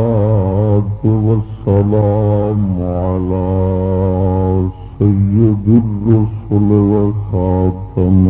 سلام والسلام على سيد الرسل وخاتم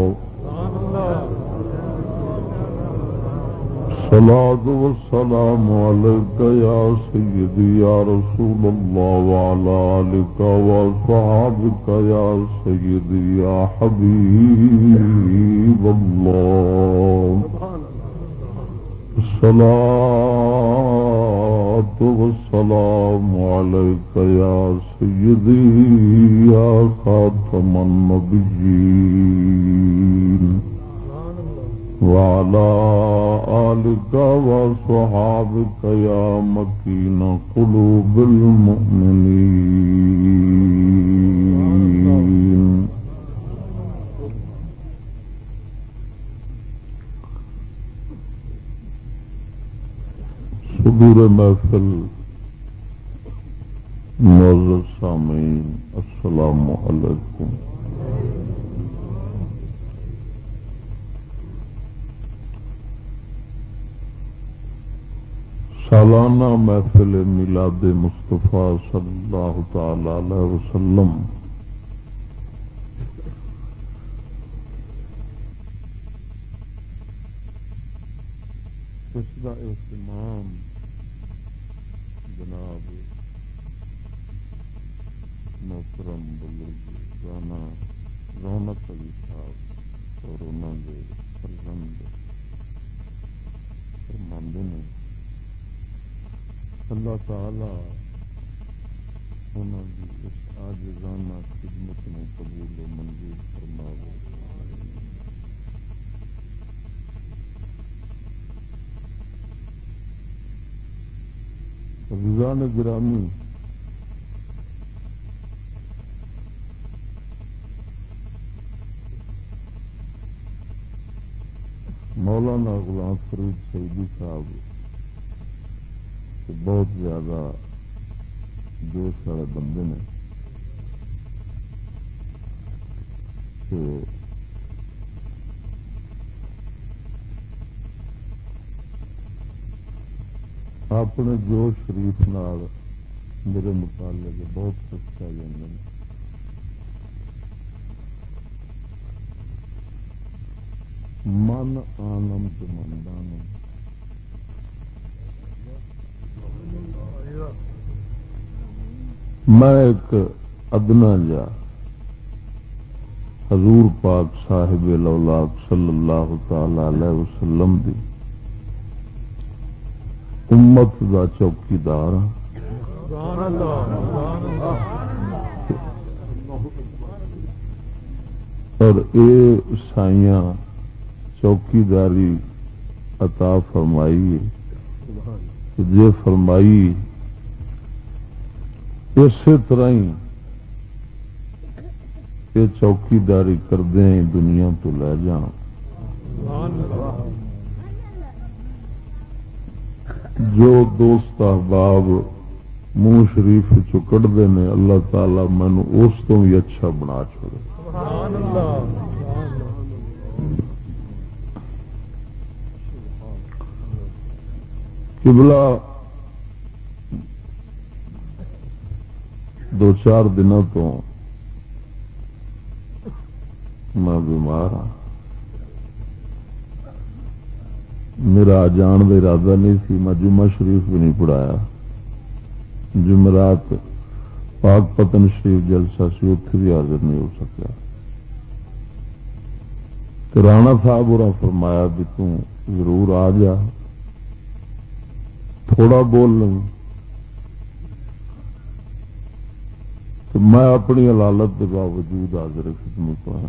الصلاة والسلام عليك يا سيدي يا رسول الله وعلى آلك وصحابك يا سيدي يا حبيب الله. الصلاة والسلام عليك يا سيدي يا خاتم النبيين. وعلى آلك وصحابك يا مكين قلوب المؤمنين. صدور محفل معزز سامعین السلام علیکم. سالانہ محفل میلاد مصطفیٰ صلی اللہ تعالی علیہ وسلم۔ اس کا اہتمام۔ جناب محترم بزرگانہ رونق علی صاحب اور انہوں کے فرزند فرماندے اللہ تعالی انہوں کی اس آجزانہ خدمت میں قبول و منظور فرماو رضان گرامی، مولانا غلام فرید سعودی صاحب کہ بہت زیادہ جوش والے بندے نے تو اپنے جوش شریف نال میرے مقابلے کے بہت کچھ کر جاتے ہیں من آنم تو من دانم۔ میں ایک ادنا جا حضور پاک صاحب لولاک صلی اللہ تعالی علیہ وسلم دی امت دا چوکیدار ہاں۔ اور اے سائیاں چوکیداری عطا فرمائی جے فرمائی، اسی طرح ہی یہ چوکیداری کردے دنیا تو لے جان جو دوست احباب منہ شریف چکڑتے ہیں، اللہ تعالی مینو اس تو بھی اچھا بنا چھوڑے۔ قبلہ دو چار دنوں تو میں بیمار ہاں۔ میرا جان کا ارادہ نہیں سی، میں جمعہ شریف بھی نہیں پڑھایا۔ جمعرات پاک پتن شریف جلسہ سی اتنے بھی حاضر نہیں ہو سکیا۔ رانا صاحب اور فرمایا بھی ضرور آ جا۔ تھوڑا بول لوں۔ تو میں اپنی علالت کے باوجود حاضر خدمت ہوا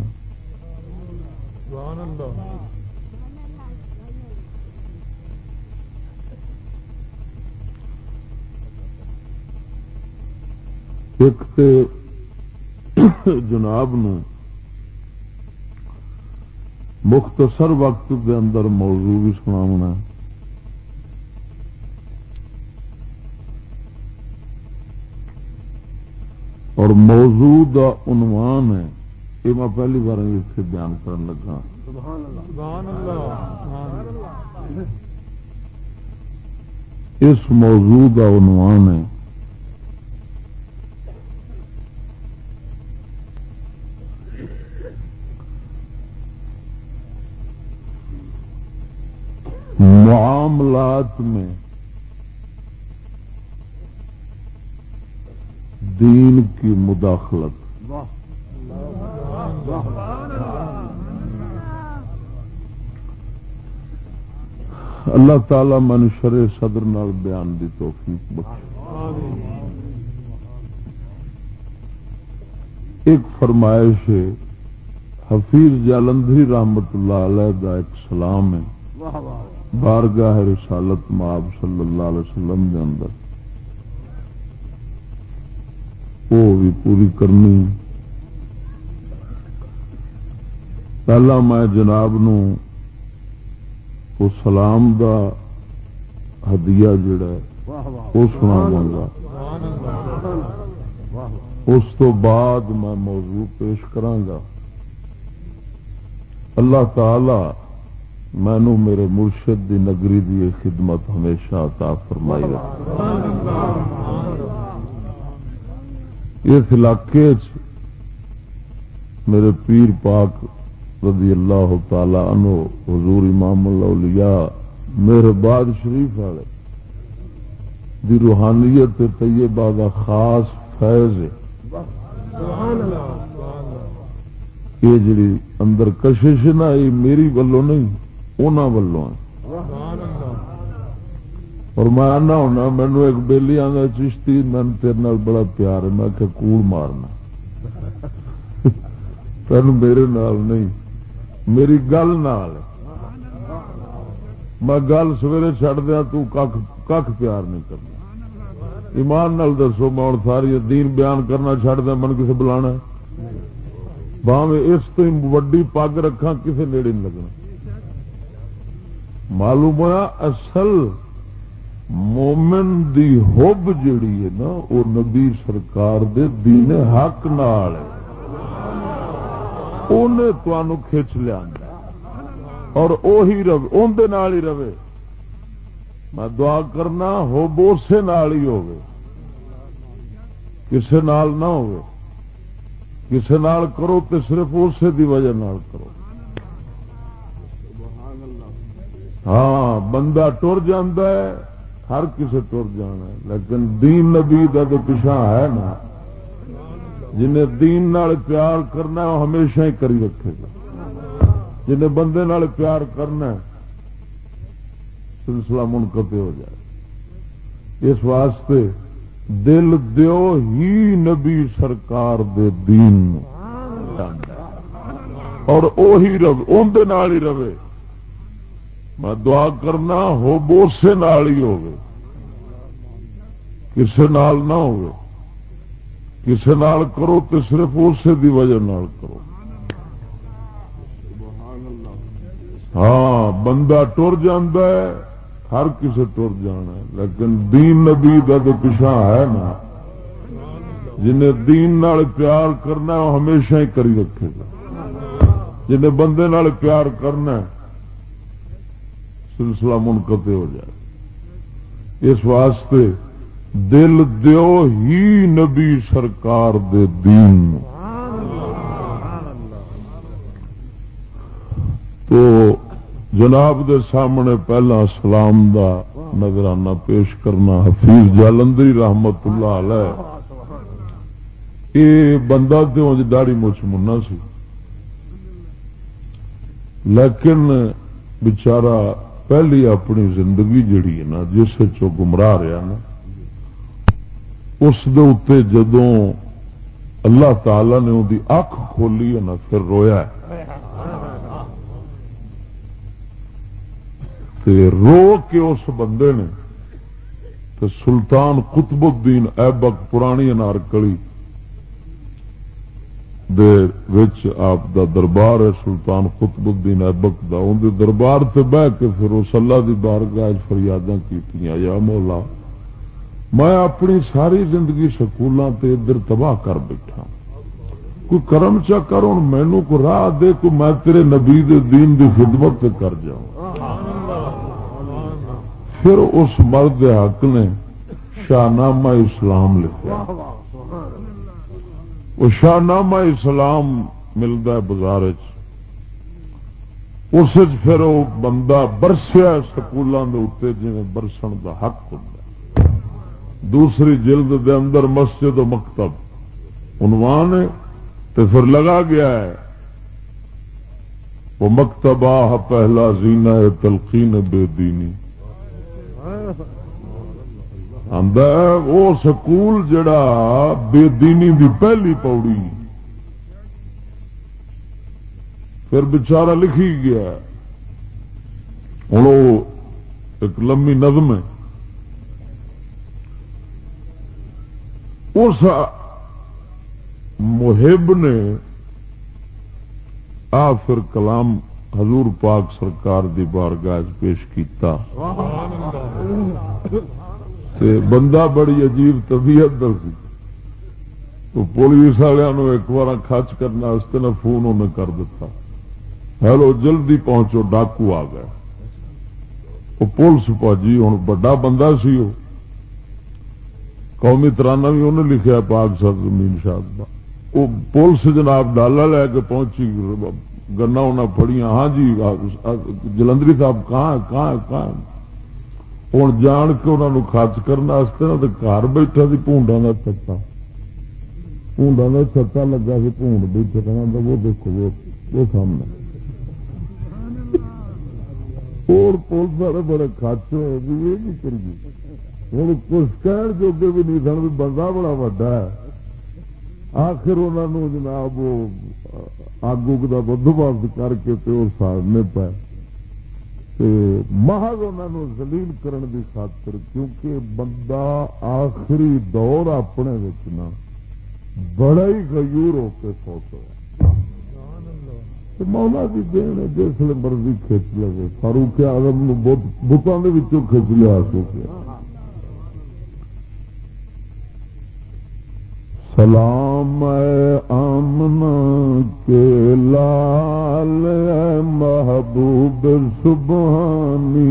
ایک جناب نو مختصر وقت کے اندر موضوع بھی سنا اور موضوع کا عنوان ہے۔ یہ میں پہلی بار اتنے بیان کر لگا۔ اس موضوع کا عنوان ہے۔ معاملات میں دین کی مداخلت۔ اللہ تعالی من شر صدر نال بیان دی توفیق بخش ایک فرمائش ہے، حفیظ جالندری رحمت اللہ علیہ دا ایک سلام ہے۔ بارگاہ رسالت ماب صلی اللہ علیہ وسلم دے اندر۔ وہ بھی پوری کرنی۔ پہلا میں جناب نو وہ سلام دا ہدیہ جڑا وہ سنا گا اس تو بعد میں موضوع پیش کرانگا۔ اللہ تعالی مینو میرے مرشد دی نگری دی خدمت ہمیشہ عطا فرمائی اس علاقے میرے پیر پاک رضی اللہ تعالی عنہ، حضور امام الاولیاء میرے بعد شریف والے، دی روحانیت طیبہ کا خاص فیض ہے۔ یہ جڑی اندر کشش نہ میری ولو نہیں انہوں ولوں اور میں آنا ہونا، مینو ایک بہلی آنا چشتی من تیرے بڑا پیار ہے۔ میں کہ کوڑ مارنا۔ تین میرے نال نہیں، میری گل نال۔ میں گل سویرے چڑ دیا تک پیار نہیں کرنا۔ ایمان نال دسو، میں ہوں ساری دین بیان کرنا چڑ دیا من کسے بلا باہیں اس تو وڈی پگ رکھا کسے نیڑے نہیں لگنا۔ معلوم ہوا اصل مومن دی ہوب جیڑی ہے نا، وہ نبی سرکار دے دین حق نال کھچ لیا اور ہی رہے اندر ہی رہے میں دعا کرنا ہوب اسے نال ہی ہوگی کسے نال نہ ہو کسے نال کرو تو صرف اسی دی وجہ نال کرو۔ ہاں بندہ ٹر جاندہ ہے۔ ہر کسے ٹر جانا ہے۔ لیکن دین نبی دا تو پچھا ہے نا۔ جنہیں دین نال پیار کرنا ہے، وہ ہمیشہ ہی کری رکھے گا۔ جنہیں بندے نال پیار کرنا ہے، سلسلہ منقطع ہو جائے۔ اس واسطے دل دیو ہی نبی سرکار دے دین اور وہی رو اندر ہی رہے۔ میں دعا کرنا ہو بوسے نال ہی ہوگی کسے نال نہ ہوگی کسے نال کرو تو صرف اسی دی وجہ نال کرو۔ ہاں بندہ ٹر جاندہ ہے، ہر کسے ٹر جانا ہے۔ لیکن دین نبی کا تو پچھا ہے نا۔ جنہیں دین نال پیار کرنا ہے، وہ ہمیشہ ہی کری رکھے گا۔ جنہیں بندے نال پیار کرنا ہے سلسلہ منقطع ہو جائے۔ اس واسطے دل دیو ہی نبی سرکار دے دین۔ تو جناب دے سامنے پہلا سلام دا نظرانہ پیش کرنا حفیظ جالندری رحمت اللہ علیہ۔ یہ بندہ تو داڑی مچ منا سی۔ لیکن بچارا پہلی اپنی زندگی جڑی ہے نا، جس گمراہ رہا نا، اس جدوں اللہ تعالی نے وہ اکھ کھولی ہے نا، پھر رویا ہے۔ تے رو کے اس بندے نے، تے سلطان قطب الدین ایبک پرانی انارکلی آپ دا دربار ہے، سلطان قطب الدین ایبک دا۔ ان دے دربار تے بہ کے پھر اس اللہ دی بارگاہ فریاداں کیتیاں۔ یا مولا، میں اپنی ساری زندگی سکولوں تے ادھر تباہ کر بیٹھا۔ کوئی کرم چا کر ہوں مینو کو راہ دے کو میں تیرے نبی دے دین دی خدمت تے کر جاؤں۔ پھر اس مرد حق نے شاہنامہ اسلام لکھا وہ شاہ نامہ اسلام ملتا ہے بازار اس پھر وہ بندہ برسیا سکولوں کے اتنے جی برسن کا حق ہوتا دوسری جلد دے اندر مسجد و مکتب۔ عنوان ہے تو پھر لگا گیا ہے۔ وہ مکتب آ پہلا زینا ہے تلقین بے دینی۔ وہ سکول جڑا بے دینی دی پہلی پوڑی۔ پھر بچارا لکھی گیا ہوں وہ ایک لمبی نظم ہے۔ اس محب نے آ پھر کلام حضور پاک سرکار دی بارگاہ پیش کیتا۔ تے بندہ بڑی عجیب طبیعت در سی۔ تو پولیس والوں ایک بار خچ کرنے نہ فون انہیں کر دیتا ہیلو، جلدی پہنچو، ڈاکو آ گئے۔ وہ پولیس پہنچی ہوں بڑا بندہ سی وہ۔ قومی ترانہ بھی انہیں لکھا پاک سر زمین شاہ وہ پولیس جناب ڈالا لے کے پہنچی، گنا انہیں پڑیاں ہاں جی جلندری صاحب، کہاں کہاں کہاں؟ ہوں جان کے انہوں خرچ کرنے نا گھر بیٹھا سی پونڈا کا چھتا پونڈا کا چھتا لگا سی پونڈ بیٹھے کہنا وہ دیکھو وہ سامنے اور پولیس والے بڑے خرچ ہوئے بھی یہ نہیں کری ہوں کچھ کہن جوگے بھی نہیں سن بھی بندہ بڑا وا ہے آخر انہوں جناب وہ اگ اگ کا بندوبست کر کے ساڑنے پائے محض انہوں زلیل کرن دی خاطر، کیونکہ بندہ آخری دور اپنے وچنا بڑا ہی غیور ہو کے سوچ ہوا مولا بھی دین جس مرضی کھچ لگے فاروق آدم بتان کے کھچ لیا سو کیا۔ سلام آمنا کے لال محبوب سبحانی۔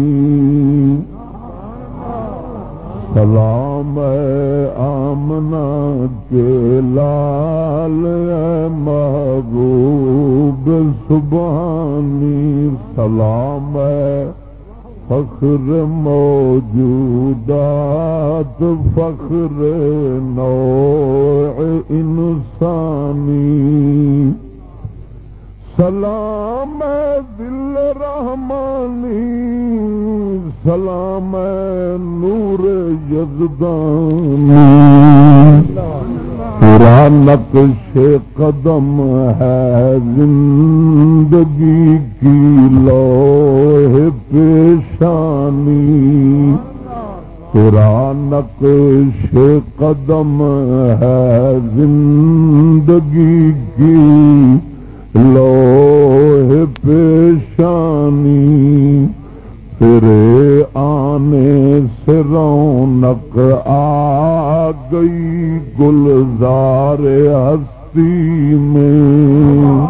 سلام آمنا کے لال محبوب سبحانی۔ سلام فخر موجودات فخر نوع انسانی۔ سلام دل رحمانی سلام نور یزدانی۔ پورا نقش قدم ہے زندگی کی لوہ پیشانی۔ پورا نقش قدم ہے زندگی کی لوہ پیشانی۔ تیرے آنے سے رونق آ گئی گلزار ہستی میں۔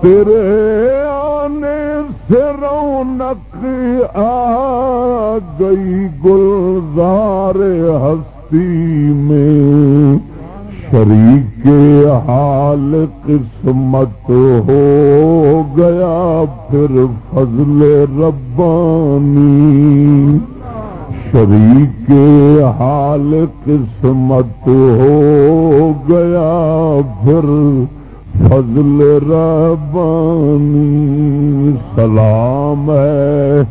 تیرے آنے سے رونق آ گئی گلزار ہستی میں۔ شریک حال قسمت ہو گیا پھر فضل ربانی۔ شریک حال قسمت ہو گیا پھر فضل ربانی، سلام ہے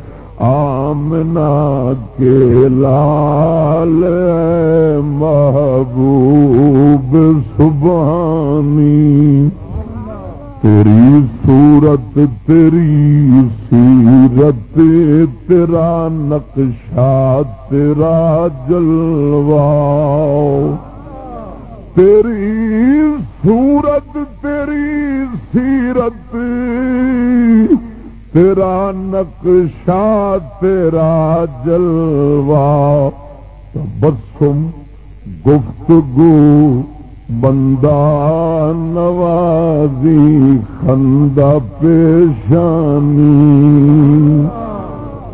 آمنا کے لال محبوب سبحانی۔ تیری صورت تیری، سیرت تیرا نقشہ، تیرا جلوا تیری صورت، تیری سیرت، تیرا نقشہ، تیرا جلوا تبسم، گفتگو بندہ نوازی خندہ پیشانی۔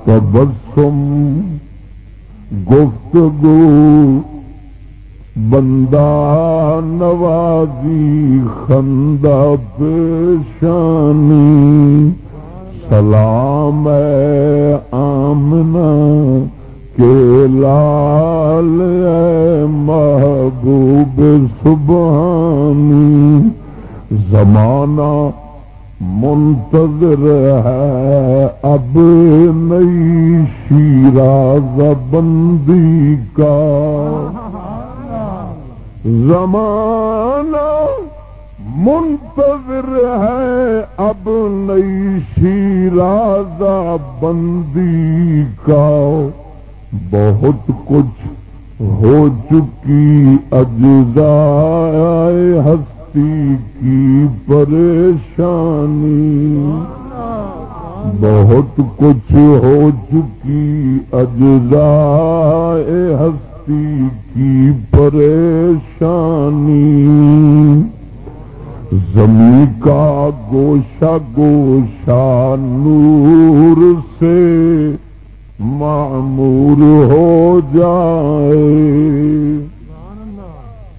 تبسم گفتگو۔ بندہ نوازی خندہ پیشانی۔ سلام آمنا کے لال محبوب سبحانی۔ زمانہ منتظر ہے، اب نئی شیراز بندی کا۔ زمانہ منتظر ہے، اب نئی شیرازہ بندی کا۔ بہت کچھ ہو چکی اجزائے ہستی کی پریشانی۔ بہت کچھ ہو چکی اجزائے ہستی کی پریشانی۔ زمین کا گوشہ گوشہ نور سے معمور ہو جائے۔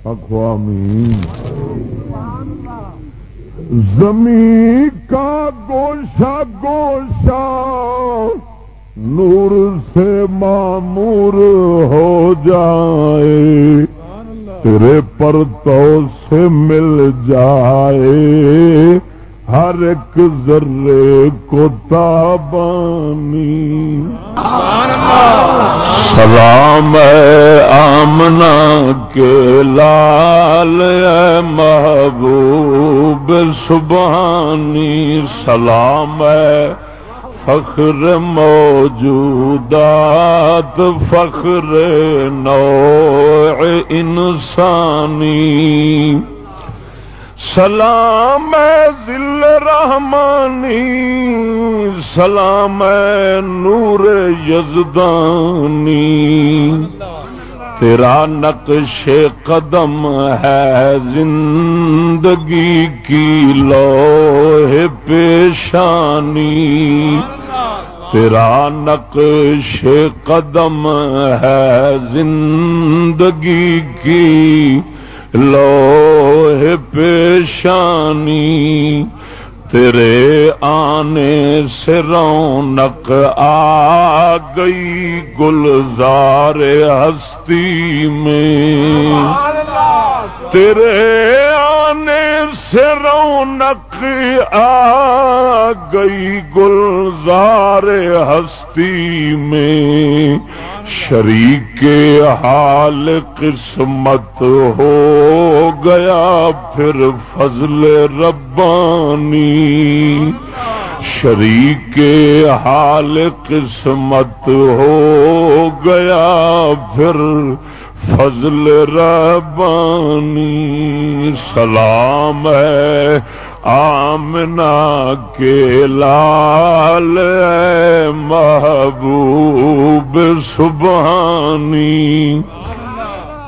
اقوامی زمین کا گوشہ گوشہ نور سے معمور ہو جائے۔ تیرے پر تو سے مل جائے۔ ہر ایک ذرے کو تابانی۔ سلام آمنا کے لال محبوب سبحانی۔ سلام فخر موجودات، فخر نوع انسانی۔ سلام ذل رحمانی، سلام نور یزدانی۔ تیرا نقش قدم ہے زندگی کی لوہ پیشانی۔ تیرا نقش قدم ہے زندگی کی لوہ پیشانی تیرے آنے سے رونق آ گئی گلزار ہستی میں۔ تیرے آنے سے رونق آ گئی گلزار ہستی میں۔ شریک حال قسمت ہو گیا پھر فضل ربانی شریک حال قسمت ہو گیا پھر فضل ربانی سلام ہے آمنا کے لال محبوب سبحانی۔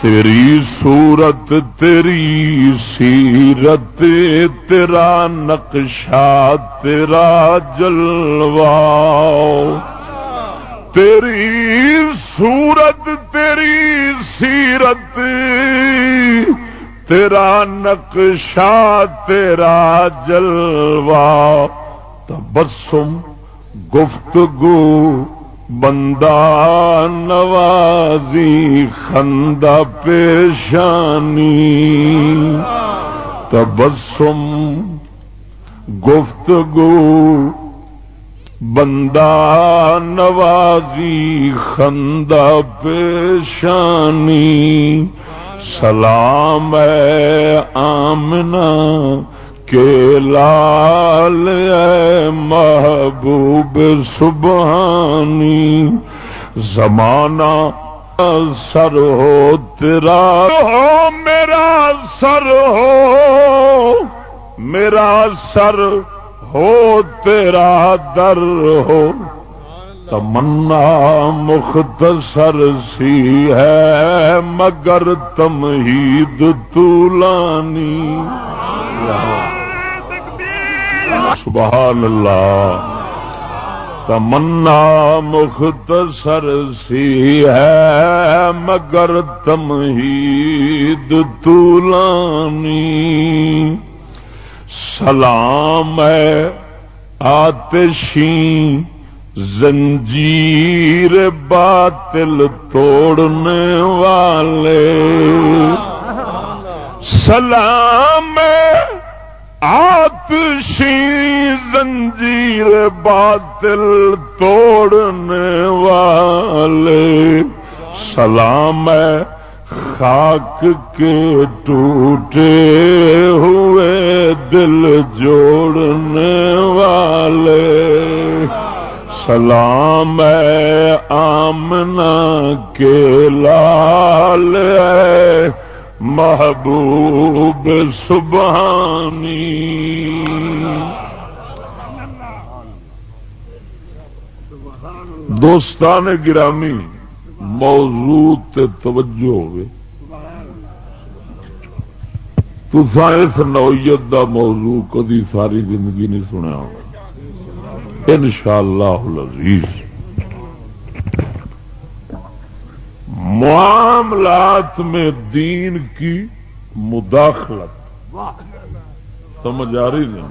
تیری صورت، تیری سیرت، تیرا نقشہ، تیرا جلوا تیری صورت، تیری سیرت۔ تیرا نقشہ، تیرا جلوا تبسم، گفتگو، بندہ نوازی، خندہ پیشانی۔ تبسم، گفتگو، بندہ نوازی، خندہ پیشانی۔ سلام آمنا کے لال محبوب سبحانی زمانہ سر ہو تیرا ہو، میرا سر ہو، میرا سر ہو تیرا در ہو۔ تمنا مختصر سی ہے، مگر تمہید طولانی۔ سبحان اللہ۔ تمنا مختصر سی ہے، مگر تمہید طولانی۔ سلام ہے آتشی زنجیر باطل توڑنے والے۔ سلام آتشی زنجیر باطل توڑنے والے۔ سلام خاک کے ٹوٹے ہوئے دل جوڑنے والے۔ سلام آمنا کے لال محبوب سبحانی۔ دوستان گرامی، موضوع تے توجہ ہوگی تسا اس نوعیت دا موضوع کدی ساری زندگی نہیں سنیا ہوگا ان شاء اللہ معاملات میں دین کی مداخلت. سمجھ آ رہی نہیں؟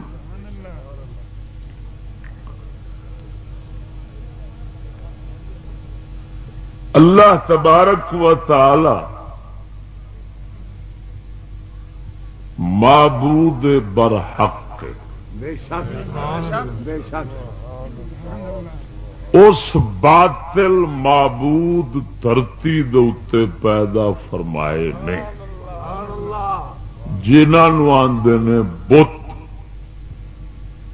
اللہ تبارک و تعالی معبود برحق اس باطل معبود دھرتی دے پیدا فرمائے نے۔ جنہوں آدھے نے بت۔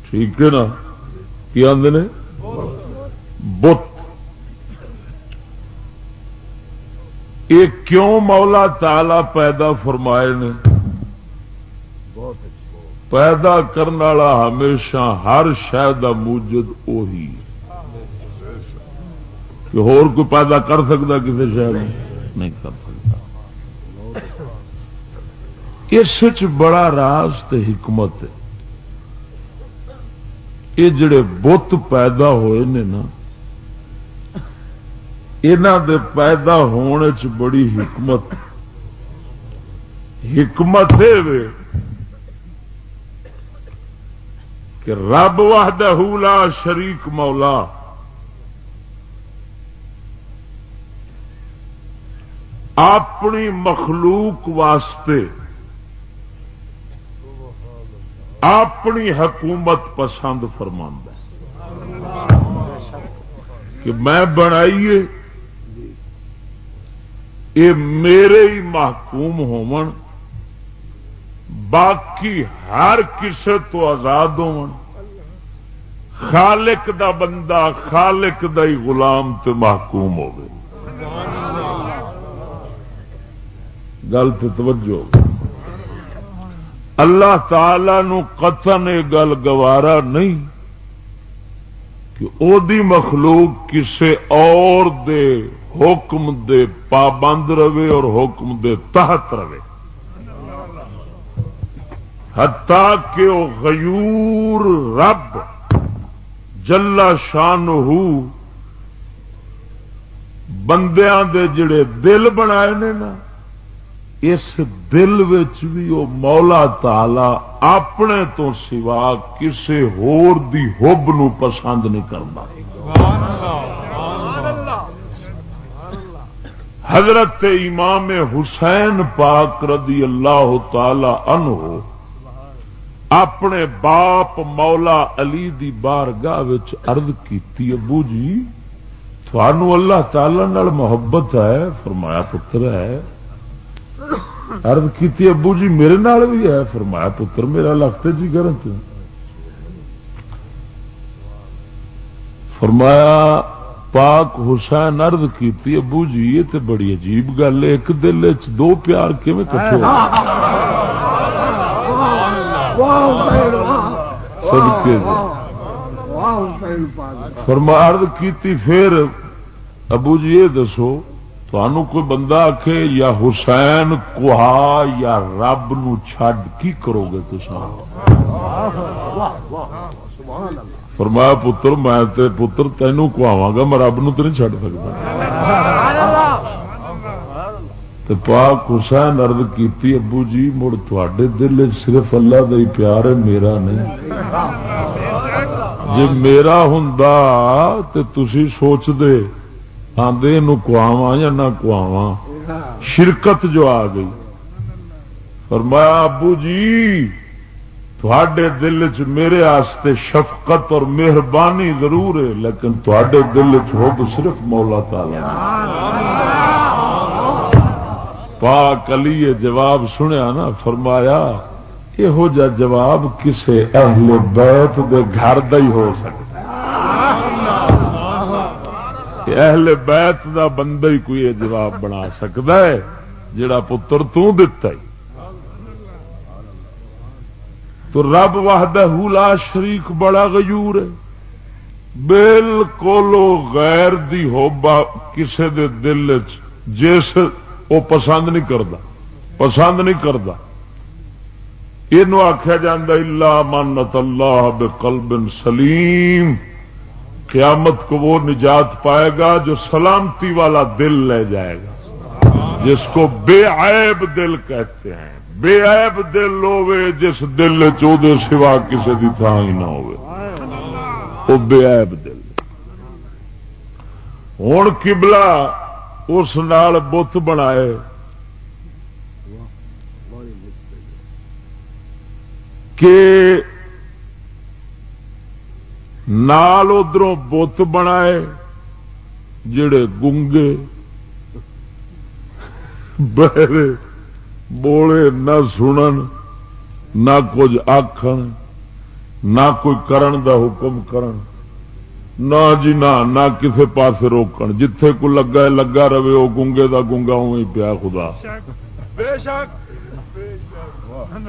ٹھیک ہے نا؟ کی آدھے نے؟ بت۔ یہ کیوں مولا تالا پیدا فرمائے نے؟ بہت پیدا کرنے والا ہمیشہ ہر شہ موجد اہی کہ ہور کوئی پیدا کر سکتا کسی شہر نہیں کر سکتا۔ اس بڑا راز تے حکمت ہے۔ یہ جڑے بت پیدا ہوئے نے نا دے پیدا ہونے چ بڑی حکمت۔ حکمت کہ رب وحدہ لا شریک مولا۔ اپنی مخلوق واسطے اپنی حکومت پسند فرما کہ میں بنائیے، یہ میرے ہی محکوم ہون باقی ہر کسے تو آزاد ہو خالق دا بندہ خالق دا ہی غلام تے محکوم ہو گل تو توجہ اللہ تعالی نو قطن یہ گل گوارا نہیں کہ او دی مخلوق کسے اور دے حکم دے پابند رہے اور حکم دے تحت رہے۔ ہتا کہ وہ غیور رب جلا شان ہو بندیاں دے جڑے دل بنائے نے نا، اس دل بھی وہ مولا تالا اپنے تو سوا کسی ہور دی ہوب نو پسند نہیں کرتا۔ حضرت امام حسین پاک رضی اللہ تعالی عنہ اپنے باپ مولا علی دی بارگاہ ارد کی ابو جی تھانو اللہ تعالی نال محبت ہے، فرمایا پتر ہے۔ ارد کی ابو جی میرے نال بھی ہے، فرمایا پتر، میرا لگتے جی گرت فرمایا، پاک حسین ارد کی ابو جی یہ تو بڑی عجیب گل ہے، ایک دل چ دو پیار کھے کٹھے فرما ارد پھر، ابو جی یہ دسو تمہوں کوئی بندہ آخ یا حسین کوہا یا رب نو چھڈ کی کرو گے تو فرمایا، پتر، میں پتر تینوں کواوا گا، میں رب نو تو نہیں چڈ سکتا۔ تو پاک حسین ارد کی ابو جی مڑ تے دل صرف اللہ کا ہی پیار ہے، میرا نہیں. جی میرا ہوں تو تھی سوچ دے آدھے کواوا یا نہ کواوا شرکت جو آ گئی۔ فرمایا، ابو جی تھوڑے دل چ میرے آستے شفقت اور مہربانی ضرور ہے، لیکن تھوڑے دل چ صرف مولا تالا پاک علی جواب سنیا نا، فرمایا، یہو جا جواب کسے اہل بیت دے گھر دا ہی ہو سکتا۔ اہل بیت دا بندہ ہی کوئی جواب بنا سکتا ہے، جڑا پتر دتا ہی۔ تو رب واہدہ لا شریک بڑا غیور ہے۔ بالکل غیر دی ہوبا کسے دے دل جس وہ پسند نہیں کرتا، پسند نہیں کرتا۔ یہ آخیا جا منت اللہ بقلب سلیم. قیامت کو وہ نجات پائے گا جو سلامتی والا دل لے جائے گا، جس کو بے عیب دل کہتے ہیں۔ بے عیب دل ہوے جس دل چودے سوا کسی کی تھان ہی نہ ہو بے عیب دل۔ ہوں کبلا اس نال بت بنائے۔ کہ نال ادھر بت بنا جڑے گے بہرے، بولے نہ سنن، نہ کچھ آخ نہ کوئی کرن دا حکم کرن۔ نہ جی نہ کسے پاس روکن جتھے کو لگا لگا رہے وہ گونگے دا گونگا اوی پیا خدا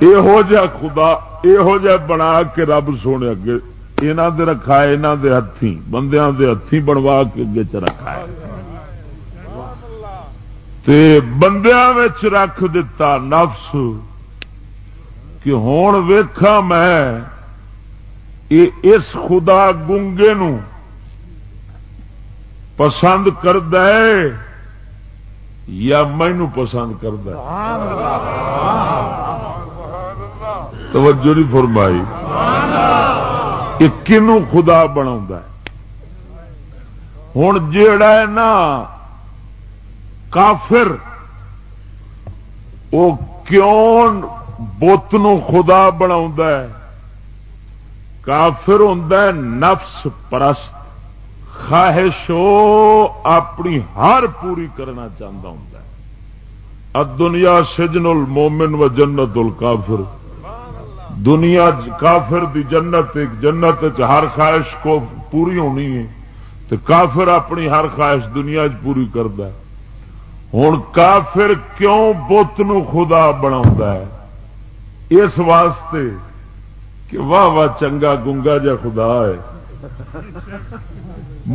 یہو جہ خدا یہو جہ بنا کے رب سونے اگے یہاں دے رکھا ہے یہاں دے ہاتھی بندیاں دے ہاتھی بنوا کے اگے چ رکھا ہے تے بندیاں وچ رکھ دیتا نفس کہ ہون ویکھا میں اس خدا گونگے نو پسند کرد یا مینو پسند کرد توجہ نہیں فرمائی۔ کہ کنو خدا بنا ہوں جڑا ہے نا کافر وہ کیوں بت خدا بنا کافر ہوں نفس پرست۔ خواہش اپنی ہر پوری کرنا چاہتا ہوں دنیا سجن المومن و جنت الکافر۔ دنیا کافر دی جنت، ایک جنت ہر خواہش کو پوری ہونی ہے۔ تو کافر اپنی ہر خواہش دنیا چ پوری کرد ہوں کافر کیوں بت خدا بنا اس واسطے کہ واہ واہ چنگا گنگا جا خدا ہے۔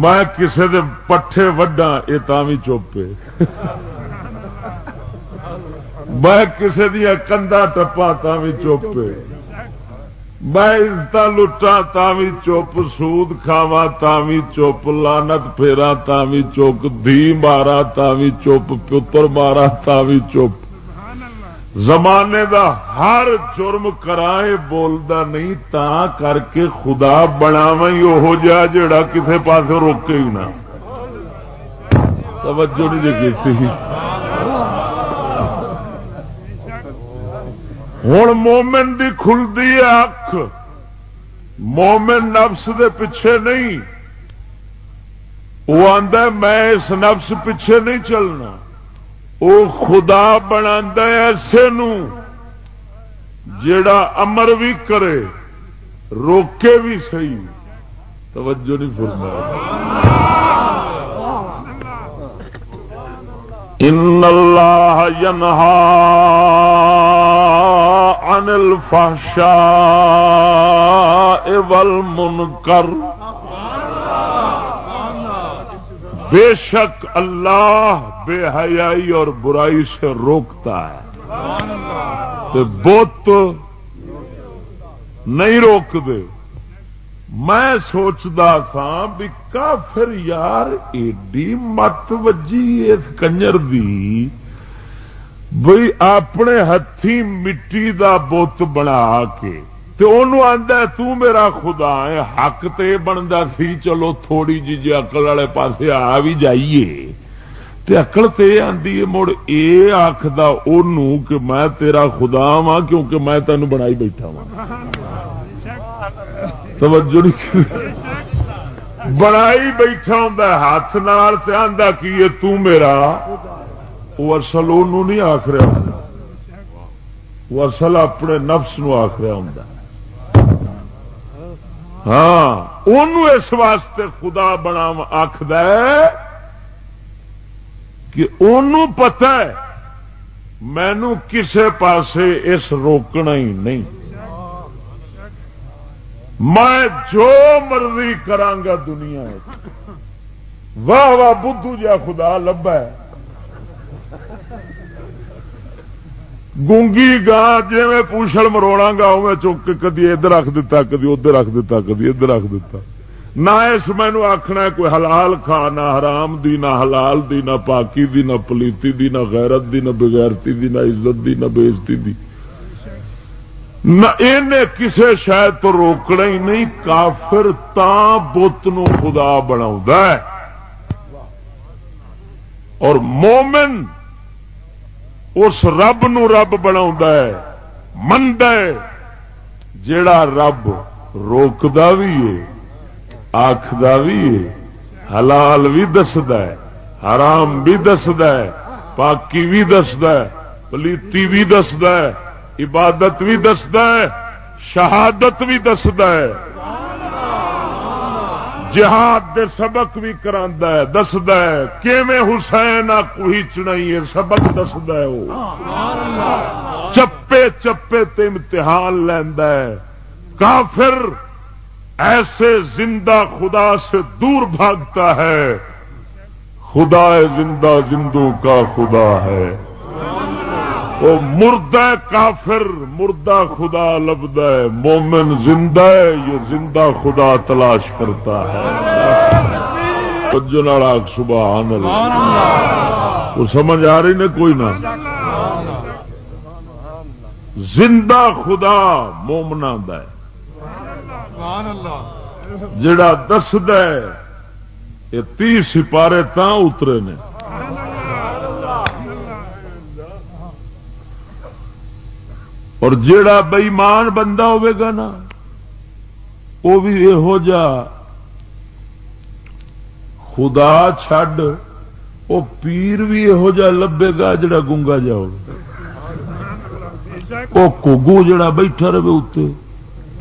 میں کسے دے پٹھے وڈا یہ تھی چوپے۔ میں کسے دیا کندا ٹپا بھی چوپے۔ میں عزت لٹا تا بھی چپ سود کھاوا تا بھی چپ لانت پھیرا تا بھی چپ دھی مارا تا بھی چپ پتر مارا تا بھی چپ زمانے دا ہر جرم کرائے بولدا نہیں تا کر کے خدا بناو وہ جا جڑا کسے پاس روکے ہی نہ۔ توجہ نہیں دیکھی ہوں مومن دی کھلتی ہے اکھ۔ مومن نفس دے پیچھے نہیں۔ وہ آدھا میں اس نفس پیچھے نہیں چلنا۔ وہ خدا بنا ایسے جڑا امر بھی کرے، روکے بھی صحیح۔ توجہ نہیں فرمایا ان اللہ ینہا عن الفحشاء والمنکر۔ بے شک اللہ بے حیائی اور برائی سے روکتا ہے۔ تو بت نہیں روک دے میں سوچتا سا بھی کافر یار ایڈی مت وجی اس کنجر دی۔ بھئی اپنے ہاتھی مٹی دا بت بنا کے تو میرا خدا ہے، حق تے بنتا سی، چلو تھوڑی جی جی اقل والے پاس آ بھی جائیے. تے اقل تے آدھی مڑ اے آخد کہ میں تیرا خدا وا کیونکہ میں تینوں بنائی بیٹھا وا توجہ بنائی بیٹھا ہوں ہاتھ نال آدھا کی یہ میرا وہ اصل نہیں آخ رہا وہ اصل اپنے نفس نو آخ رہا ہوں ہاں۔ اس واسطے خدا بنا آخد کہ پتا ہے مینو کسے پاسے اس روکنا ہی نہیں۔ میں جو مرضی کرانگا دنیا واہ واہ، بدھو جا خدا، لبا گونگی گا جی میں پوچھل مروڑا گا میں چک کدی ادھر رکھ دیتا کدی ادھر رکھ دیتا کدی ادھر رکھ دیتا نہ اس مینو آخنا کوئی حلال کھا نہ حرام دی، نہ حلال دی، نہ پاکی دی، نہ پلیتی دی، نہ غیرت دی، نہ بغیرتی دی، نہ عزت دی، نہ بےزتی دی۔ نہ کسے شاید تو روکنا ہی نہیں، کافر تا بت نو خدا بنا اور مومن اس رب نو رب بنا مند جڑا رب روکد بھی ہے آخد بھی ہے، حلال بھی دسد حرام بھی دسد پاکی بھی دسد پلیتی بھی دسد عبادت بھی دسد شہادت بھی دسد جہاد دے سبق بھی کرا دسد کیویں حسین آ کوئی سبق دسد چپے چپے تے امتحان لینا کافر ایسے زندہ خدا سے دور بھاگتا ہے۔ خدا زندہ زندوں کا خدا ہے۔ وہ مردہ کافر، مردہ خدا لبد ہے، مومن زندہ ہے، یہ زندہ خدا تلاش کرتا ہے۔ آگ، سبحان اللہ۔ وہ سمجھ آ رہی نے کوئی نہ؟ زندہ خدا مومنا جڑا دسد یہ تی سپارے تا اترے نے۔ اور جڑا بئیمان بندہ گا نا وہ بھی یہو جا خدا چھڈ وہ پیر بھی یہو جا لبے گا جڑا گونگا جاؤ وہ کوگو جڑا بیٹھا رہے اتنے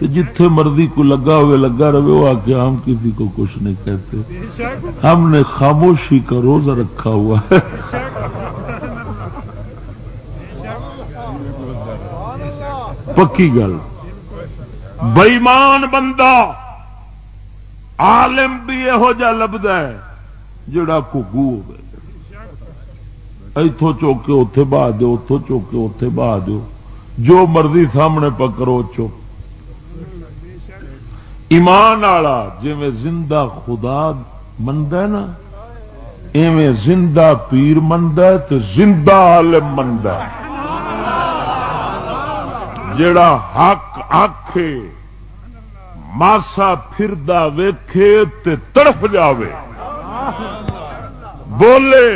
جتھے مرضی کو لگا ہوئے لگا رہے وہ آ کے ہم کسی کو کچھ نہیں کہتے۔ ہم نے خاموشی کا روزہ رکھا ہوا ہے۔ پکی گل۔ بئیمان بندہ عالم بھی یہو جا لبد ہے جڑا کگو ہو اتوں چوکے اتے بہا دو اتوں چوکے اتے بہا دو جو مرضی سامنے پکڑو چو ایمان والا جی زندہ خدا مند ہے نا، ایویں زندہ پیر مند ہے تو زندہ عالم مند ہے۔ جڑا حق آخ ماسا فردا ویکھے تے تڑف جاوے۔ بولے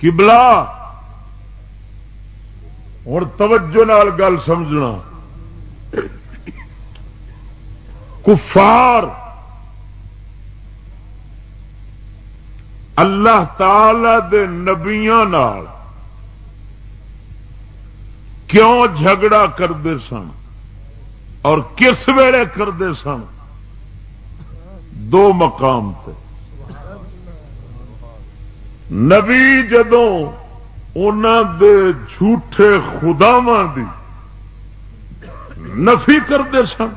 کبلا ہوں توجہ نال گل سمجھنا۔ کفار، اللہ تعالی دے نبیاں نال کیوں جھگڑا کرتے سن؟ اور کس ویلے کرتے سن؟ دو مقام تے۔ نبی جدوں دے جھوٹے خداوا دی نفی کرتے سن،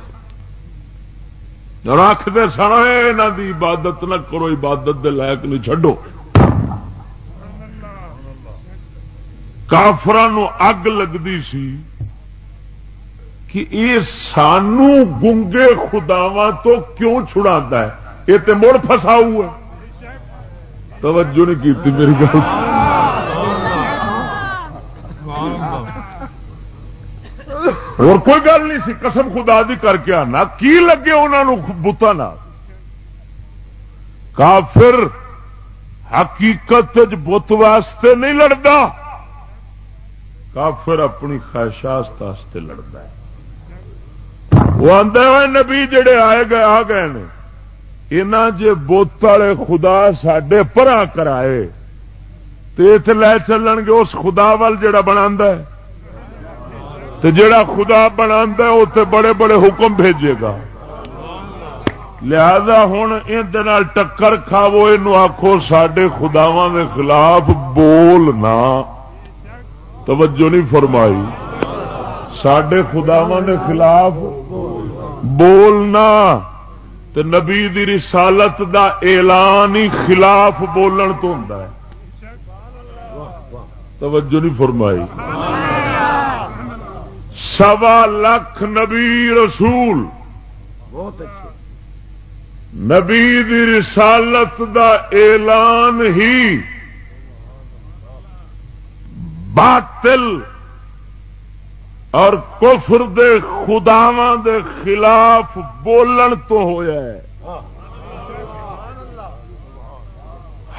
رکھتے سن یہاں دی عبادت نہ کرو، عبادت دے لائق نہیں چڈو کافران اگ لگتی سی کہ یہ سانو گے خداوا تو کیوں چھڑا ہے؟ یہ تو مڑ فساؤ ہے۔ توجہ نہیں کی میری گل۔ اور کوئی گل نہیں سی، قسم خدا دی کر کے آنا۔ کی لگے انہوں بتا کافر حقیقت بت واسطے نہیں لڑتا کافر اپنی خواہشات واسطے لڑتا ہے۔ وہ آدھے ہوئے نبی جڑے آئے گئے، آ گئے نے۔ یہاں جے بت والے خدا سڈے پرا کرائے تو ات لے چلن گے، اس خدا وال جڑا بنا جڑا خدا بنا اتنے بڑے بڑے حکم بھیجے گا۔ لہذا ہوں یہ ٹکر کھاو یہ آخو سڈے خداوا کے خلاف بولنا توجہ نہیں فرمائی۔ سڈے خداوا کے خلاف بولنا تو نبی دی رسالت دا اعلان ہی خلاف بولن تو ہوں توجہ نہیں فرمائی۔ سوا لاکھ نبی رسول بہت نبی دی رسالت دا اعلان ہی باطل اور کفر دے خداواں دے خلاف بولن تو ہویا ہے۔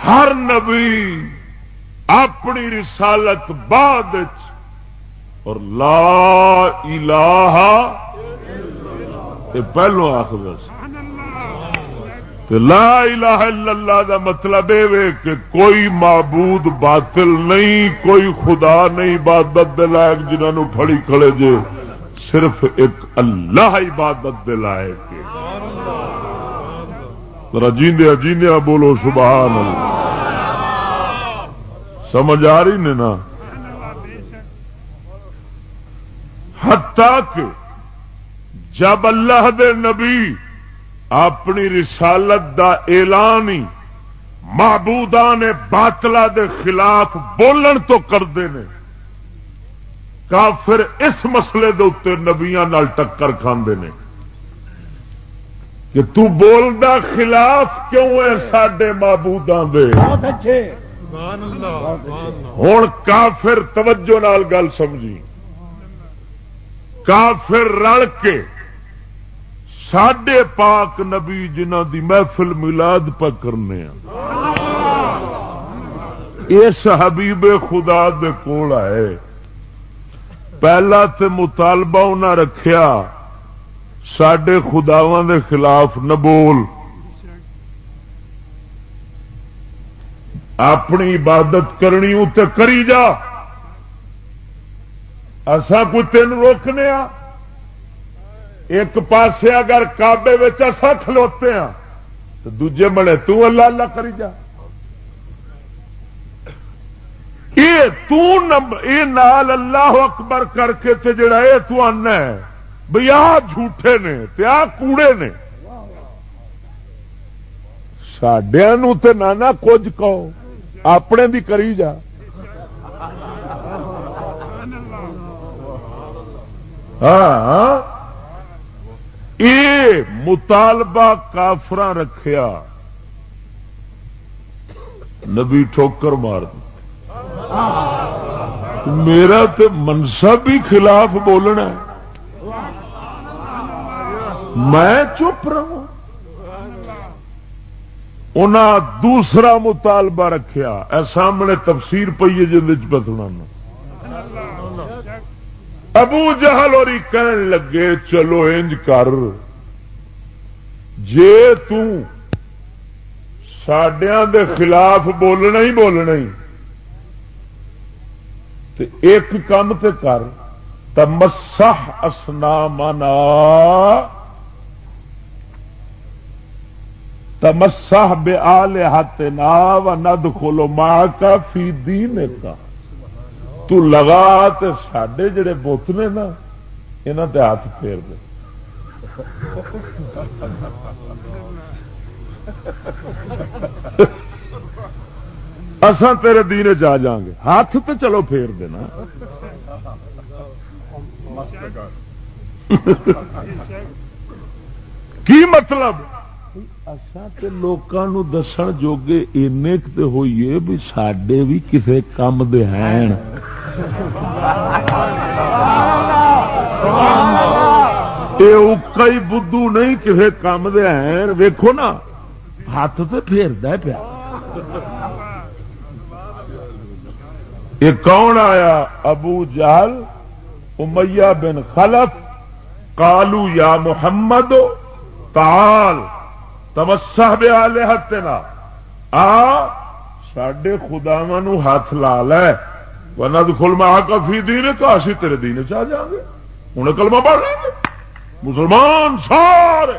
ہر نبی اپنی رسالت بعد اور لا الہ یہ پہلو آخر لا الہ الا اللہ دا مطلب یہ کہ کوئی معبود باطل نہیں، کوئی خدا نہیں، عبادت دے لائق جنہوں پھڑی کھڑے جے، صرف ایک اللہ عبادت دے لائق رجیندے اجیندیا بولو، سبحان اللہ۔ سمجھ آ رہی نے نا؟ کہ جب اللہ دے نبی اپنی رسالت دا اعلان ہی معبودان باطلا دے خلاف بولن تو کرتے ہیں کافر اس مسئلے دے اتنے نبیا ٹکر کھانے نے۔ کہ تو بولنا خلاف کیوں ہے سڈے معبوداں دے؟ ہوں کافر توجہ نال گل سمجھی۔ کافر رل کے ساڈے پاک نبی جنہ دی محفل ملاد پکرنے اس حبیب خدا دے کول آئے۔ پہلا تے مطالبہ انہیں رکھیا سڈے خداواں دے خلاف نہ بول۔ اپنی عبادت کرنی اتنے کری جا۔ اسا کوئی تین روکنے آ ایک پاسے اگر کابے اصا کھلوتے ہیں تو دوجے بڑے تو اللہ اللہ کری جا۔ یہ نال اللہ اکبر کر کے تے جڑا یہ تو آنا ہے، بھئی آ جھوٹے نے تے آ کوڑے نے۔ سڈیا تے نانا کچھ کہو، اپنے دی کری جا۔ ہاں۔, ہاں۔ یہ مطالبہ کافر رکھیا، نبی ٹھوکر مار میرا تو منسا بھی خلاف بولنا میں چپ رہا انہاں دوسرا مطالبہ رکھیا، اے سامنے تفسیر پی ہے جن پہ ابو جہل اور کہن لگے، چلو انج کر۔ جے تڈیا دے خلاف بولنا ہی بولنا ہی۔ تو ایک کام تے کر۔ تمسح اسنا منا تمسح بے آل ہاتھ نا و ند کھولو ماں کا فی دین کا تو لگا تے سڈے جڑے بت نے نا یہاں تے ہاتھ پھیر دے۔ اسان تیرے دین چ جاؤں گے۔ ہاتھ تو چلو پھیر دینا۔ کی مطلب؟ اچھا، لوگوں دسن جوگے این ہوئیے بھی سڈے بھی کسی کام دے ہیں۔ کئی بدھو نہیں کسی کام دے ہیں۔ ویکو نا، ہاتھ تو پھیرد پیا۔ یہ کون آیا؟ ابو جہل، امیہ بن خلف کالو یا محمد تال تمسا بیا لے ہاتھ نہ آ سڈے خداوا ہاتھ لا لے ورنہ کھل میں کافی دین تو اسی تیرے دین چ جا گے ہوں کلمہ پڑھ لیں گے مسلمان سارے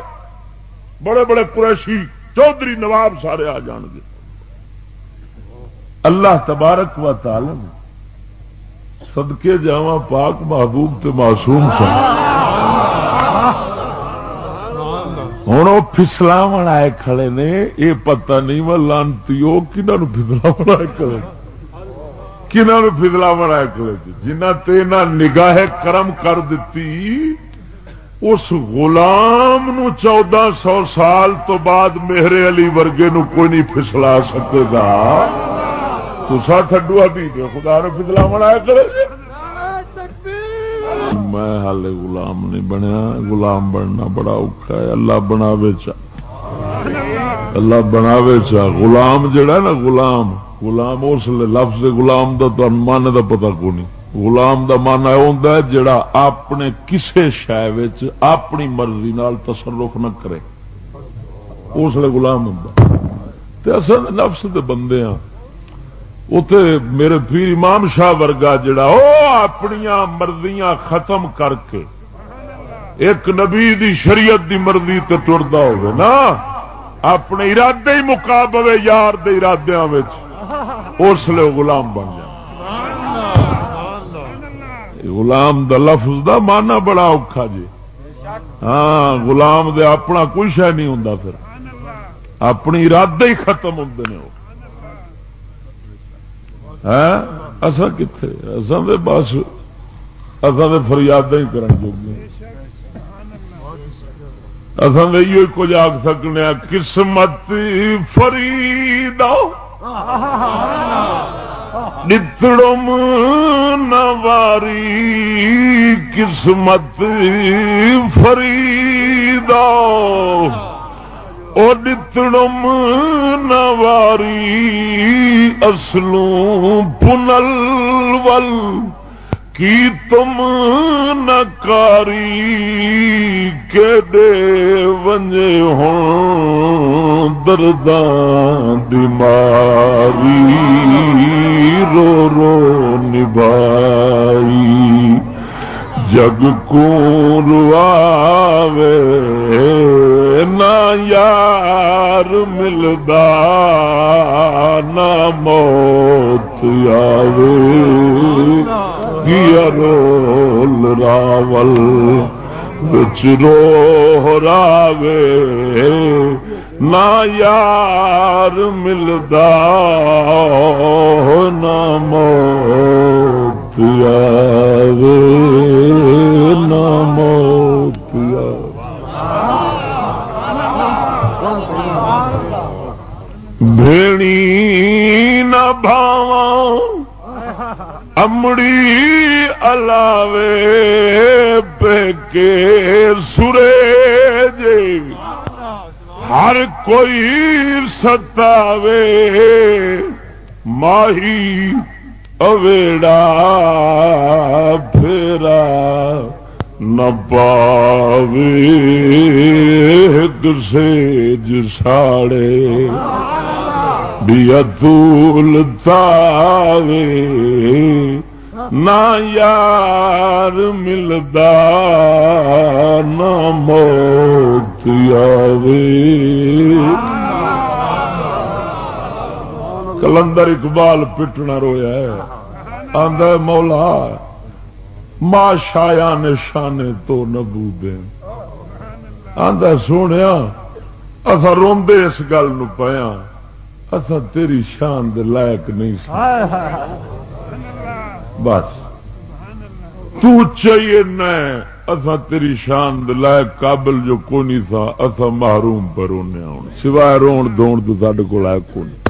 بڑے بڑے قریشی چودھری نواب سارے آ جان گے اللہ تبارک و تعالی سدکے جا پاک محبوب تے معصوم سن ہوں وہ فسلاو آئے کھڑے نے یہ پتا نہیں وہ لانتی کنہوں فسلاو آئے کھڑے کنہوں فسلاو آئے کھڑے جنہ تینا نگاہ کرم کر دیتی اس غلام نو چودہ سو سال تو بعد میرے علی ورگے نو کوئی نہیں فسلا سکے گا تو سا تھڈو ابھی خدا نے فسلاو آئے کھڑے میں ہال غلام نہیں بنیا، غلام بننا بڑا اوکھا ہے۔ اللہ بنا اللہ بنا چا۔ غلام جڑا نا، غلام۔ غلام، اس لفظ غلام دا تو من دا پتا کو نہیں۔ غلام دا من ہے، جڑا اپنے کسے شہ اپنی مرضی نال تصرف نہ کرے۔ اس لیے گلام ہوں اصل نفس دے بندے ہاں۔ اتے میرے پیر امام شاہ ورگا جڑا وہ اپنی مرضیاں ختم کر کے ایک نبی دی شریعت دی مرضی تے ٹرتا ہو نا۔ اپنے ارادے ہی مقابلے یار دے ارادے اس لیے غلام بن جائے۔ غلام دا لفظ دا مانا بڑا اوکھا جی۔ ہاں غلام دے اپنا کوئی شہ نہیں ہوں پھر۔ اپنی ارادے ہی ختم ہوں وہ۔ اصا کتنے اصا تو بس اصا تو فریاد ہی کرن جو اصل یہ کچھ آخ سکنے قسمت فرید۔ نتڑم نواری، قسمت فرید۔ نتڑم نواری اصلوں پنل ول کی تم نکاری کے دے ونجے ہوں دردان دماری رو رو نبائی جگ کو روے نہ یار ملدا، نہ موت آوے۔ رول راول، بچ رو راوے۔ نہ یار ملدا، نہ موت آوے نہ موت بھیڑی نہ امڑی الاوے پیکے سرے جی ہر کوئی ستاوے ماہی اویڑا پھیرا نہ پاوے کسے جساڑے اتول تاوے نہ یار ملدا نہ موت آوے کلندر اقبال پٹنا رویا ہے۔ آدھا مولا ماں شایا نشانے تو نبو دے آدھا سونے اصا روندے اس گل نیا اصا تیری شان دے لائق نہیں بس۔ تو چاہیے اصا تیری شان لائق قابل جو کو نہیں تھا اصا محروم پر رونے آن سوائے رون دون تو سڈے کو لائق کو نہیں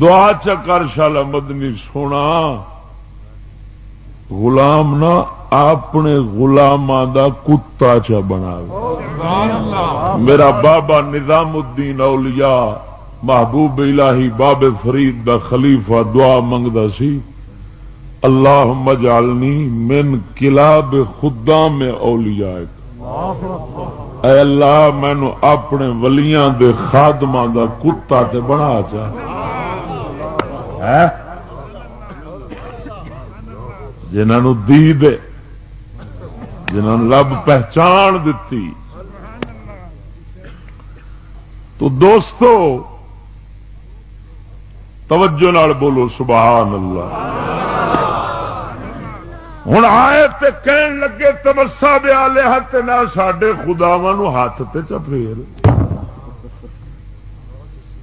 دعا چکر شالا مدنی سونا۔ غلام نہ اپنے غلام دا کتا چا بنا میرا بابا نظام الدین اولیاء محبوب الہی باب فرید دا خلیفہ دعا منگتا سی۔ اللہ مجالنی من کلاب خدا میں اولیاء اے اللہ مینو اپنے ولیاں دے خادمہ دا کتا تے بنا چاہ جنہوں دی دے، جنہوں لب پہچان دیتی۔ تو دوستو، توجہ نال بولو، سبحان اللہ۔ ہوں آئے تے کہن لگے، تمسا دیا لے نہ سڈے خداوا ہاتھ تے چپیر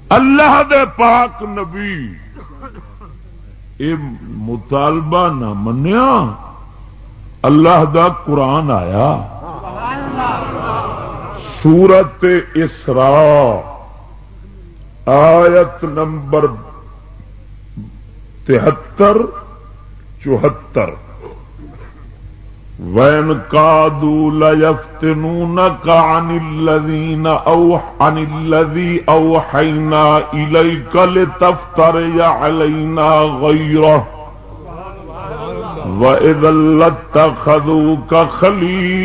اللہ دے پاک نبی یہ مطالبہ نہ منیا اللہ دا قرآن آیا۔ سورت اسرا آیت نمبر تہتر چوہتر۔ وین کا دول یفتنون کا عن الذین او عن الذی اوحینا الیک لتفتر علینا خَلِيلًا.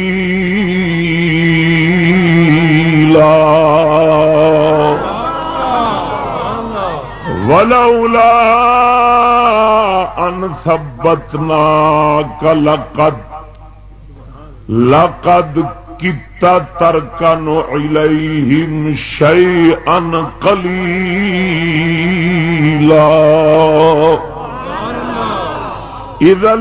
ولولا ان ثبتنا لقد لقد کتا ترکن الیہم شیئا قلیلا اذا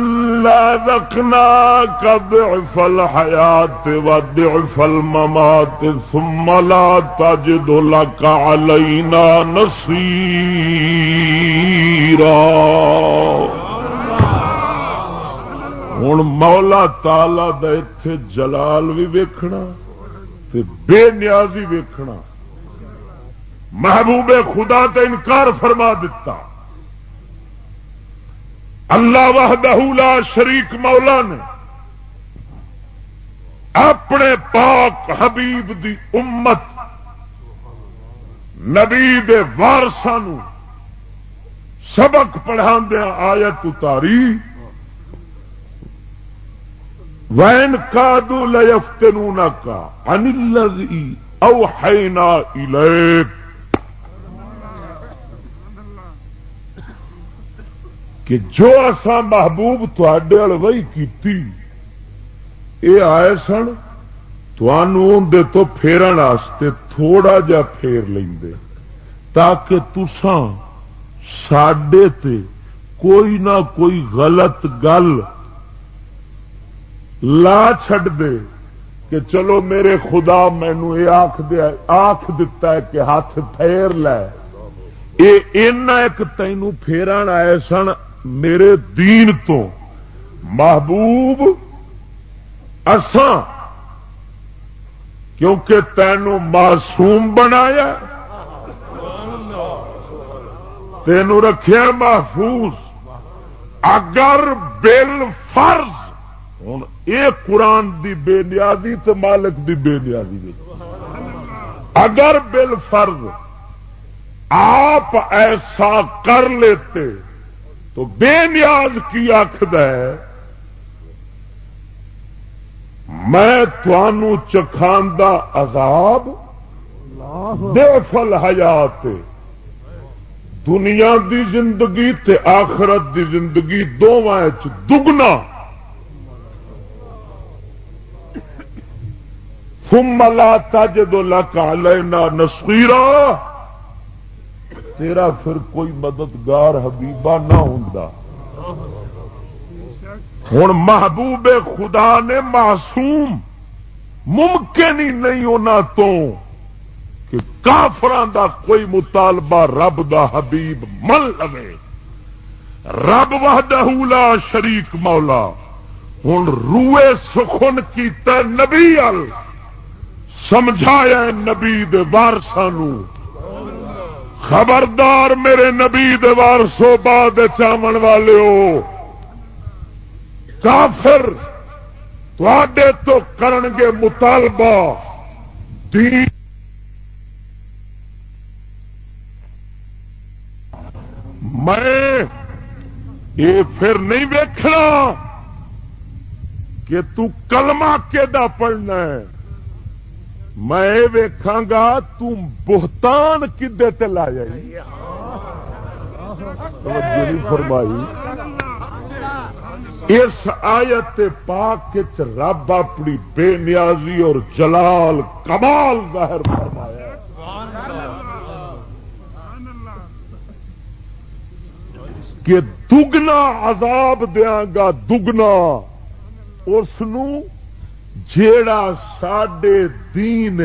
لاذقناك ضعف الحياة وضعف الممات، ثم لا تجد لك علينا نصيرا. ہوں مولا تالا دے جلال بھی ویکھنا بے نیازی ویکھنا محبوب خدا تے انکار فرما دیتا اللہ وحدہ لا شریک مولا نے اپنے پاک حبیب دی امت نبی دے وارسان سبق پڑھا دیا آیت اتاری وین کا دو لفتنو کا انل او حینا کہ جو اسا محبوب تھوڑے وہی کیتی، اے آئے سن اندر تو پھیرن واسطے تھوڑا جا پھیر لیں تاکہ تسان سڈے تے کوئی نہ کوئی غلط گل لا چھڈ دے کہ چلو میرے خدا مینو یہ آخ دیا آخ دتا ہے کہ ہاتھ پھیر لے۔ یہ ایک تینوں پھیرن آئے سن میرے دین تو۔ محبوب، اساں، کیونکہ تینوں معصوم بنایا۔ تینوں رکھیا محفوظ۔ اگر بل فرض ہوں یہ قرآن دی بے نیازی تو مالک دی بے نیازی اگر بل فرض آپ ایسا کر لیتے تو بے نیاز کی آخد ہے میں تھانوں چکھاندہ عذاب بے فل حیات دنیا دی زندگی تے آخرت دی زندگی دونوں دگنا ثم لا تجد لك علينا نصيرا. تیرا پھر کوئی مددگار حبیبہ نہ ہوں ہوں محبوب خدا نے معصوم ممکن ہی نہیں ہونا تو کہ کافران دا کوئی مطالبہ رب دا حبیب من لگے رب وحدہ لا شریک مولا. ہوں روئے سخن کیتا نبی ال سمجھایا نبی دارسان خبردار میرے نبی دارسو بعد چاون والے ہو کافر تے تو کرن گے مطالبہ۔ دین میں یہ پھر نہیں ویکھنا کہ تو کلمہ کے پڑھنا ہے؟ میں ویکھاں گا تم بہتان کدے تے لا جائی فرمائی۔ اس آیت پاک رب اپنی بے نیازی اور جلال کمال ظاہر فرمایا۔ کہ دگنا عذاب دیا گا، دگنا۔ اس جیڑا سڈے دین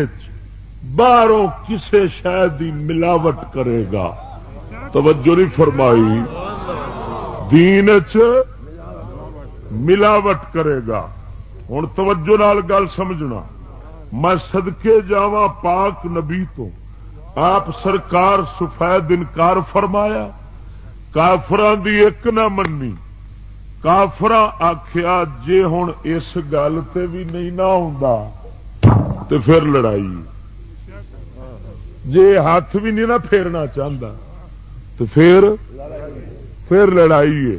باہروں کسے شاید ملاوٹ کرے گا۔ توجہ نہیں فرمائی۔ دین ملاوٹ کرے گا۔ ہوں توجہ نال گل سمجھنا۔ میں سدکے جا پاک نبی تو آپ سرکار سفید انکار فرمایا۔ کافران دی ایک نہ منی کافر آخیا جے ہوں اس گل تے بھی نہیں نہ ہوں تو پھر لڑائی۔ جے ہاتھ بھی نہیں نہ پھیرنا چاہتا تو پھر پھر لڑائی ہے۔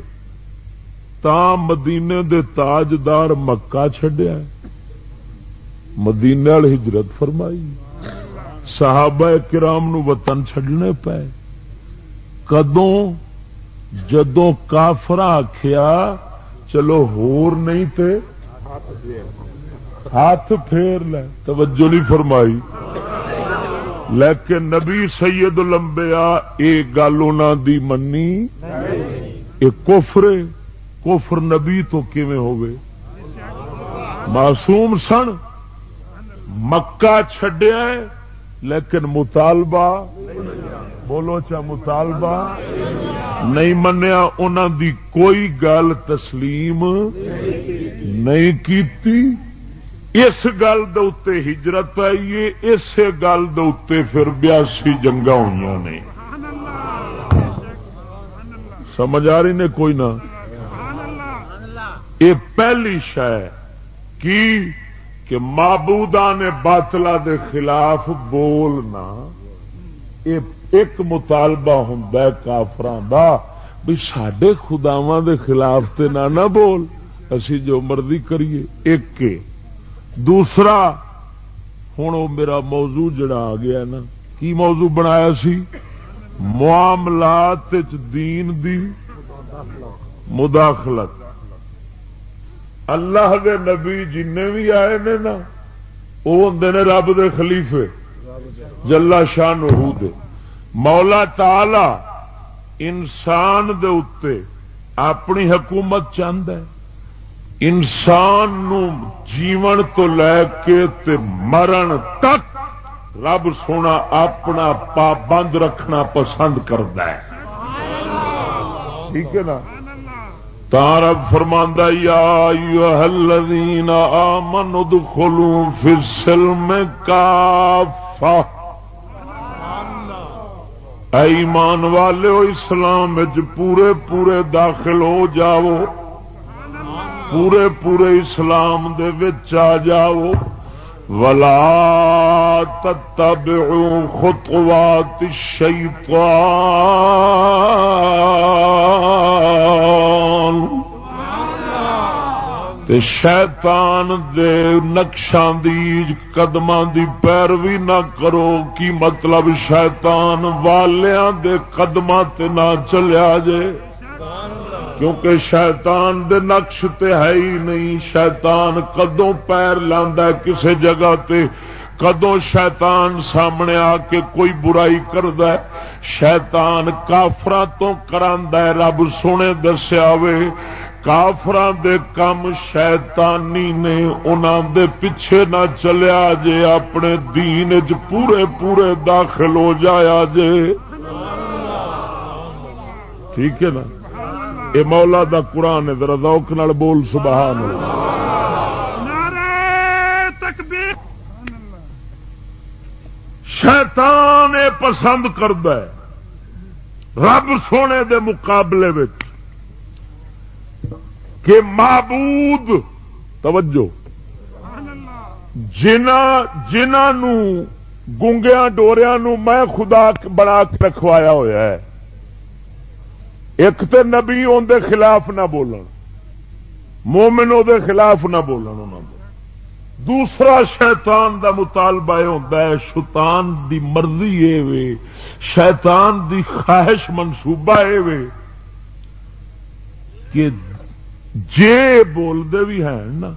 تا مدینے دے تاجدار مکہ چڈیا مدینے وال ہجرت فرمائی۔ صحابہ کرام نو وطن چڈنے پے۔ کدوں جدو کافر آخیا چلو ہور نہیں تے، ہاتھ پھیر لے۔ توجہ نہیں فرمائی۔ لیکن نبی سید لمبیا یہ گل دی منی یہ کوفرے کوفر نبی تو کیویں ہوگی معصوم سن، مکہ چھڈیا لیکن مطالبہ بولو چا مطالبہ نہیں منیا انہوں دی کوئی گل تسلیم نہیں کیتی۔ اس گل دے ہجرت آئیے اس گل دے پھر بیاسی جنگا ہوئی نے۔ سمجھ آ رہی نے کوئی نہ؟ یہ پہلی شہ کی کہ مابودا نے باطلا دے خلاف بولنا ایک مطالبہ ہوں کافران کا بھی سڈے خداوا دے خلاف تے نہ نہ بول۔ اسی جو مرضی کریے، ایک کے دوسرا ہوں وہ میرا موضوع جڑا آ گیا نا، کی موضوع بنایا سی؟ معاملات دین دی مداخلت۔ اللہ دے نبی جن بھی آئے نے نا، وہ ہوں نے رب دے خلیفے، جلا شاہ نہو دے۔ مولا تالا انسان دے اتے اپنی حکومت چاہد ہے۔ انسان نو جیون تو لے کے تے مرن تک رب سونا اپنا پابند رکھنا پسند کرتا ہے۔ ٹھیک ہے نا؟ تارب فرماندہ یا الذین آمنوا ادخلوا فی السلم کافہ۔ اے ایمان والے ہو اسلام پورے پورے داخل ہو جاؤ۔ پورے پورے اسلام دے وچ آ جاؤ۔ ولا تتبعوا خطوات الشیطان۔ تے شیطان دے نقشان دی قدماں دی پیروی نہ کرو کی مطلب شیطان والیاں دے قدماں تے نہ چلیا جے۔ کیونکہ شیطان دے نقش تے ہے ہی نہیں۔ شیطان کدوں پیر لاندا ہے کسے جگہ تے۔ کدوں شیطان سامنے آ کے کوئی برائی کرد شیطان کافران تو کراندا ہے۔ رب سونے دسیا وے۔ کافران دے کم شیطانی نے انہوں دے پیچھے نہ چلیا جے اپنے دین چ پورے پورے داخل ہو جایا جے۔ ٹھیک ہے نا؟ یہ مولا دا قرآن ہے ذرا ذوق نال بول سبحان اللہ۔ شیطان پسند کرد رب سونے دے مقابلے وچ۔ کہ معبود، توجہ جنا گونگیا ڈوریا میں خدا بنا کے رکھوایا ہوا ہے۔ ایک تو نبی اندر خلاف نہ بولن۔ مومن دے خلاف نہ بولن انہوں دوسرا شیطان دا مطالبہ یہ ہوتا ہے، شیطان دی مرضی یہ وے، شیطان دی خواہش منصوبہ یہ وے کہ جے بولتے بھی ہیں نا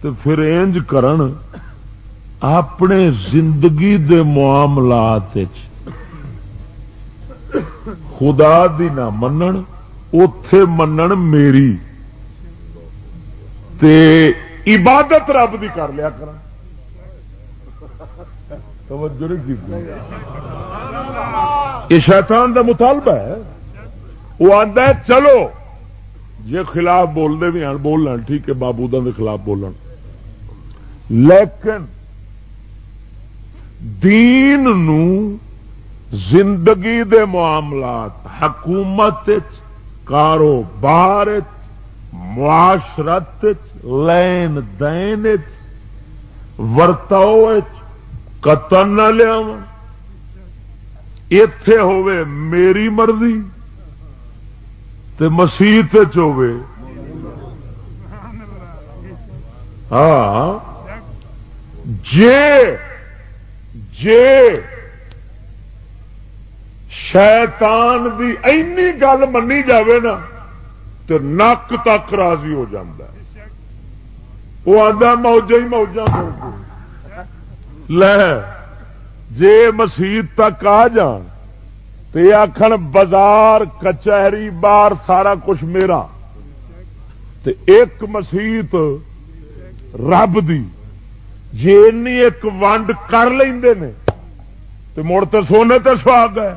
تو پھر انج کرن اپنے زندگی دے معاملات خدا دی نہ منن اتے منن میری۔ تے عبادت رب دی کر لیا کر یہ شیطان دا مطالبہ ہے۔ وہ آتا ہے، چلو۔ جی خلاف بولتے بھی ہیں، بول لین، ٹھیک ہے بابودا کے خلاف بولن لیکن دین نو زندگی دے معاملات، حکومت کاروبار معاشرت لین دین ورتاؤ قتل نہ لیا اتے ہوے میری مرضی۔ تے مسیح چوے ہاں۔ جے جے شیطان دی اینی گل منی جاوے نا تو نک تک راضی ہو جاتا ہے۔ وہ آدھا موجہ ہی موجہ لے، جے مسیح تک آ جان تو یہ آخر بازار، کچہری بار سارا کچھ میرا۔ تے ایک مسیت رب دی جی ایک ونڈ کر لیں تو مڑ تو سونے تو سواگ ہے۔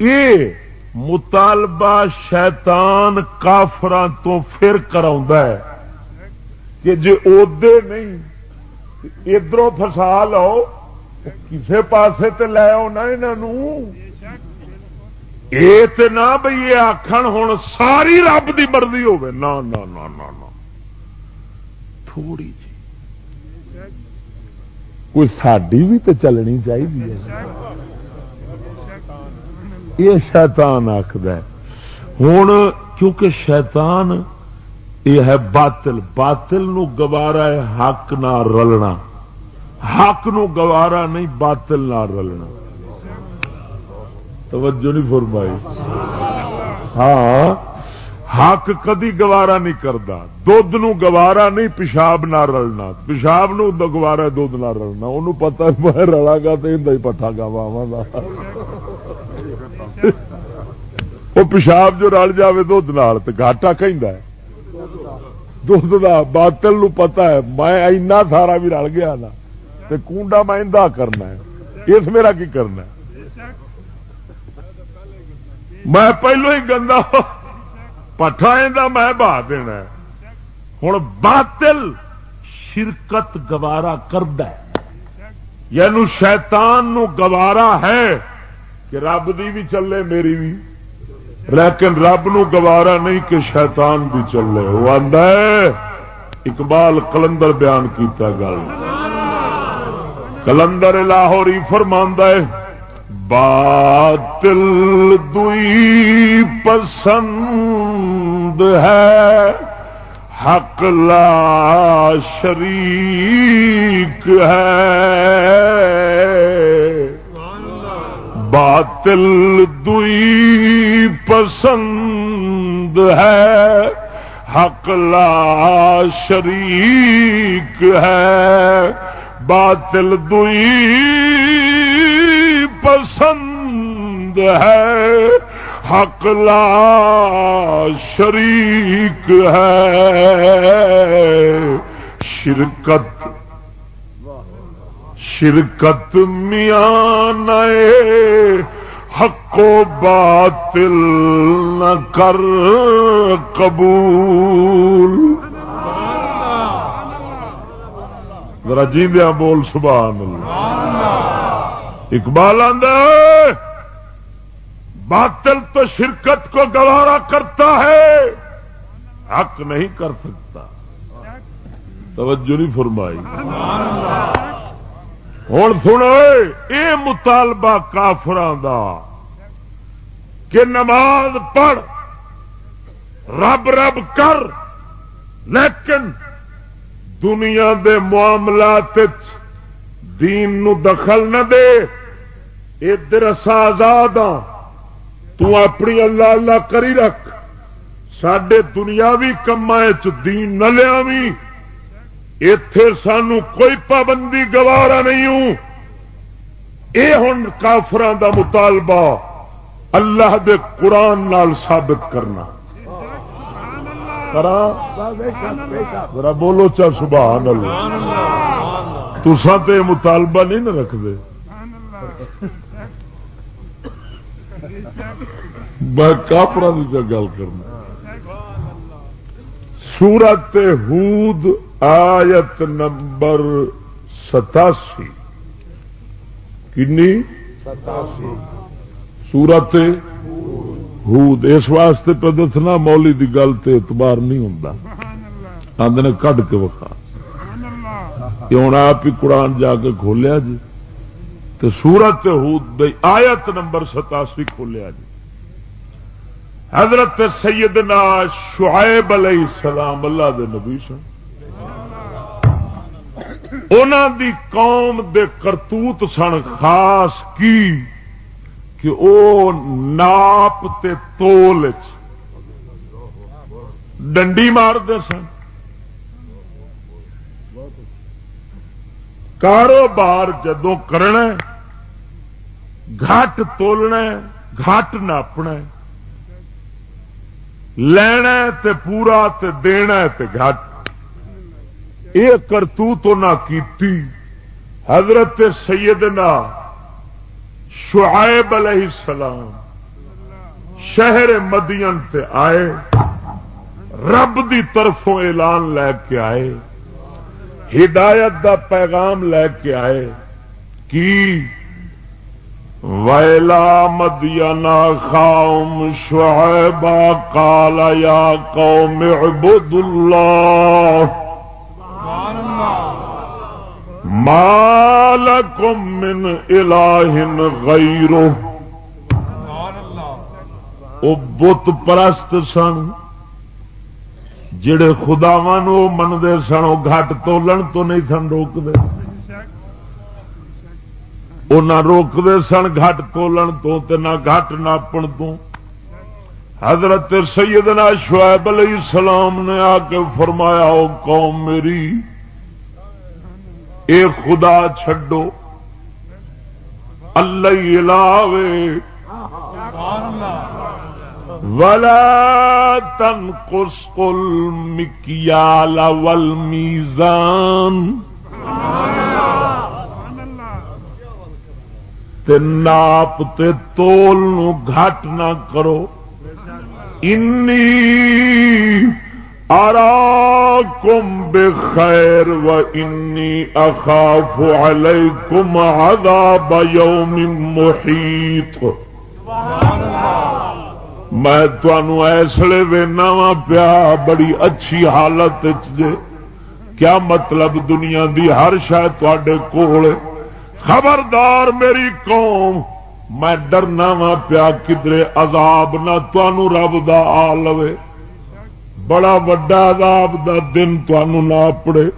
یہ مطالبہ شیطان کافران تو پھر کرا کہ جی ادے نہیں ادھر فسا لو۔ کسے پاسے تے لے آنا یہ نہ بھائی یہ آخر ہوں ساری رب کی مرضی ہوے نہ تھوڑی جی۔ کوئی ساڈی بھی تو چلنی چاہیے یہ شیطان آخد ہوں کیونکہ شیطان یہ ہے باطل باطل نو گوارا ہے حق نہ رلنا۔ حق نو گوارا نہیں، باطل نہ رلنا۔ توجہ نہیں فرمائی۔ ہاں حق کدی گوارا نہیں کرتا دھد گوارا نہیں، پیشاب نہ رلنا۔ پیشاب نو گوارا دھد نہ رلنا۔ انہوں پتا میں رلا گا تو ہی پٹھا گا واہ وہ پیشاب جو رل جائے دھد نال تو گاٹا کہ دھد کا باطل نو پتا ہے، میں اینا سارا بھی رل گیا نا۔ کنڈا میں کرنا ہے۔ اس میرا کی کرنا ہے؟ میں پہلو ہی گندا ہاں۔ پٹھا میں بہا دینا ہوں باطل شرکت گوارا کرد یعنی شیطان نو گوارا ہے کہ رب دی بھی چلے، میری بھی۔ لیکن رب نو گوارا نہیں کہ شیطان بھی چلے۔ وہ آدھا اقبال کلندر بیان کیتا گل۔ کلندر لاہوری فرماندہ باطل دئی پسند ہے، حق لا شریک ہے۔ باطل دئی پسند ہے، حق لا شریک ہے۔ باطل دئی پسند ہے۔ حق لا شریک ہے۔ شرکت شرکت میاں نئے حق و باطل نہ کر قبول۔ ذرا جیندیا بول، سبحان اللہ۔ اقبال آدھا باطل تو شرکت کو گوارا کرتا ہے۔ حق نہیں کر سکتا۔ توجہ نہیں فرمائی۔ ہوں سنو یہ مطالبہ کافران دا کہ نماز پڑھ، رب رب کر، لیکن دنیا دے معاملات دین نو دخل نہ دے، ادھر اصا آزاد ہاں۔ تپنی اللہ اللہ کری رکھ۔ سڈے دنیاوی کما دین نہ لیا اتے سانو کوئی پابندی گوارا نہیں ہوں۔ یہ ہوں کافران دا مطالبہ اللہ دے قرآن نال ثابت کرنا۔ بولو چا سبحان اللہ۔ تسان تو مطالبہ نہیں نہ رکھتے میں کافر کی گل کرنا۔ سورت ہود آیت نمبر ستاسی۔ کنی؟ سورت ہود اس واسطے پہ دسنا مولی دی گل تے اعتبار نہیں ہوں آدھے کڈ کے وقا ہوں آپ ہی قرآن جا کے کھولیا جی۔ تو سورت ہود آیت نمبر ستاسی کھولیا جی۔ حضرت سیدنا شعیب علیہ السلام اللہ دے نبی سن۔ دی قوم دے کرتوت سن خاص کی؟ کہ او ناپ تے تول ڈنڈی مارتے سن۔ کاروبار جدو کرنا گھٹ تولنا گھٹ ناپنا لینا تے پورا تے دینا تے گھٹ یہ کرتوت نہ کیتی۔ حضرت سیدنا شعیب علیہ السلام شہر مدین تے آئے رب دی طرفوں اعلان لے کے آئے ہدایت دا پیغام لے کے آئے کی ویلا مدینا خام شعبا کالا یا قوم عبد اللہ۔ مالکم من الہ غیرو او بت پرست سن جڑے خداوا منگے سن، وہ گھٹ تولن تو نہیں سن روکتے وہ نہ روکتے سن، گھٹ تولن تو نہ گھٹ ناپن تو۔ حضرت سیدنا شعیب علیہ السلام نے آ کے فرمایا، او قوم میری اے خدا چڈو اللہ علاوے ولا تنقص المکیال والمیزان تے ناپ تے تول نو گھٹ نہ کرو۔ انی اراکم بخیر و انی اخاف علیکم عذاب یوم محیط میں تنوع ایسے وینا ہاں وا پیا بڑی اچھی حالت کیا مطلب دنیا دی؟ ہر شاید تے کول خبردار میری قوم، میں ڈرنا وا پیا، کدرے عذاب نہ تنوع رب دا آ لوے۔ بڑا وڈا عذاب دا دن تنوع نہ پڑے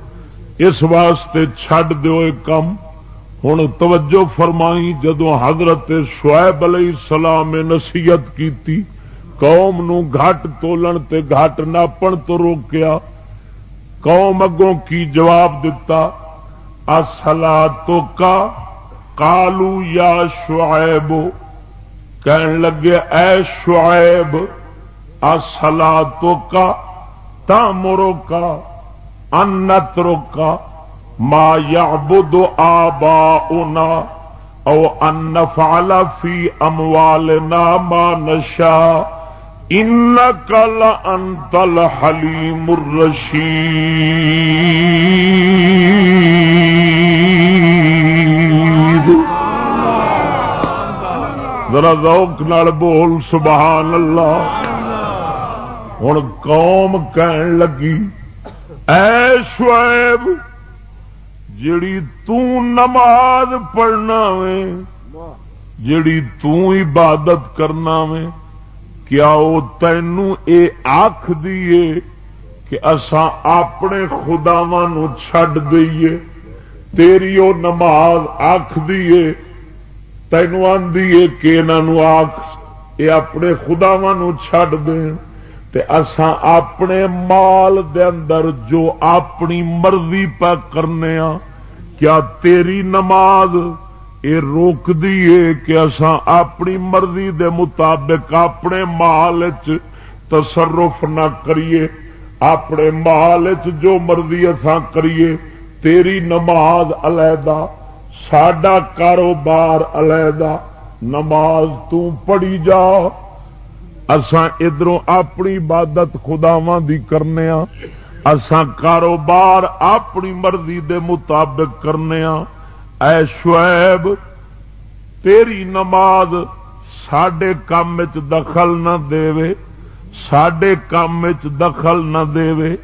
اس واسطے چھڈ دیو کم۔ ہوں توجہ فرمائی جدو حضرت شعیب علیہ السلام نصیحت کی قوم نو گھٹ تولن تے گھٹ ناپن تو روکیا۔ قوم اگوں کی جواب دتا اصلا تو کا کالو یا شعیب؟ کہن لگے، اے شعیب اصلا تو کا تامرو کا، انت روکا ما یعبد آباؤنا، او ان نفعل فی اموالنا ما نشا انک لانت الحلیم الرشید. ذرا ذوق نال بول، سبحان اللہ. ہوں قوم کہن لگی اے شعیب جڑی تو نماز پڑھنا وے جڑی تو عبادت کرنا وے کیا وہ تینوں اے آخ دیے کہ اسا اپنے خداوا چھڈ دئیے تیری وہ نماز آخ دیے تینوں آدھی کہ انہوں آخ یہ اپنے خداوا چھڈ دیں تے اساں اپنے مال دے اندر جو اپنی مرضی پہ کرنے ہاں کیا تیری نماز یہ روک دیے کہ اساں اپنی مرضی دے مطابق اپنے مال تصرف نہ کریے؟ اپنے مال جو مرضی اساں کریے، تیری نماز علیحدہ، ساڈا کاروبار علیحدہ، نماز تو پڑھی جا۔ اساں ادھروں اپنی عبادت خداواں دی کرنے اساں کاروبار اپنی مرضی دے مطابق کرنے اے شعیب، تیری نماز سڈے کام دخل نہ دے سڈے کام دخل نہ دے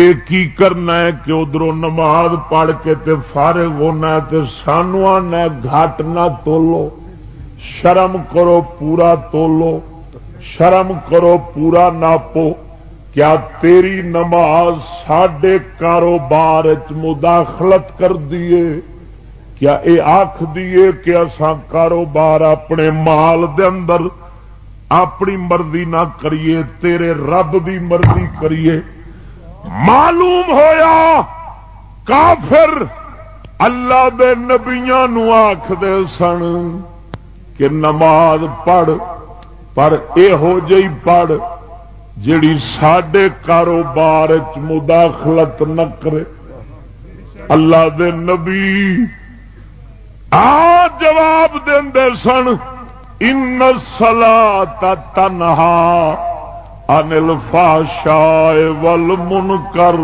ایک ہی کرنا ہے کہ ادھر نماز پڑھ کے تے فارغ ہونا ہے تے سانو آنا گھٹ نہ تولو۔ شرم کرو، پورا تولو۔ شرم کرو، پورا ناپو کیا تیری نماز سڈے کاروبار مداخلت کر دیے کیا یہ آخ دیے کہ اسان کاروبار اپنے مال دے اندر اپنی مرضی نہ کریے، تیرے رب دی مرضی کریے؟ معلوم ہویا، کافر اللہ دے نبیا آخ دے سن کہ نماز پڑھ پر یہو جی پڑھ جیڑی سڈے کاروبار مداخلت نہ کرے اللہ دے نبی آ جواب دے سن ان سلا تنہا انل فاشائے ول من کر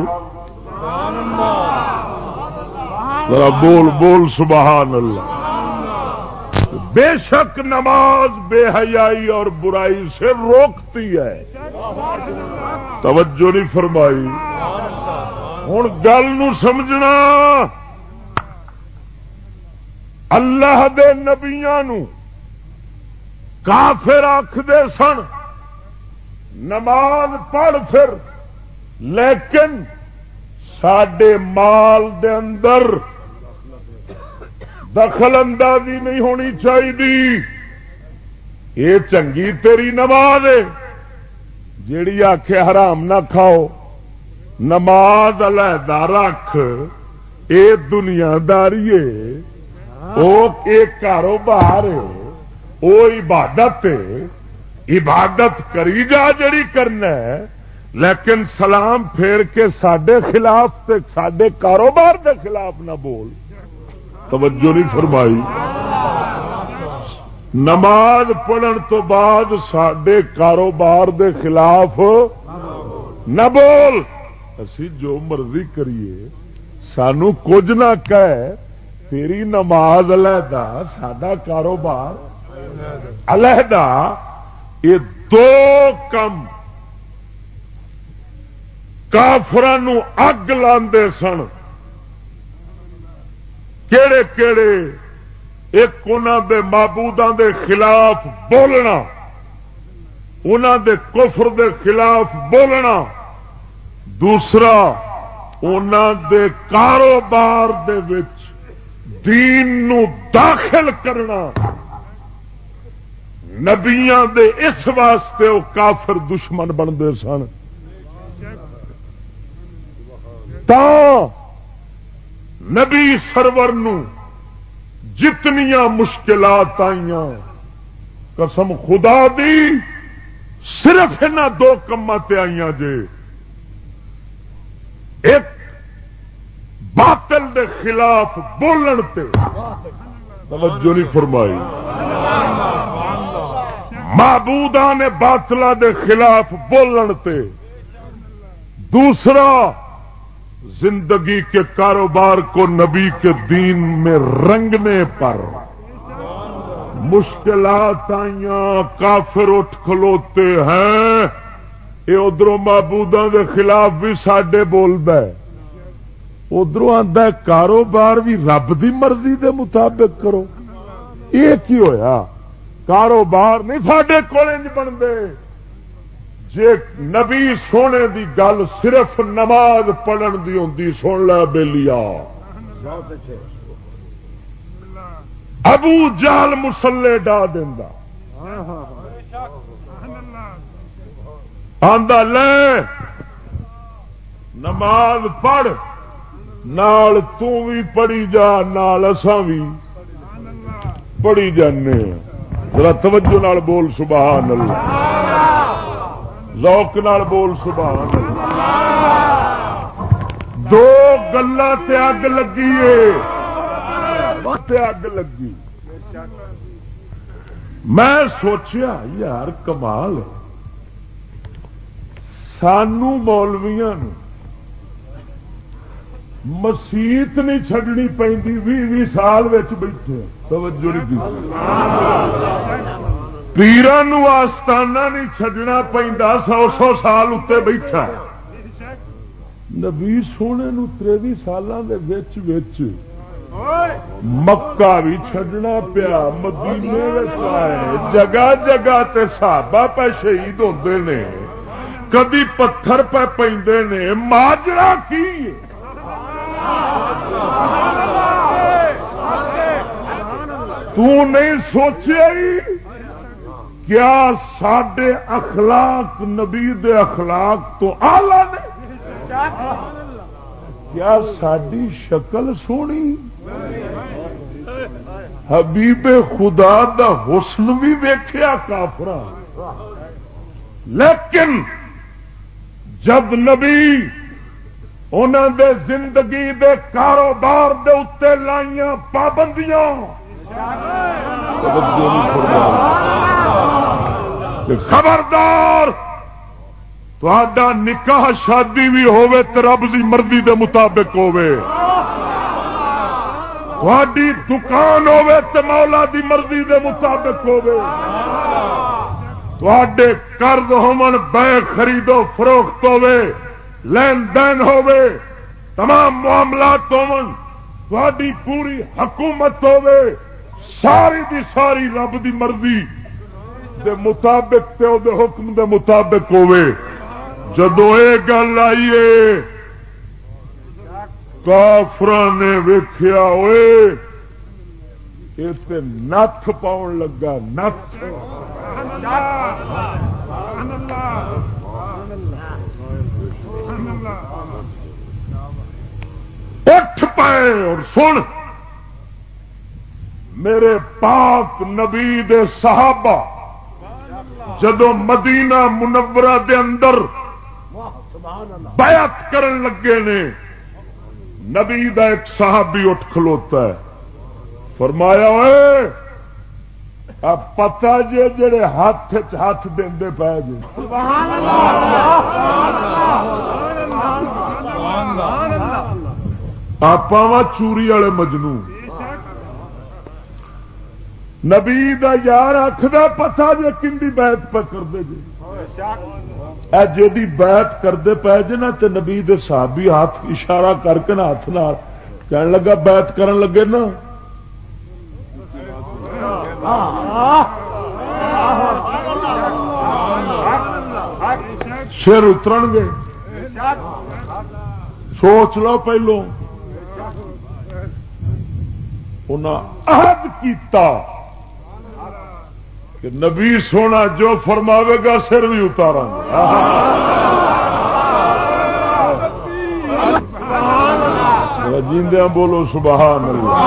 بول بول سبحان اللہ بے شک نماز بے حیائی اور برائی سے روکتی ہے۔ توجہ نہیں فرمائی۔ ہوں گل سمجھنا۔ اللہ دے نبیا کافر آخر سن۔ نماز پڑھ پھر، لیکن سڈے مال دے اندر دخل اندازی نہیں ہونی چاہیے یہ چنگی تیری نماز ہے۔ جیڑی آخ حرام نہ کھاؤ، نماز علیحدہ رکھ۔ یہ دنیا داری کاروبار وہ عبادت عبادت کری جا جڑی کرنا ہے۔ لیکن سلام پھیر کے سڈے خلاف سڈے کاروبار دے خلاف نہ بول۔ توجہ نہیں فرمائی۔ نماز پڑھن تو بعد سڈے کاروبار دے خلاف نہ بول۔ اسی جو مرضی کریے۔ سانو کچھ نہ کہ تیری نماز علیحدہ سڈا کاروبار علیحدہ۔ یہ دو کم کافران اگ لاندے سن۔ کہڑے کہڑے ایک انہوں دے معبوداں دے خلاف بولنا انہوں دے کفر دے خلاف بولنا۔ دوسرا انہوں دے کاروبار دے وچ دین نو داخل کرنا۔ نبیاں دے اس واسطے وہ کافر دشمن بنتے سن۔ تا نبی سرور نو جتنیا مشکلات آئی قسم خدا دی، صرف ان دو کما آئی جے۔ ایک باطل دے خلاف بولن تے توجہ نہیں فرمائی۔ معبودہ نے باطلا دے خلاف بولن تے۔ دوسرا زندگی کے کاروبار کو نبی کے دین میں رنگنے پر۔ مشکلات آئیاں، کافر اٹھ کھلوتے ہیں۔ یہ ادھر معبودوں کے خلاف بھی سڈے بولد ادھر آتا کاروبار بھی رب دی مرضی دے مطابق کرو۔ یہ کی ہویا؟ کاروبار نہیں سڈے کولج بنتے۔ جے نبی سونے دی گل صرف نماز پڑھن دی ہوں سن لا بےلیا ابو جال مسلے ڈا دینا لے، نماز پڑھ، نال بھی پڑھی جا، نال اساں بھی پڑھی جانے۔ ذرا توجہ نال بول، سبحان اللہ۔ ذوق نال بول سبحان اللہ۔ دو گلا اگ لگی اگ لگی۔ میں سوچیا، یار کمال، سانو مولویا مسیت نہیں چڈنی پی بھی سال بیٹھے توجہ نہیں پیران آستانہ نہیں چڈنا پہ سو سو سال اتنے بیٹھا نبی سونے نو تری سال مکہ بھی چڈنا پیا مدینے جگہ جگہ تے صحابہ پہ شہید ہوتے ہیں کدی پتھر پہ پہ نے ماجرا کی تو نہیں سوچیا کیا سڈے اخلاق نبی دے اخلاق تو آلہ نے؟ کیا ساری شکل سونی؟ حبیب خدا دا حسن بھی ویخیا کافرا لیکن جب نبی انہوں دے زندگی دے کاروبار دے اتنے لائیاں پابندیاں۔ خبردار! تا نکاح شادی بھی رب کی مرضی دے مطابق ہوے تھوڑی دکان ہوے مولا دی مرضی دے مطابق ہوے تھوڑے قرض ہومن بے خریدو فروخت ہوے لین دین ہوے تمام معاملات ہون تھوڑی پوری حکومت ہوے ساری دی ساری رب دی مرضی۔ دے مطابق تے او دے حکم دے مطابق ہوے جدو یہ گل آئیے کافر نے ویخیا ہوئے نت پاؤن لگا نت اٹھ پائے اور سن۔ میرے پاک نبی دے صحابہ جدو مدینہ منورہ دے اندر بیعت کرن لگے نے نبی دا ایک صحابی اٹھ کھلوتا ہے۔ فرمایا ہوئے اب پتا جے جڑے ہاتھ ہاتھ دے پے جی آپ چوری والے مجنو نبی دا یار آخر پتا جی کنڈی بیت پہ کر دے جی جی بیعت کرتے پے جے نا تو نبی دے صحابی ہاتھ اشارہ کر کے نا ہاتھ نہ کہنے لگا بیعت کرن لگے نا۔ سر اتر گے۔ سوچ لو پہلو۔ عہد کیتا۔ کہ نبی سونا جو فرماوے گا سر بھی اتارا جیندیا بولو سبحان اللہ۔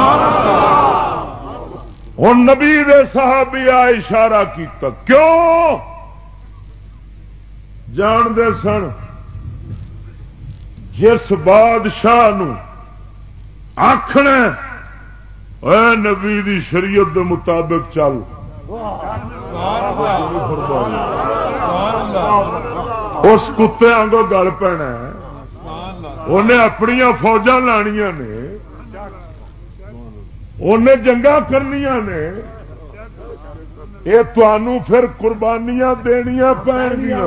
ہوں نبی دے صحابی آ اشارہ کیتا۔ کیوں؟ جان دے سن جس بادشاہ آخنا اے نبی دی شریعت دے مطابق چل۔ اس کتے آگوں گل پینا انہیں اپنی فوجا لانیا نے۔ انہیں جنگا کرنی نے۔ یہ پھر قربانیاں دنیا پڑ گیا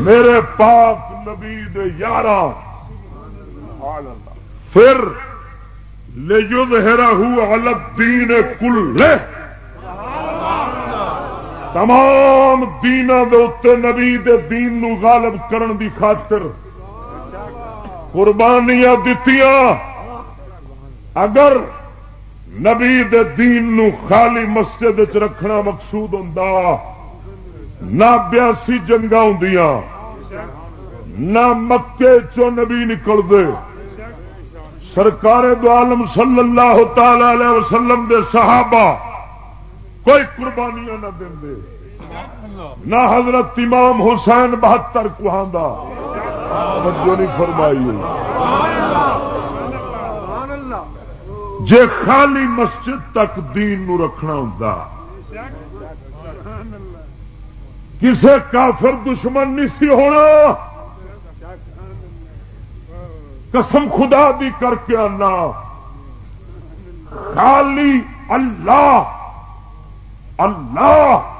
میرے پاک نبی یار پھر الگ دین کل تمام دین نبی دے دین نو غالب کرن دی خاطر قربانیاں دتیاں. اگر نبی دے دین نو خالی مسجد چ رکھنا مقصود ہوں نہ بیاسی جنگا ہوں نہ مکے چو نبی نکلتے سرکار دو عالم صلی اللہ تعالی وسلم دے صحابہ کوئی قربانیاں نہ دے۔ نہ حضرت امام حسین بہتر کہاندہ نہیں فرمائی جے خالی مسجد تک دین نو رکھنا ہوں کسے کافر دشمن نہیں سی ہونا۔ قسم خدا دی کر کے آنا خالی اللہ۔ اللہ۔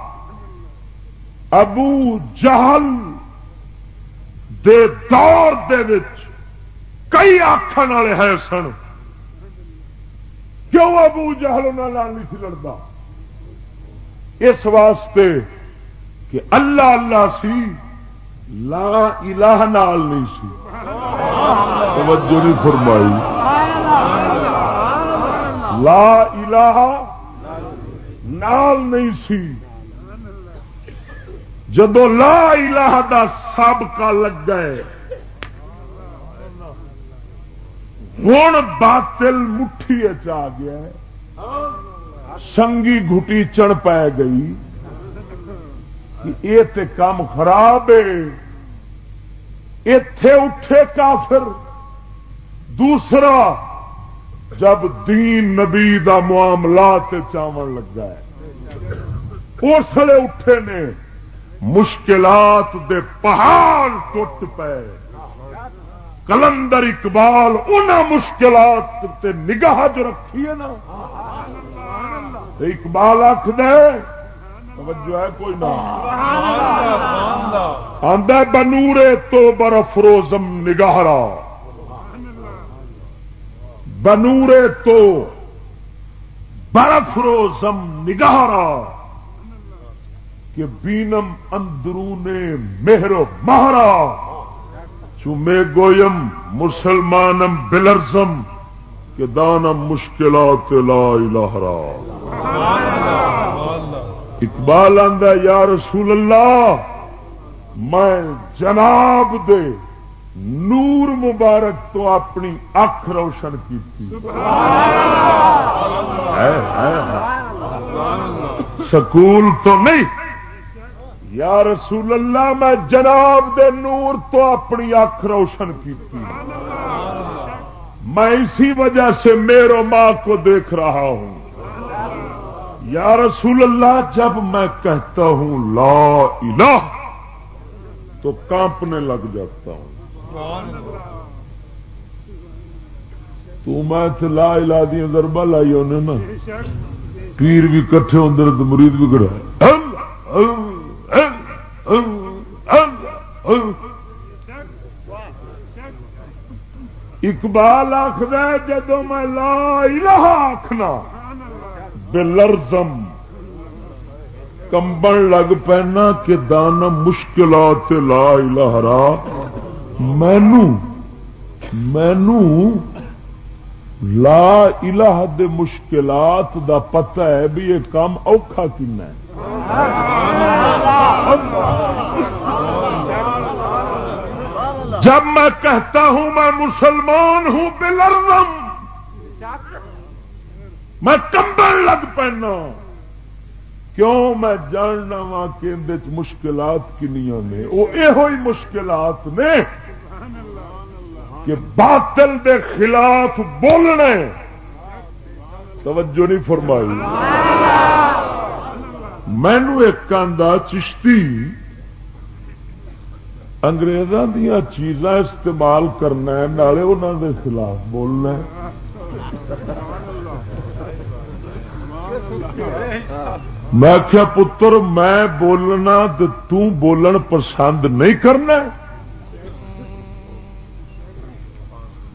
ابو جہل دے دور دے وچ کئی آخر والے ہے سن۔ کیوں ابو جہل انہوں نہیں سی لڑتا؟ اس واسطے کہ اللہ اللہ سی، لا الہ نال نہیں سی۔ توجہ نہیں فرمائی۔ لا الہ نال نہیں سی۔ جدو لا الہ دا سابقہ لگ گئے ہوں باطل مٹھی آ گیا سنگی گھٹی چڑھ پی گئی۔ یہ کام خراب ہے۔ اتے اٹھے کافر۔ دوسرا، جب دین نبی دا معاملات چاون لگا ہے۔ اس لیے اٹھے نے مشکلات دے پہاڑ ٹوٹ پے کلندر اقبال ان مشکلات تے نگاہ جو رکھی ہے نا اقبال آخ دے توجہ ہے کوئی نہ۔ آدھا بنورے تو برف روزم نگاہرا بنورے تو برف روزم نگاہرا کہ بینم اندرون مہرو مہرا۔ چومے گویم مسلمانم بلرزم کہ دانم مشکلات لا الہرا اقبال آدھا یا رسول اللہ میں جناب دے نور مبارک تو اپنی اکھ روشن کی سکول تو نہیں۔ یا رسول اللہ میں جناب دے نور تو اپنی اکھ روشن کی میں اسی وجہ سے میرو ماں کو دیکھ رہا ہوں۔ یا رسول اللہ، جب میں کہتا ہوں لا الہ، تو کانپنے لگ جاتا ہوں۔ تو میں لا الہ دیا دربا لائی انہیں نا۔ پیر بھی کٹھے ہوں تو مرید بھی کڑا اقبال آخد جدو میں لا الہ آخنا بلرزم کمبن لگ پینا کہ دانا مشکلات لا الہرا مینو مینو لا الہ دے مشکلات دا پتہ ہے بھی یہ کام اوکھا کن ہے۔ جب میں کہتا ہوں میں مسلمان ہوں بلرزم میں کمبل لگ پہنا۔ کیوں میں جاننا وا کہ مشکلات کنیا نے؟ وہ یہ مشکلات نے کہ باطل دے خلاف بولنے۔ توجہ نہیں فرمائی۔ مینو ایک کاندھا چشتی انگریزوں دیا چیزاں استعمال کرنا نالے انہوں دے خلاف بولنا میں کیا پتر، میں بولنا تو بولن پسند نہیں کرنا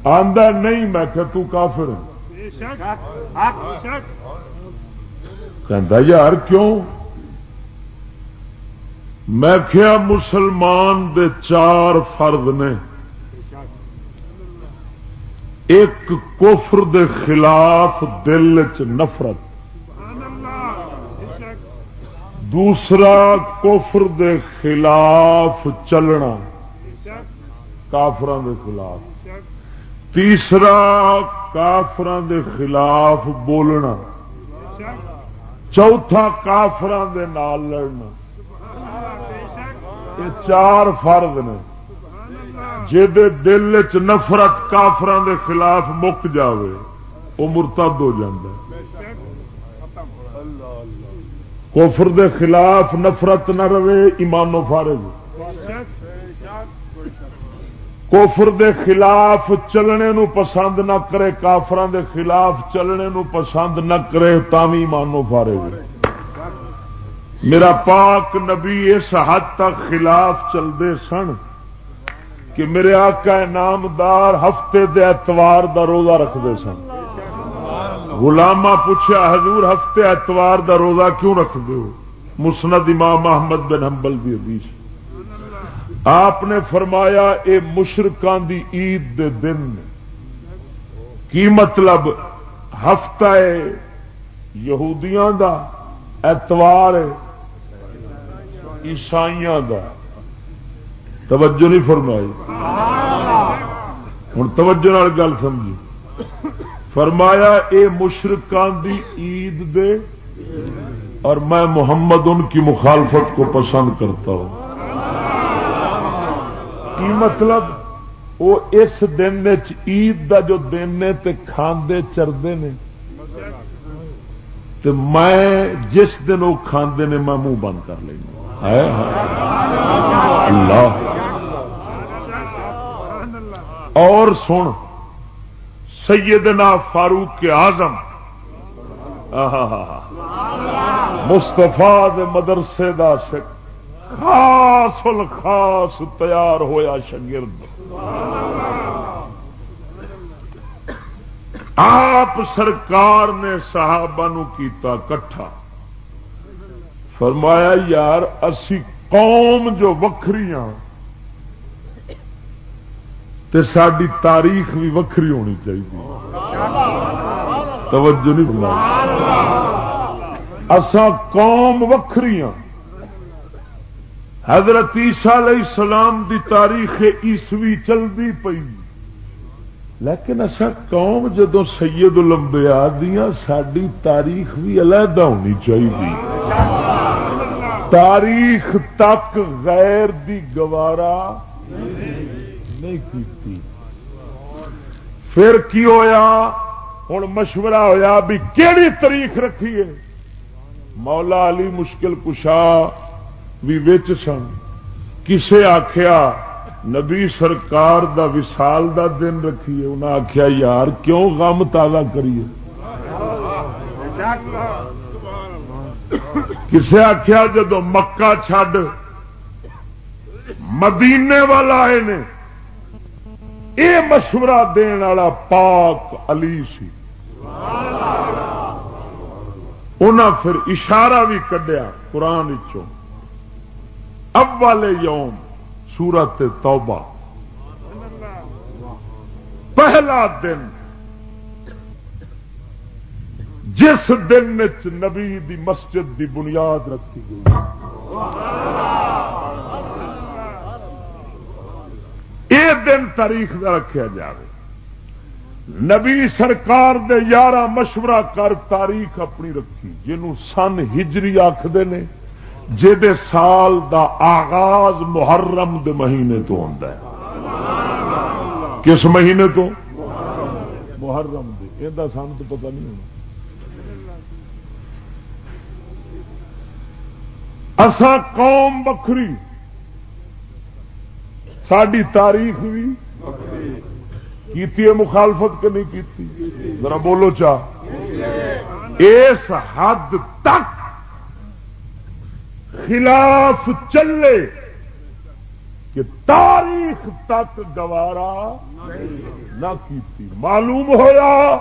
آدھا نہیں، میں کیا تو کافر کہ یار، کیوں؟ میں کیا مسلمان دے چار فرد نے۔ ایک کفر دے خلاف دل چ نفرت۔ دوسرا کفر دے خلاف چلنا۔ کافران دے خلاف۔ تیسرا کافران دے خلاف بولنا۔ چوتھا کافران دے نال لڑنا۔ یہ چار فرد نے۔ دل چ نفرت کافران دے خلاف مک جاوے، وہ مرتد ہو جائے کوفر دے خلاف نفرت نہ رہے ایمانو فارغ۔ کوفر دے خلاف چلنے نو پسند نہ کرے کافران دے خلاف چلنے نو پسند نہ کرے تاوی ایمانو فارغ۔ میرا پاک نبی اس حد تک خلاف چلتے سن کہ میرے آقا نامدار ہفتے دے اتوار دا روزہ رکھتے سن۔ غلامہ پوچھا حضور ہفتے اتوار دا روزہ کیوں رکھ دو مسند امام محمد بن حنبل دی حدیث۔ آپ نے فرمایا اے مشرکان دی عید دے دن۔ کی مطلب؟ ہفتہ یہودیاں دا اتوار عیسائیاں دا۔ توجہ نہیں فرمائی۔ ہوں توجہ گل سمجھی۔ فرمایا، اے مشرقان دی عید دے، اور میں محمد ان کی مخالفت کو پسند کرتا ہوں۔ کی مطلب؟ وہ اس دن عید دا جو دن نے تے کھاندے چردے نے۔ تے میں جس دن وہ کھاندے نے، میں منہ بند کر لینا۔ اللہ۔ اور سن سیدنا فاروق آزم مستفا مدرسے دا خاص الخاص تیار ہویا شگرد آپ سرکار نے صحابہ نو کیتا کٹھا۔ فرمایا، یار، اسی قوم جو وکری ہاں تے ساری تاریخ بھی وکری ہونی چاہیے توجہ نہیں بلا اسا قوم وکری ہاں۔ حضرت عیسیٰ علیہ السلام دی تاریخ عیسوی چلتی پئی۔ لیکن اصا قوم جدو سید لمبیا دیا ساری تاریخ بھی علیحدہ ہونی چاہیے تاریخ تک غیر دی گوارا نہیں کی پھر کی ہویا؟ ہوں مشورہ ہویا بھی کہڑی تاریخ رکھیے مولا علی مشکل کشا بھی وچ سن۔ کسے آخیا نبی سرکار دا وسال دا دن رکھیے انہیں آخیا یار، کیوں غم تازہ کریے؟ کسے آخیا جدو مکہ چھڈ، مدینے والا آئے نے یہ مشورہ دن والا پاک علی سی۔ انہیں پھر اشارہ بھی کڈیا قرآن چو اب یوم سورت توبہ۔ پہلا دن۔ جس دن نبی دی مسجد دی بنیاد رکھی گئی۔ یہ دن تاریخ کا رکھا جائے نبی سرکار دے یارہ مشورہ کر تاریخ اپنی رکھی، جنہوں سن ہجری آخر نے جہد سال دا آغاز محرم دے مہینے تو ہوتا ہے۔ کس مہینے تو؟ محرم دے۔ یہ سان تو پتہ نہیں ہونا۔ اسا قوم بکری ساری تاریخ بھی کی مخالفت کہ نہیں کی ذرا بولو چاہ اس حد تک خلاف چلے کہ تاریخ تک گوارا نہ کی معلوم ہوا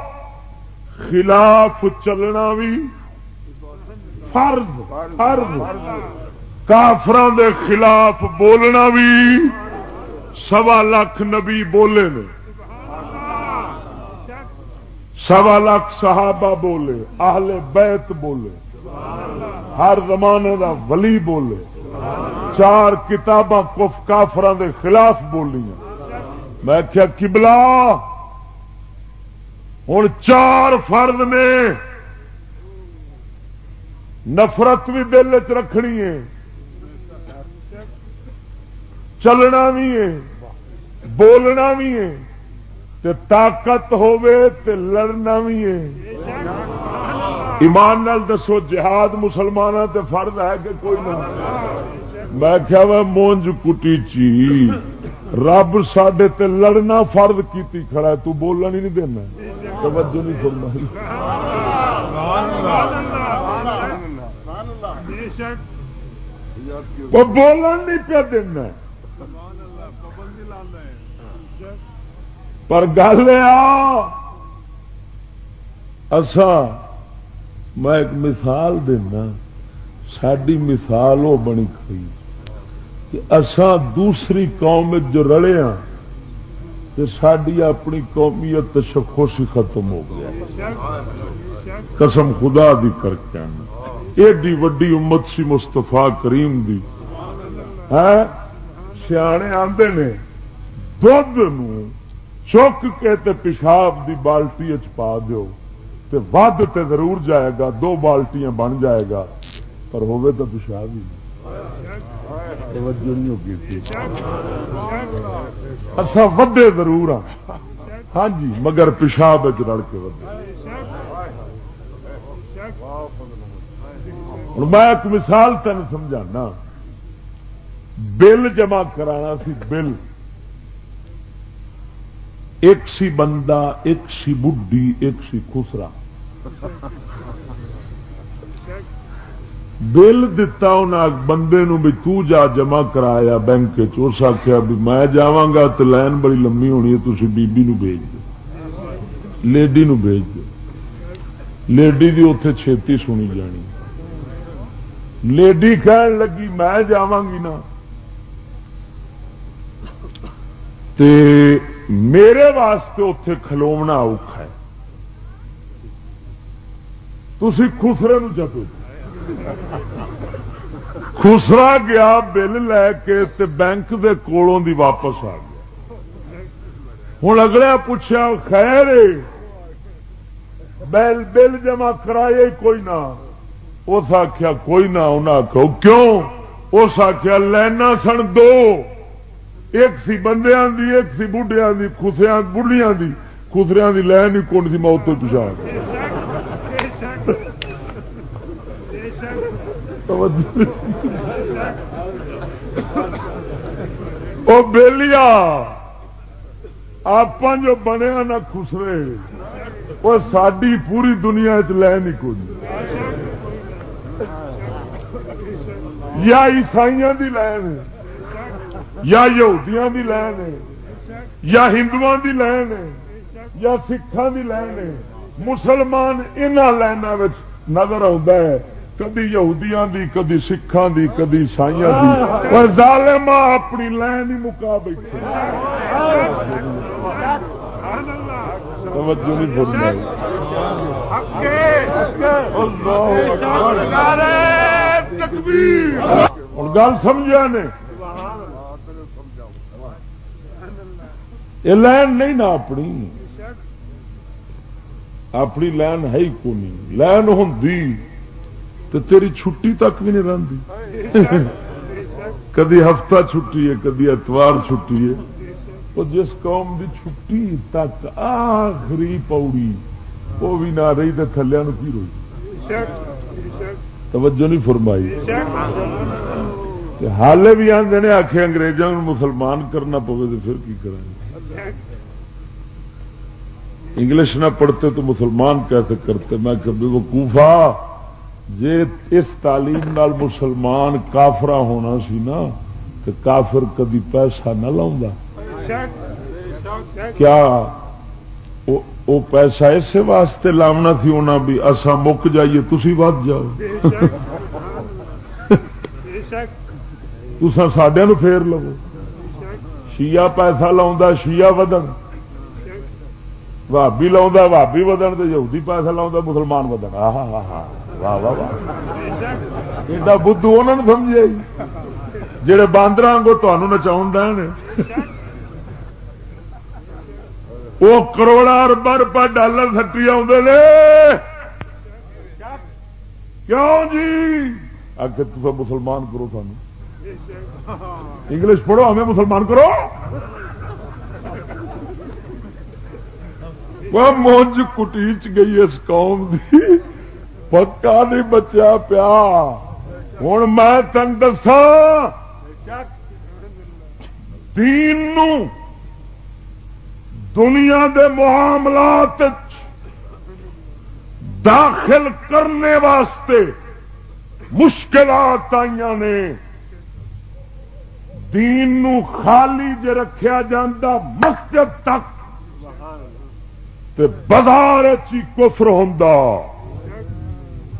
خلاف چلنا بھی فرض فرض۔ کافران دے خلاف بولنا بھی سوا لاکھ نبی بولے نے۔ سوا لاکھ صحابہ بولے، اہل بیت بولے۔ ہر زمانے دا ولی بولے۔ چار کتاباں کف کافران دے خلاف بولیاں۔ میں کیا کبلا ہوں چار فرد نے نفرت بھی دل چ رکھنی ہے۔ چلنا بھی ہے بولنا بھی ہے تے طاقت ہوے تے لڑنا بھی ہے۔ ایمان نال دسو جہاد مسلمان تے فرض ہے کہ کوئی نہ میں کیا وہ مونج کٹی چی رب سڈے تے لڑنا فرض کیتی کھڑا ہے تو بولنا ہی نہیں دینا۔ توجہ نہیں وہ بولن نہیں پیا دینا۔ پر گل آسا میں ایک مثال دینا ساری مثال وہ بنی کھڑی کہ اسان دوسری قوم جو رلے ہاں تو ساری اپنی قومیت شخوشی ختم ہو گیا قسم خدا دی کر کے ایڈی وڈی امت سی مستفا کریم دی۔ ہاں؟ سیانے آتے نے دھد چک کے تے پیشاب دی بالٹی چ پا دو تے ود تے ضرور جائے گا، دو بالٹیاں بن جائے گا، پر ہوے تو پیشاب ہی اصا اچھا، ودے ضرور ہاں۔ ہاں جی مگر پیشاب رڑ کے ودے ہوں، میں ایک مثال تین سمجھانا۔ بل جمع کرانا سی، بل۔ ایک سی بندہ، ایک سی بڈی ایک سی خسرا بل دتا انہیں بندے نو بھی تو جا جمع کرایا بینک چس آخیا بھی میں جاگا تو لائن بڑی لمبی ہونی ہے تھی بیبی نو بھیج دو۔ لیڈی نو بھیج دو۔ لیڈی دی اتے چھتی سنی جانی۔ لیڈی کہن لگی، میں جاگی نا۔ تے میرے واسطے اتے کھلونا اوکھا ہے۔ تھی خسرے چپو خسرا گیا، بل لے کے تے بینک دے کولوں دی واپس آ گیا۔ ہوں اگلے پوچھا خیر بل بل جمع کرائے کوئی نہ۔ اس آخیا کوئی نہ انہیں آخو کیوں؟ اس آخیا لینا سن دو۔ ایک سی بندیاں دی، ایک سی بڑھیا دی خسیا بڑھیا دی خسریا دی لین ہی کون سی موت تو پچھا وہ بےلیا آپ جو بنیا نہ خسرے وہ ساری پوری دنیا چ لے نہیں کوئی یا عیسائی دی لین یا یہودیاں دی لین یا ہندو دی لین یا سکھان دی لین مسلمان ان لائنوں نظر آتا ہے، کدی یہودیاں دی، کدی سکھان دی، کدی عیسائیاں دی۔ اور ظالما اپنی لین ہی مکا بیٹھے۔ توجہ نہیں فرمائی ہوں گل سمجھا نے؟ یہ لین نہیں نا اپنی۔ اپنی لین ہے ہی کونی۔ لین ہوں تو تیری چھٹی تک بھی نہیں رہتی کدی ہفتہ چھٹی ہے، کدی اتوار چھٹی ہے۔ وہ جس قوم کی چھٹی تک آخری پوڑی، وہ بھی نہ رہی تو تھلیا کی روئی؟ توجہ نہیں فرمائی۔ حال بھی آدھے نے آخے انگریزوں مسلمان کرنا پوے تو پھر کی کریں انگلش نہ پڑھتے تو مسلمان کیسے کرتے؟ میں کبھی وہ کوفا جی اس تعلیم نال مسلمان کافرا ہونا سی نا تو کافر کدی پیسہ نہ لا کیا وہ پیسہ اس واسطے لاؤنا تھی؟ انہیں بھی اصا مک جائیے تھی ود جاؤ۔ تسا سڈیا پھیر لو۔ شیا پیسہ لا شیا ودن۔ بھابی لا بھابی ودن تو یہودی پیسہ لا مسلمان ودن۔ آ ہاں ہاں واہ واہ واہ۔ بدھو انہوں نے سمجھے۔ جہے باندر آگو تمہوں نچاؤ دے وہ کروڑا اربا روپا ڈالر سٹی آدھے کیوں جی؟ اگر تو مسلمان کرو سان انگلش پڑھو ہمیں مسلمان کرو وہ مونج کٹیچ گئی اس قوم کی پکا نہیں بچیا پیا ہوں میں تن دسا دین دنیا دے معاملات داخل کرنے واسطے مشکلات آئی نے دین نو خالی جے رکھیا جاندہ مسجد تک۔ تے بازار چی کفر ہوندا۔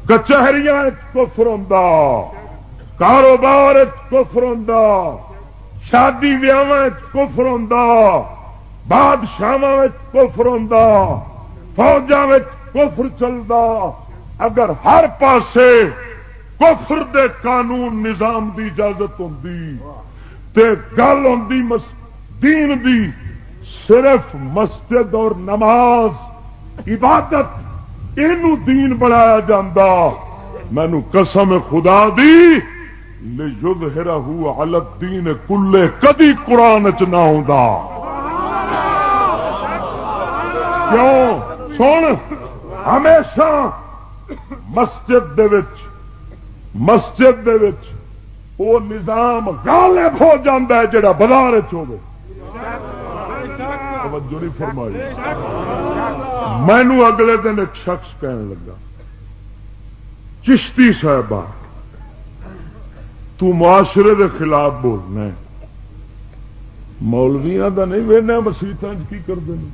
کچہری کفر ہوں کاروبار کفر ہوں شادی ویاہ کفر ہوں بادشاہ کفر ہوں فوجا کفر چلتا اگر ہر پاسے کفر دے قانون نظام دی اجازت ہوں تے گل ہوں دین دی صرف مسجد اور نماز، عبادت یہ دین بنایا جا مینو قسم خدا دی یدھ ہرا حالت دین کلے کدی قرآن چ نہ کیوں؟ سن، ہمیشہ مسجد دے وچ، مسجد دے وچ وہ نظام غالب ہو جاتا ہے جڑا بازار چوجو نہیں فرمائی۔ مینو اگلے دن ایک شخص کہنے لگا، چشتی صاحبہ، تو معاشرے دے خلاف بولنا ہے۔ مولویا کا نہیں وہنا مسیحت کی کرتے ہیں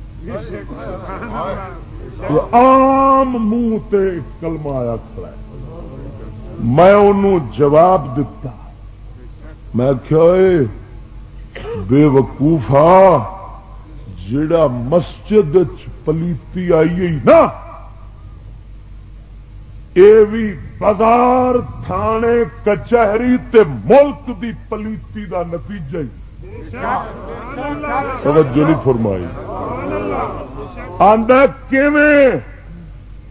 آم منہ کلمہ آیا کھڑا میں انہوں جواب دتا۔ میں کیا بے وقوفا ہاں، جڑا مسجد پلیتی آئی نا یہ بھی بازار، تھانے، کچہری تے ملک دی پلیتی دا نتیجہ ہی۔ توجہ نہیں فرمائی۔ آدھا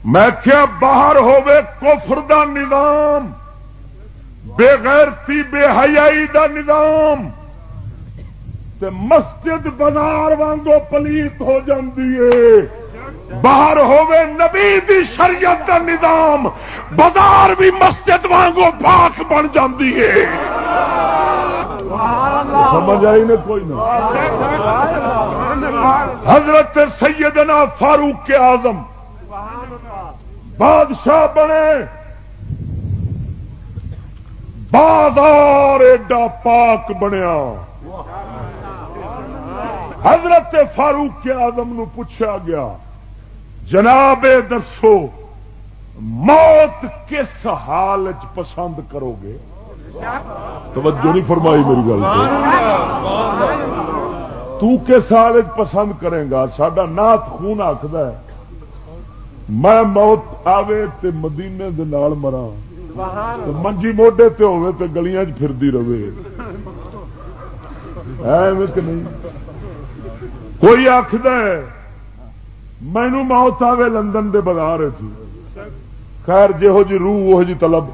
میں کیا باہر ہوے کفر دا نظام؟ بے غیرتی بے حیائی دا نظام تے مسجد بازار وانگو پلیت ہو جاندی ہے۔ باہر ہوے نبی دی شریعت کا نظام، بازار بھی مسجد وانگو پاک بن جاتی ہے۔ سمجھ آئی نے کوئی نہ حضرت سیدنا فاروق کے آزم بادشاہ بنے۔ بازار ایڈا پاک بنیا۔ حضرت فاروق کے آزم نو پوچھا گیا، جناب دسو، موت کس حال پسند کرو گے توجہ نہیں فرمائی میری گل تو۔ کس حال پسند کرے گا سڈا نات خون آخد میں موت آوے تے مدینے دے نال مرا منجی موڈے تے ہوئے تے گلیاں پھردی رہے۔ نہیں؟ کوئی آخد مینو موت آئے لندن دے بازار خیر، جہو جی روح وہ جی طلب۔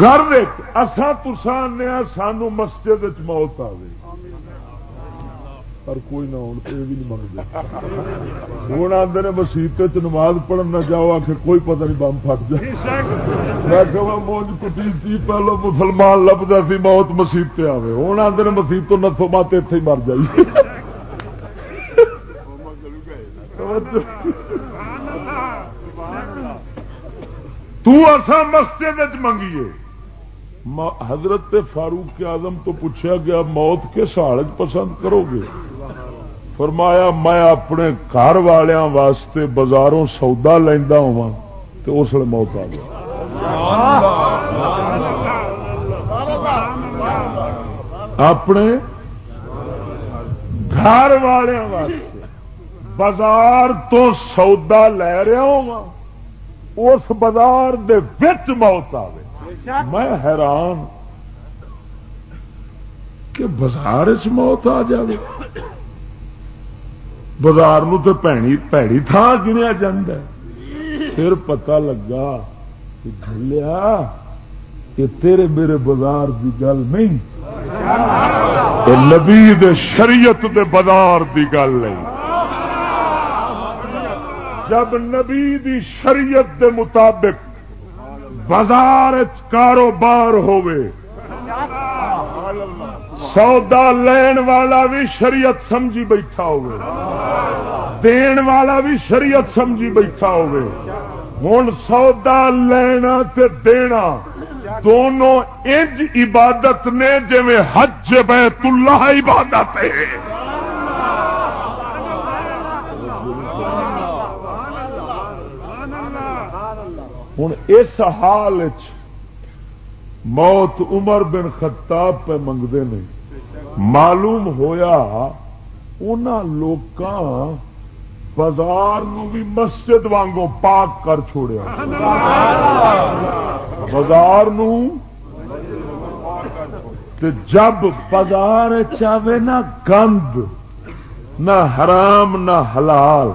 گھر اسان تسان نے سانو مسجد موت آئے پر کوئی نہ ہوں یہ بھی نہیں منگتے ہوں آتے نے مسیح نماز پڑھن نہ جاؤ آ کے کوئی پتہ نہیں بم پٹ جائے۔ میں کہ موج کٹی تھی پہلو مسلمان لبدا سی، موت مسیح آئے ہوں آتے نے مسیح تو نتو مت اتے ہی مر جائیے تسا مسجد منگیے۔ حضرت فاروق کے آزم تو پوچھا گیا موت کے سال پسند کرو گے؟ فرمایا، میں اپنے گھر والوں واسطے بازاروں سودا لینا ہوا تو اس لیے موت آ گیا اپنے گھر والوں واسطے بازار تو سودا لے رہا ہوا اس بازار دے وچ موت آئے میں حیران کہ بازار موت آ جائے بازار تو پیڑی تھان گنیا جا پھر پتا لگا کہ کہ تیرے میرے بازار کی گل نہیں۔ نبی شریعت دے بازار کی گل نہیں۔ جب نبی دی شریعت دے مطابق بازار کاروبار سودا لین والا بھی شریعت سمجھی بیٹھا دین والا بھی شریعت سمجھی بیٹھا ہوں سودا لینا تے دینا دونوں انج عبادت نے جی حج بیت اللہ عبادت ہے۔ ہوں اس حال موت عمر بن خطاب پہ منگتے ہیں معلوم ہویا ان بازار بھی مسجد وانگو پاک کر چھوڑیا۔ بازار جب بازار چاہے نہ گند، نہ حرام، نہ حلال۔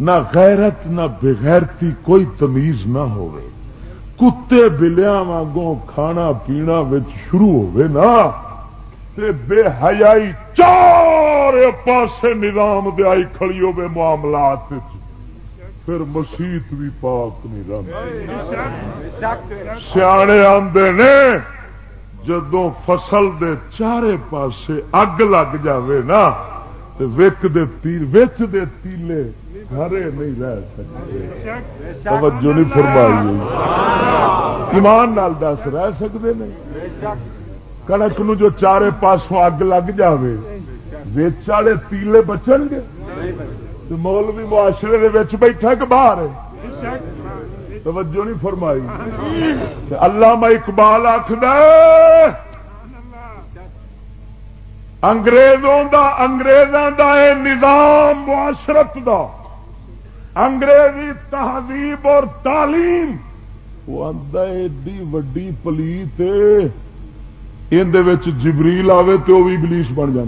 نہ غیرت نہ بغیرتی کوئی تمیز نہ ہو کتے بلیا وگوں کھانا پینا وچ شروع ہوئے نا، تے بے حیائی چار پاسے نظام دائی کھڑی ہوے معاملات پھر مسیت بھی پاک نہیں رہی سیانے آدھے نے جدو فصل دے چارے پاسے اگ لگ جاوے نا وک دے تیر وچ دے تیلے ہرے نہیں رہ سکتے۔ توجہ نہیں فرمائی ایمان نال دس رہ سکتے نہیں۔ کنک نو جو چارے پاسوں اگ لگ جاوے والے تیلے بچن گے۔ مولوی معاشرے دے بیٹھا کہ باہر توجہ نہیں فرمائی۔ اللہ میں اقبال آخد انگریزوں دا انگریزوں دا اے نظام معاشرت دا۔ انگریزی تہذیب اور تعلیم۔ وہ آدھا ایڈی وڈی پلیت اندر جبریل آوے تو وہ بھی بلیش بن جا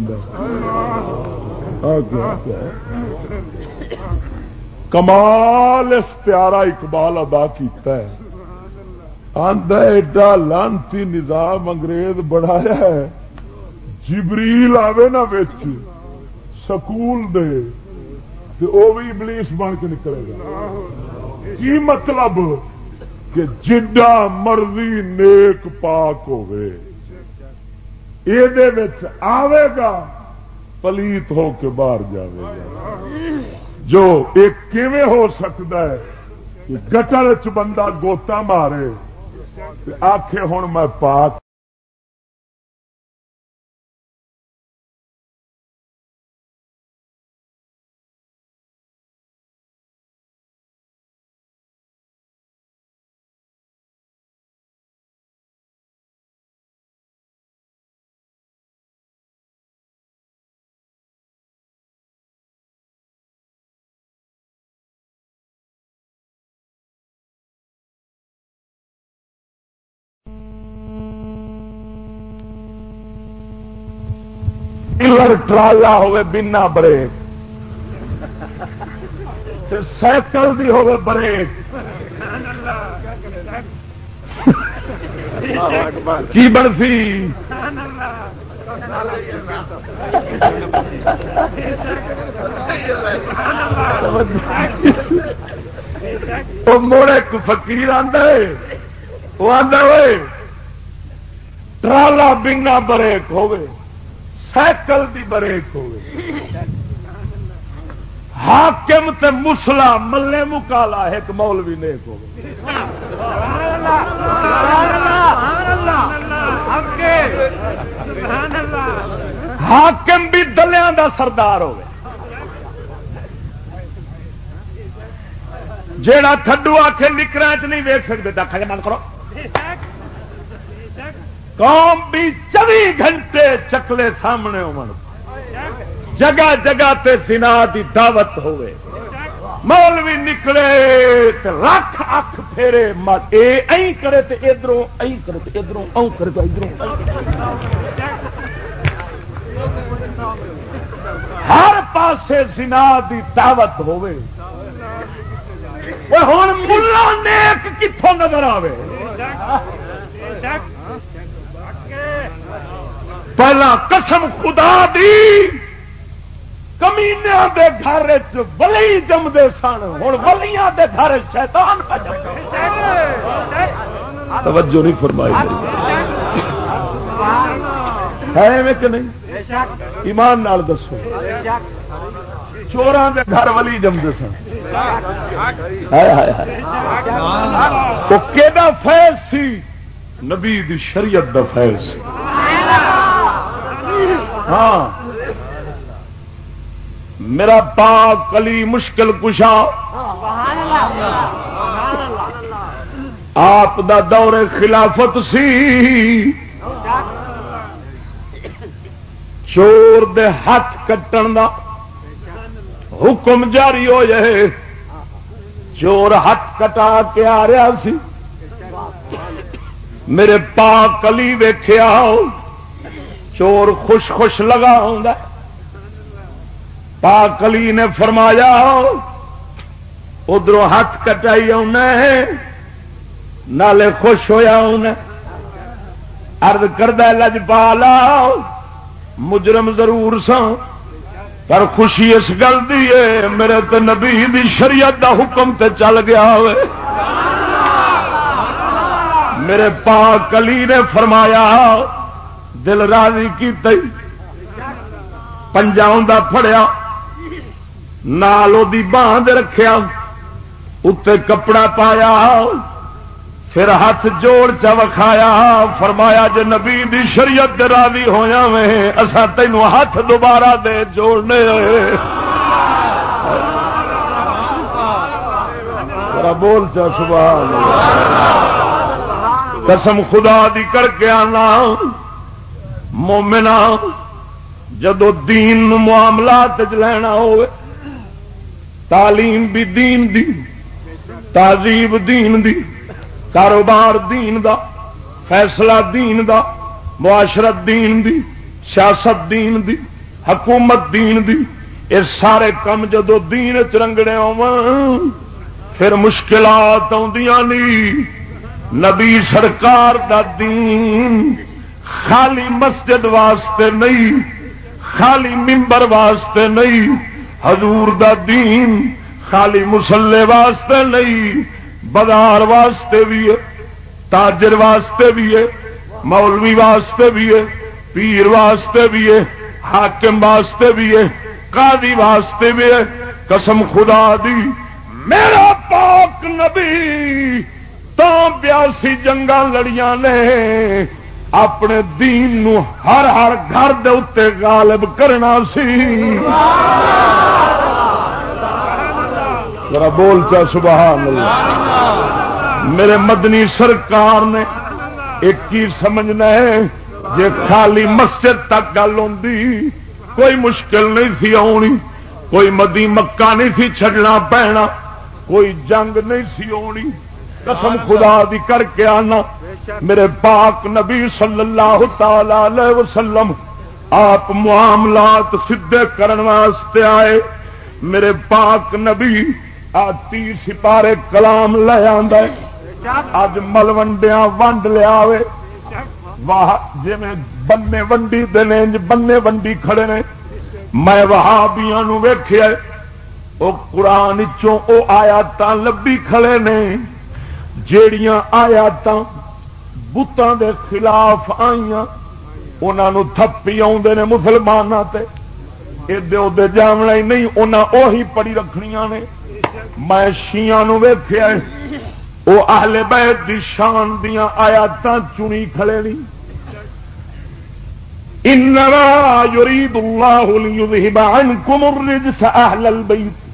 کمال اس پیارا اقبال ادا کیتا ہے۔ آدھا ایڈا لانتی نظام انگریز بڑھایا ہے۔ جبریل آوے نا بچ سکول دے۔ وہ بھی ابلیس بن کے نکلے گا۔ کی مطلب؟ کہ جڈا مرضی نیک پاک ہوئے یہ آئے گا، پلیت ہو کے باہر جائے گا۔ جو ایک ہو سکتا ہے کہ گٹر چ بندہ گوتا مارے آخے ہوں میں پاک ٹرالا ہوے بنا بریک۔ سائیکل دی ہوے بریک۔ کی برفی مڑ ایک فکیر آدھا وہ آدھا ہوئے۔ ٹرالا بنا بریک ہوگی سائیکل دی بریک ہو حاکم تے مسلا ملے مکالا، ایک مولوی نیک ہو حاکم بھی دلیا دا سردار ہو جیڑا تھڈو آ کے نکرا چ نہیں ویک سکتے دکھا من کرو۔ قوم بھی چوبی گھنٹے چکلے سامنے ہو جگہ جگہ تے سنا دی دعوت ہوئے۔ مولوی نکلے رکھ اکھ پھیرے۔ مت اے ائی کرے تے ادھروں ائی کرے تے ادھروں او کرے تے ادھروں۔ ہر پاسے سنا دی دعوت ہوئے۔ ہوں ملا نیک کتوں نظر آئے پہلا قسم خدا دی کمینیا دے گھر ولی جمدے سن ہوں ولیاں دے گھر شیطان توجہ نہیں فرمائی ہے کہ نہیں؟ ایمان نال دسو۔ چوران دے گھر ولی جمدے سن۔ وہ کہ فیض سی؟ نبی دی شریعت دا فیض. ہاں. میرا پاک کلی مشکل کشا. آپ دا دور خلافت سی. چور دے ہاتھ کٹن دا حکم جاری ہو جائے. چور ہاتھ کٹا کے آ رہا سی. میرے پاک کلی ویخیا چور خوش خوش لگا ہوں پاک علی نے فرمایا ادھر ہاتھ کٹائی آنا نالے خوش ہوا ارد کردہ لج پالا مجرم ضرور سا پر خوشی اس گل دی ہے، میرے تے نبی دی شریعت دا حکم تے چل گیا ہوئے۔ میرے پاک علی نے فرمایا، دل راضی کی تئی پنجا فڑیا نال باندھ رکھیا اتنے کپڑا پایا، پھر ہاتھ جوڑ چ وکھایا، فرمایا جے نبی دی شریعت راضی ہویا میں اسا تینوں ہاتھ دوبارہ دے جوڑنے۔ بول چا، سبحان قسم خدا دی کر کے آنا۔ مومنا جدو دین معاملات لینا ہو تعلیم بھی دین دی، تہذیب دین دی، کاروبار دین دا، فیصلہ دین دا، معاشرت دین دی، سیاست دین دی، حکومت دین دی یہ سارے کم جدو دین چرنگنے پھر مشکلات نہیں نبی سرکار دا دین خالی مسجد واسطے نہیں، خالی ممبر واسطے نہیں، حضور دا دین خالی مسلے واسطے نہیں، بازار واسطے بھی ہے، تاجر واسطے بھی ہے، مولوی واسطے بھی ہے، پیر واسطے بھی ہے، حاکم واسطے بھی ہے، قاضی واسطے بھی ہے، قسم خدا دی، میرا پاک نبی تو بیاسی جنگا لڑیاں نے اپنے دین نو ہر ہر گھر دے اتنے غالب کرنا سی۔ ذرا بول چا سبحان اللہ میرے مدنی سرکار نے ایک چیز سمجھنا ہے جی خالی مسجد تک گل ہوتی کوئی مشکل نہیں تھی آنی، کوئی مدی مکہ نہیں تھی چھڈنا پینا کوئی جنگ نہیں سی آنی۔ قسم خدا دی کر کے آنا۔ میرے پاک نبی صلی اللہ تعالی وسلم، آپ معاملات سدھے کرن واسطے آئے۔ میرے پاک نبی آتی سپارے کلام لے اج ملوڈیا ونڈ لیا واہ جی بنے ونڈی دن بنے ونڈی کھڑے نے۔ میں وہابیا ویخیا وہ قرآن چو آیات لبی کھڑے نے۔ جیڑیاں آیات بتان دے خلاف آئیاں انہوں تھپی آدھے نے مسلمانوں تے۔ ادے ادے جامنا ہی نہیں انہیں اہی پڑی رکھنیا نے۔ میں شیاں ویخیا وہ اہل بیت دی شان دیا آیات چنی کھڑے نہیں انما يريد الله ليذهب عنكم الرجس اهل البيت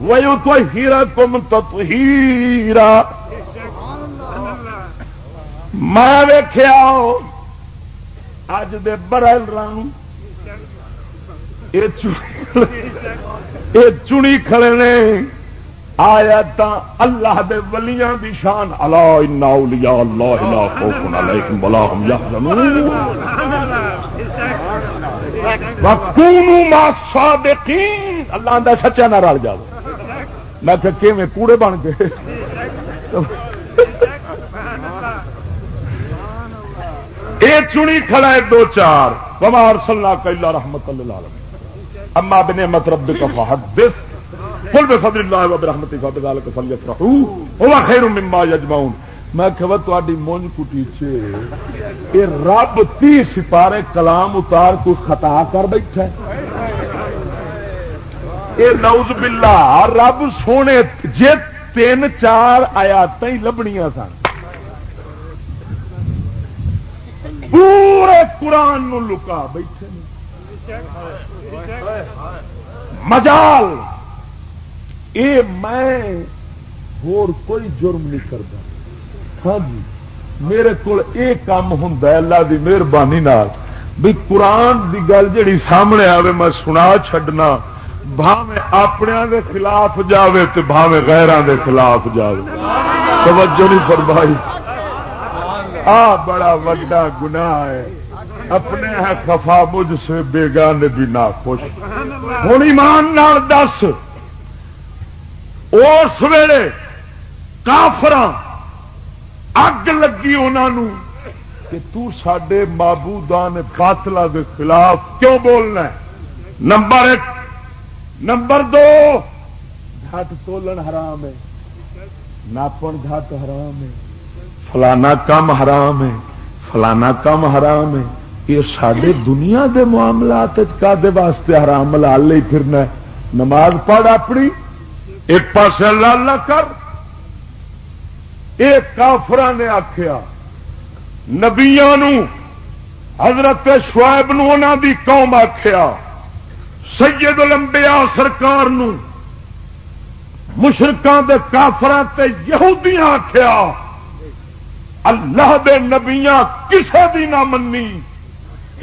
ویو تو ويطهركم تطهيرا۔ میں ویخیا اج دے برل رنگ، یہ چنی کھڑے نے آیا تا اللہ دے ولیاں دی شان۔ اللہ انا اولیاء اللہ لا خوف ولا هم يحزنون مع الصادقین اللہ دا سچا نہ رل جاؤ میں کہ کیویں کوڑے بن گئے اے چنی کھڑا ہے دو چار ومار صلی اللہ کلا رحمت اللہ علیہ اما بنعمت ربک فحدث قل بفضل اللہ و وبرحمتہ فبذلک فلیفرحوا هو خیر مما یجمعون میں کہ تاری مونج کٹی چ رب تی سپارے کلام اتار کو خطا کر بیٹھا ہے نوز باللہ، رب سونے جے تین چار آیات ہی لبنیاں سن۔ پورے قرآن نو لکا بیٹھے مجال۔ اے میں اور کوئی جرم نہیں کرتا ہاں جی میرے کو کام ہوں اللہ دی مہربانی بھی قرآن دی گل جڑی سامنے آوے، میں سنا چھڈنا۔ بھاوے اپنے دے خلاف جاوے تو بھاوے غیران دے خلاف جاوے۔ توجہ نہیں فرمائی۔ آ، بڑا وڈا گناہ ہے۔ اپنے ہے خفا، مجھ سے بیگانے بھی نہ خوش ہوں ایمان نال دس۔ اس ویلے کافر اگ لگی انہوں کہ تو سڈے مابودان باطلا کے خلاف کیوں بولنا نمبر ایک۔ نمبر دو گھٹ تولن حرام ہے۔ ناپن گھٹ حرام ہے۔ فلانا کام حرام ہے۔ فلانا کام حرام ہے۔ یہ سارے دنیا دے معاملات کا دے واسطے حرام؟ لال لے پھرنا نماز پڑھ اپنی ایک پاس اللہ اللہ کر۔ ایک کافر نے آخیا نبیا حضرت شعیب نو دی قوم آخیا سید لمبیا سرکار مشرقوں کے کافر یہودیاں آخیا اللہ دے نبیاں کسے دی نہ منی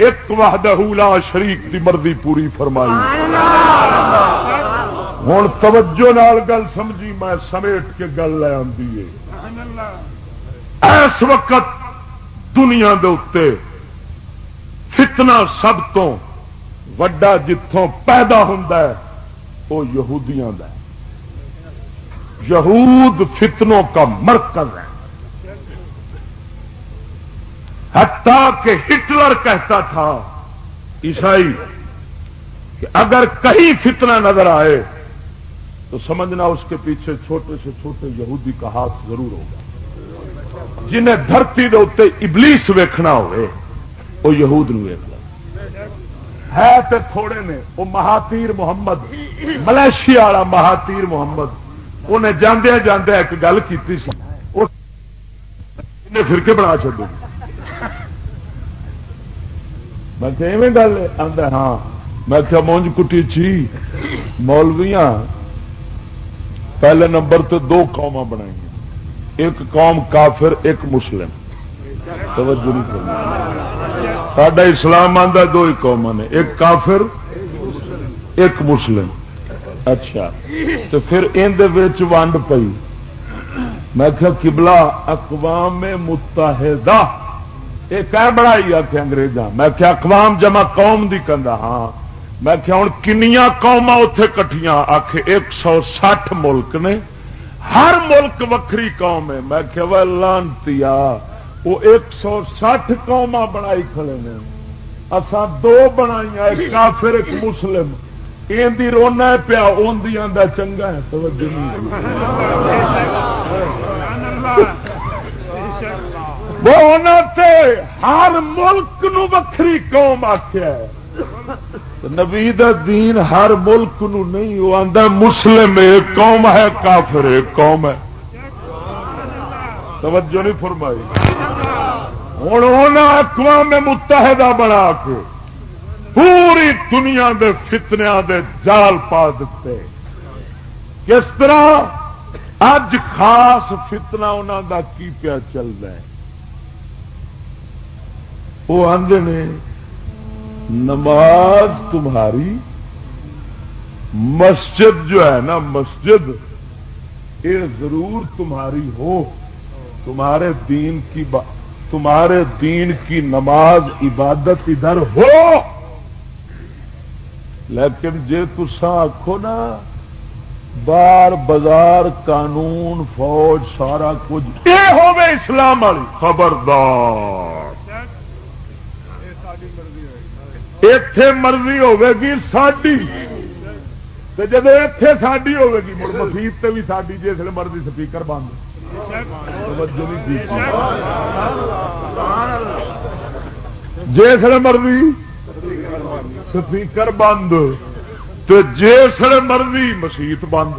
ایک وحدہ لا شریک دی مرضی پوری فرمائی۔ ہوں توجہ نال گل سمجھی، میں سمیٹ کے گل لے آئی اس وقت دنیا دے اتنے فتنہ سب تو وڈا جتوں پیدا ہوتا ہے وہ یہودیاں دا یہود فتنوں کا مرکز ہے۔ حتیٰ کہ ہٹلر کہتا تھا، عیسائی، کہ اگر کہیں فتنہ نظر آئے، تو سمجھنا اس کے پیچھے چھوٹے سے چھوٹے یہودی کا ہاتھ ضرور ہوگا۔ جنہیں دھرتی کے اتنے ابلیس ویکھنا ہوئے، وہ یہود ویکنا ہے تو تھوڑے نے، وہ مہاتیر محمد، ملیشیا والا مہاتیر محمد۔ انہیں جاندیا جاندیا ایک گل کی فرقے بنا چلو میں کہ ایویں گل آدھا ہاں۔ میں کیا مونج کٹی چی مولویاں، پہلے نمبر تو دو قوم بنائی ایک قوم کافر، ایک مسلم۔ توجہ نہیں کرنا سڈا اسلام آتا دو ہی قوم نے ایک کافر ایک مسلم۔ اچھا۔ تو پھر اندر ونڈ پئی۔ میں کیا کبلا اقوام متحدہ۔ یہ کہ بڑائی آ کے انگریزاں۔ میں کیا اقوام جمع قوم دی کندا ہاں۔ میں کیا ہوں کنیا قوما اتے کٹیاں آخ ایک سو سٹھ ملک نے۔ ہر ملک وکری قوم ہے۔ میں کیا وہ لانتی وہ ایک سو سٹھ قوما بنائی کھڑے نے۔ اسان دو بنائی ایک کافر ایک مسلم۔ رونا پیا اندر چنگا ہے توجہ وہ ہر ملک نو وکری قوم آخیا نبی دین ہر ملک نو نہیں وہ آدھا مسلم ایک قوم ہے کافر ایک قوم ہے۔ توجہ نہیں فرمائی۔ ہوں اقوام متحدہ بنا کے پوری دنیا دے فتنیا دے جال پا دیتے کس طرح اج خاص فتنا انہوں دا کی پیا چل رہا ہے؟ وہ آدھے نے، نماز تمہاری مسجد جو ہے نا مسجد یہ ضرور تمہاری ہو۔ تمہارے دین کی با... تمہارے دین کی نماز عبادت ادھر ہو! لیکن جے تسا آخو نا، بار بازار، قانون، فوج، سارا کچھ یہ ہو اسلام والی، خبردار! اتے مرضی ہوگی ساری جب اتے ساری ہوگی مڑ مسیح بھی ساری جس مرضی سپیکر بند جس مرضی، سپیکر بند تو جس مرضی مسیت بند۔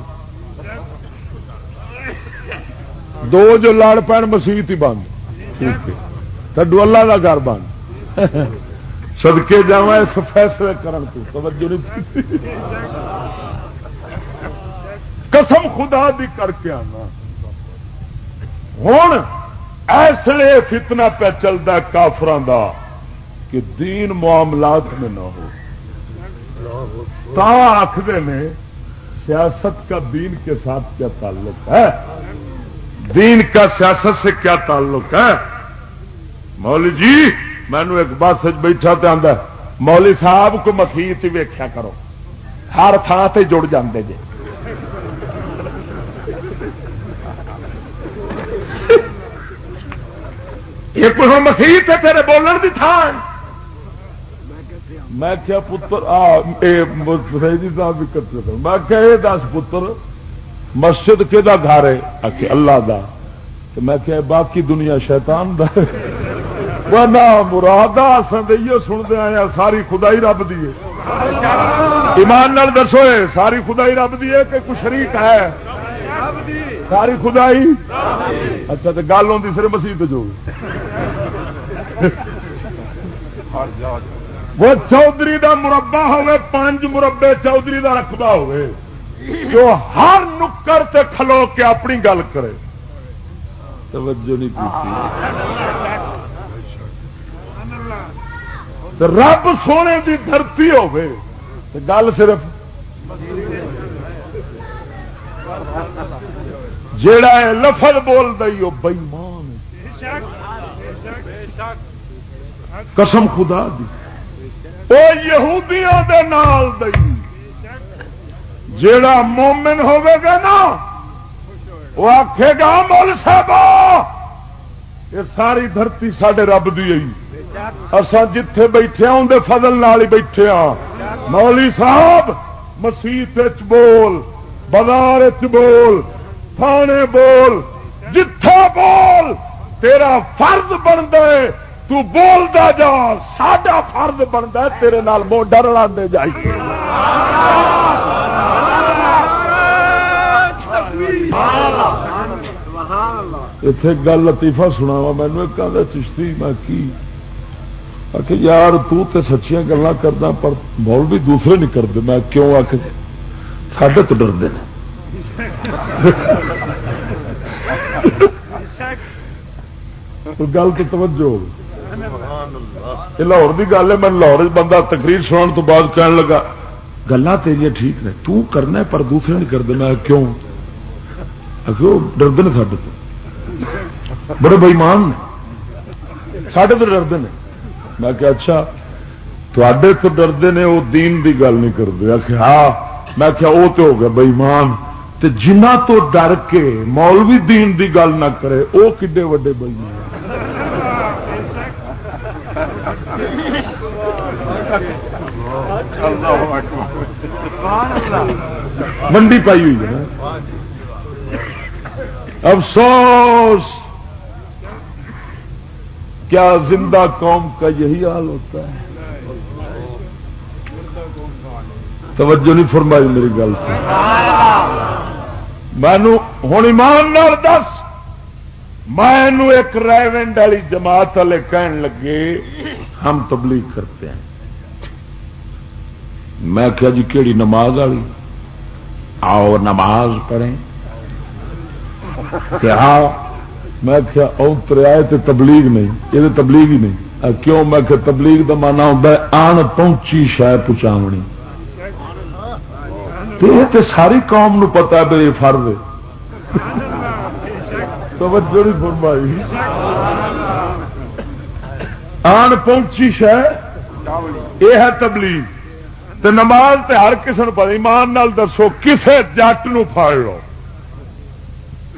دو جو لڑ پین مسیت ہی بند۔ ٹھڈو اللہ کا گھر بند۔ سدکے جا اس فیصلے کرن توجہ نہیں۔ قسم خدا بھی کر کے آنا۔ ہوں اس لیے فتنا پہ چلتا کافران دا کہ دین معاملات میں نہ ہو۔ تا آخر نے سیاست کا دین کے ساتھ کیا تعلق ہے؟ دین کا سیاست سے کیا تعلق ہے؟ مول جی مینو ایک بس بیٹھا تو آتا مولی صاحب کو مسیحت ویخیا کرو۔ ہر تھان سے جڑ جاندے جے۔ یہ کوئی ہوں مسیح تیرے بولن کی تھان۔ میں کیا پتر صاحب بھی کرتے میں کیا یہ دس پتر، مسجد کہ گھر ہے؟ آ اللہ دا۔ تو میں کیا باقی دنیا شیطان دا نہ مراد یہ سنتے آیا ساری خدائی رب دی ایمان نال دسو ساری خدائی رب دی کہ کچھ شریک ہے؟ ساری خدائی؟ اچھا تو گل ہوتی سر مسیح جو۔ وہ چودھری دا مربع ہوے پانچ مربے چودھری دا رقبہ ہوے جو ہر نکر تے کھلو کے اپنی گل کرے۔ توجہ نہیں رب سونے دی دھرتی ہوے گل صرف جیڑا ہے لفظ بول دئی وہ بئیمان قسم خدا دی۔ وہ یہودیاں دے نال دئی جیڑا مومن ہوے گا نا وہ آخے گا مول صاحب یہ ساری دھرتی سڈے رب دی اصا جتھے بیٹھے ہوں دے فضل نال ہی بیٹھے ہاں۔ مولی صاحب، مسیح بول۔ بازار بول، تھانے بول، جتھا بول، تیرا فرض بن دے تو بولتا جا، ساڈا فرض بنتا ہے، تیرے نال موڈا رلا دے جائیے اتے گل لطیفہ سنا وا مینو ایک آدھا چشتی، میں کی؟ آخ یار، تو تے سچیاں گلا کرنا پر مول بھی دوسرے نہیں کرتے میں کیوں آ کے سڈے تو ڈرتے ہیں گل تو توجہ لاہور کی گل ہے، میں لاہور بندہ تقریر سننے تو بعد کہنے لگا گلا تیریا ٹھیک نے، تو کرنا پر دوسرے نہیں کرتے۔ میں کیوں؟ ڈرد نے سڈے تو۔ بڑے بئیمان نے۔ سڈے تو ڈرد نے۔ میں کہ اچھا تے تو ڈرتے نے، وہ دین دی گل نہیں کرتے۔ آخ ہاں میں کیا وہ تو ہو گیا بئیمان جنہ تو ڈر کے مولوی دین دی گل نہ کرے وہ کڈے وڈے بئیمان منڈی پائی ہوئی ہے افسوس! کیا زندہ قوم کا یہی حال ہوتا ہے؟ توجہ نہیں فرمائی میری گل سے مینو ہوں ایمان دس میں ایک ریونڈ والی جماعت والے کہن لگے، ہم تبلیغ کرتے ہیں۔ میں کیا جی کہڑی نماز والی؟ آؤ نماز پڑھیں۔ کیا ہاں، میں کیا اوتر تو تبلیغ نہیں، یہ تبلیغ ہی نہیں۔ کیوں؟ میں کہ تبلیغ کا مانا ہوتا ہے، آن پہنچی شاید پہنچاونی تو ساری قوم نو پتا ہے بھائی فرض توجہ نہیں فرمائی۔ آن پہنچی شہ یہ ہے تبلیغ۔ تو نماز تے ہر کسی نے پتا ایمان نال دسو کسے جٹ نو پھاڑ لو۔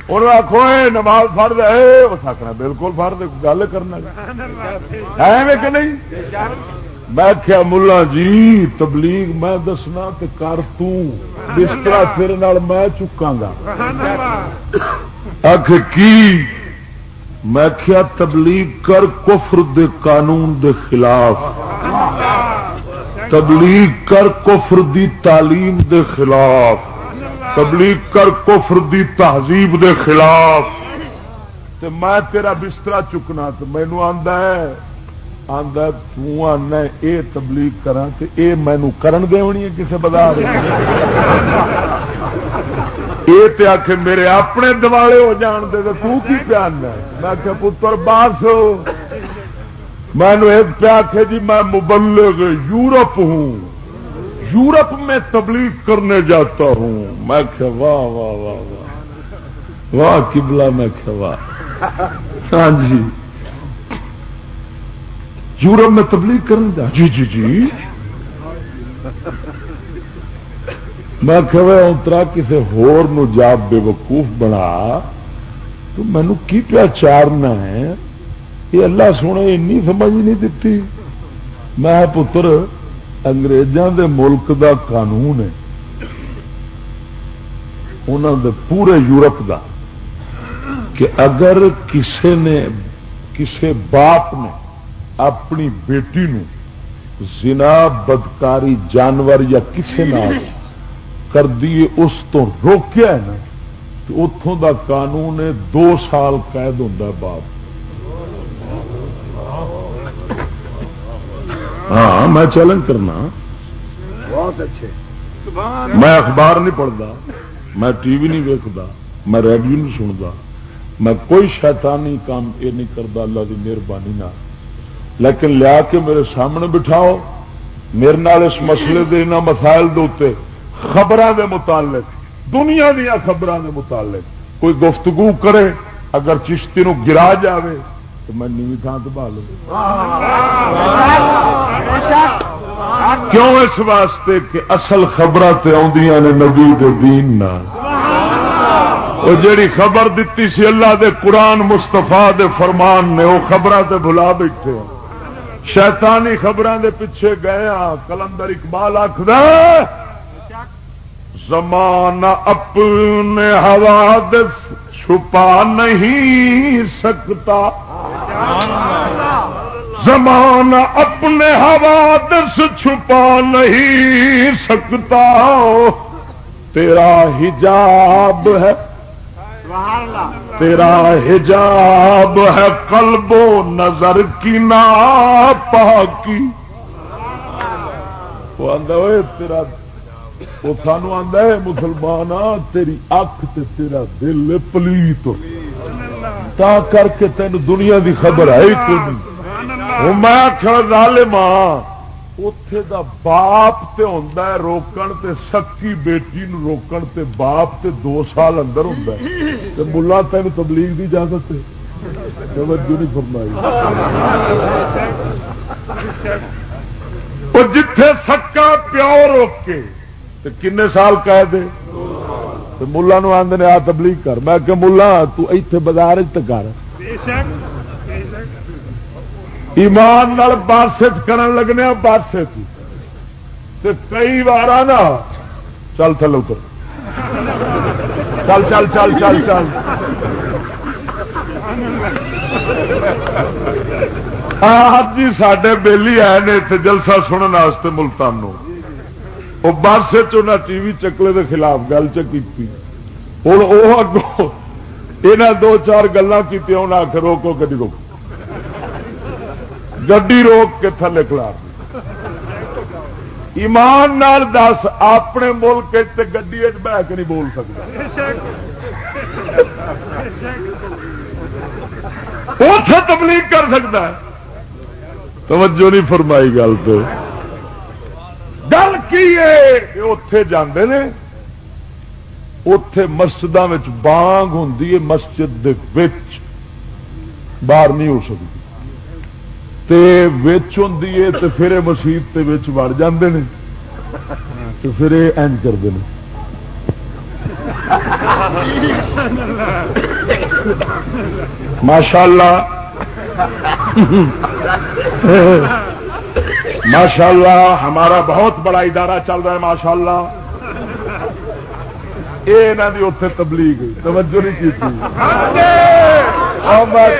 انہوں آخو نماز فر دے اس آخنا بالکل فر دے گل کرنا ہے۔ کہ نہیں؟ میں کیا ملا جی تبلیغ میں دسنا تے کر تسرا پھر میں چکا گا۔ آخ کی؟ میں کیا تبلیغ کر کفر دے قانون دے خلاف۔ تبلیغ کر کفر دی تعلیم دے خلاف۔ تبلیغ کر کفر دی تہذیب دے خلاف۔ تے میں تیرا بستر چکنا تو مینو آدھا ہے آدھا تنا یہ تبلیغ کرا تے اے مینو کرن دے ہونی ہے کسے بازار یہ تے آخ میرے اپنے دوالے ہو جان دے تو کی پیان میں کہ پتر، باس ہو میں ایک پیا کہ جی میں مبلغ یورپ ہوں۔ یورپ میں تبلیغ کرنے جاتا ہوں۔ میں کہ واہ واہ واہ واہ۔ واہ کبلا میں کہ واہ۔ ہاں جی۔ یورپ میں تبلیغ کرنے جا جی جی جی۔ میں کہ اترا کسی ہور جا بے وقوف بنا، تو مینو کی پیا چارنا ہے؟ یہ اللہ سونے این سمجھ نہیں دیتی میں پتر انگریزوں دے ملک دا قانون ہے۔ انہوں دے پورے یورپ دا کہ اگر کسے نے، کسے باپ نے اپنی بیٹی نو زنا بدکاری جانور یا کسے نہ کر دیے اس تو روکیا ہے نا تو اتوں دا قانون ہے دو سال قید ہوں باپ۔ ہاں میں چیلنج کرنا۔ بہت اچھے۔ میں اخبار نہیں پڑھتا میں ٹی وی نہیں ویکتا میں ریڈیو نہیں سنتا میں کوئی شیطانی کام یہ نہیں کرتا اللہ کی مہربانی نہ لیکن لیا کے میرے سامنے بٹھاؤ۔ میرے نال اس مسئلے دے نہ مسائل دے خبروں دے متعلق، دنیا دیا خبروں دے متعلق کوئی گفتگو کرے، اگر چشتی نو گرا جاوے تو میں نیوی تھان تو بھال کیوں اس واسطے کہ اصل خبر نے نبی دین وہ جیڑی خبر دیتی سی اللہ دے قرآن مستفا دے فرمان نے، وہ خبر تے بلا بیٹھے شیطانی خبروں دے پیچھے گیا کلندر اقبال آخر زمانہ اپنے حوادث چھپا نہیں سکتا۔ زمانہ اپنے حوادث چھپا نہیں سکتا۔ تیرا حجاب ہے۔ تیرا حجاب ہے قلب و نظر کی نا پاکی وہ تیرا وہ سانو آدھا ہے مسلمان تیری اکھ تے تیرا دل پلیت۔ تا کر کے تین دنیا دی خبر ہے کوئی میں آخر ظالم اتے دا باپ تے ہوندا ہے، روکن تے سکی بیٹی نو روکن تے باپ تے دو سال اندر ہوندا ہے۔ تے ملا تین تبلیغ دی اجازت ہے۔ توجہ نہیں فرمائی۔ جتھے سکا پیو روک کے کنے سال کہہ دے ملا نو آدھے آ تبلیغ کر۔ میں کہ ملا تے بازار کر۔ ایمان بارست کرن لگنے ہاں بارست کئی بار نا، چل تھلو کر چل چل چل چل چل۔ ہاں جی سڈے بہلی آئے نے اتنے جلسہ سننے ملتان وہ بس ٹی وی چکلے کے خلاف گل چکی ہوں وہ اگوں یہاں دو چار گلیں کی آخر روکو گی روک گی روک کے تھلے کلا ایمان نال دس، اپنے ملک گی بہ کے نہیں بول سکتا اتے تبلیغ کر سکتا ہے۔ توجہ نہیں فرمائی گل تو۔ گل کی اتے جانے نے۔ اتے مسجد بانگ ہوں مسجد باہر نہیں ہو سکتی ہوں پھر مسیح وڑ جاندے نے تو پھر یہ کرتے ہیں ماشاء اللہ ماشاء اللہ ہمارا بہت بڑا ادارہ چل رہا ہے ماشاء اللہ یہ اتے تبلیغ توجہ نہیں کی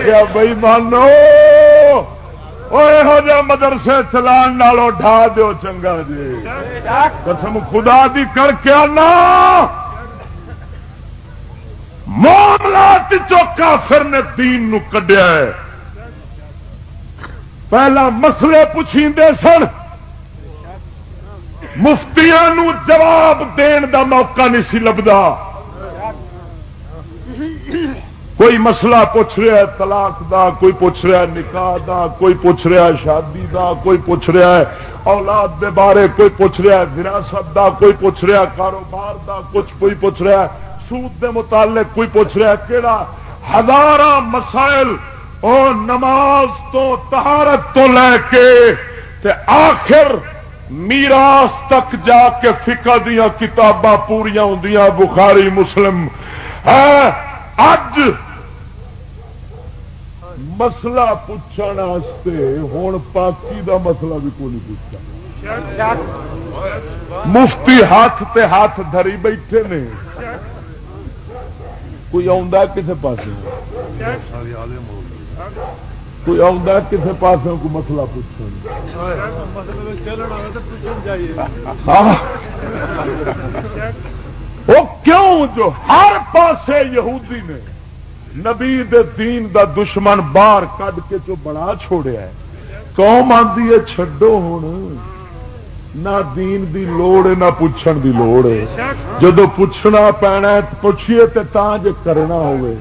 کیا بھائی مانو۔ یہ مدرسے چلان نالو ڈھا دو چنگا جی قسم خدا دی کر کے آنا معاملات چوکا پھر نے تین نو کڈیا ہے پہلا مسئلے پوچھی سن مفتیا جواب دین دا موقع نہیں سی لبدا کوئی مسئلہ پوچھ رہا ہے، طلاق دا، کوئی پوچھ رہا ہے نکاح دا، کوئی پوچھ رہا ہے شادی دا، کوئی پوچھ رہا ہے اولاد دے بارے، کوئی پوچھ رہا ہے وراثت دا، کوئی پوچھ رہا ہے کاروبار دا، کچھ کوئی پوچھ رہا ہے سود دے متعلق، کوئی پوچھ رہا ہے کہڑا ہزار مسائل اور نماز تو تہارت تو لے کے تے آخر میراس تک جا کے فکا دیا کتاباں پوریا ہوں بخاری، مسلم۔ اج مسلا پوچھنے ہوں پاکی دا مسئلہ بھی کوئی نہیں پوچھتا۔ مفتی ہاتھ تے ہاتھ دھری بیٹھے نے۔ کوئی کسے پاس کوئی کسے پاس کوئی مسئلہ پوچھ وہ کیوں جو ہر پاسے یہودی نے نبی دے دین دا دشمن باہر کڈ کے جو بڑا چھوڑیا ہے، قوم آدھی ہے چھڈو ہوں نہ دین دی لوڑ ہے، نہ پوچھن دی لوڑ ہے۔ جدو پوچھنا پینا پوچھیے تے تاں جے کرنا ہوئے۔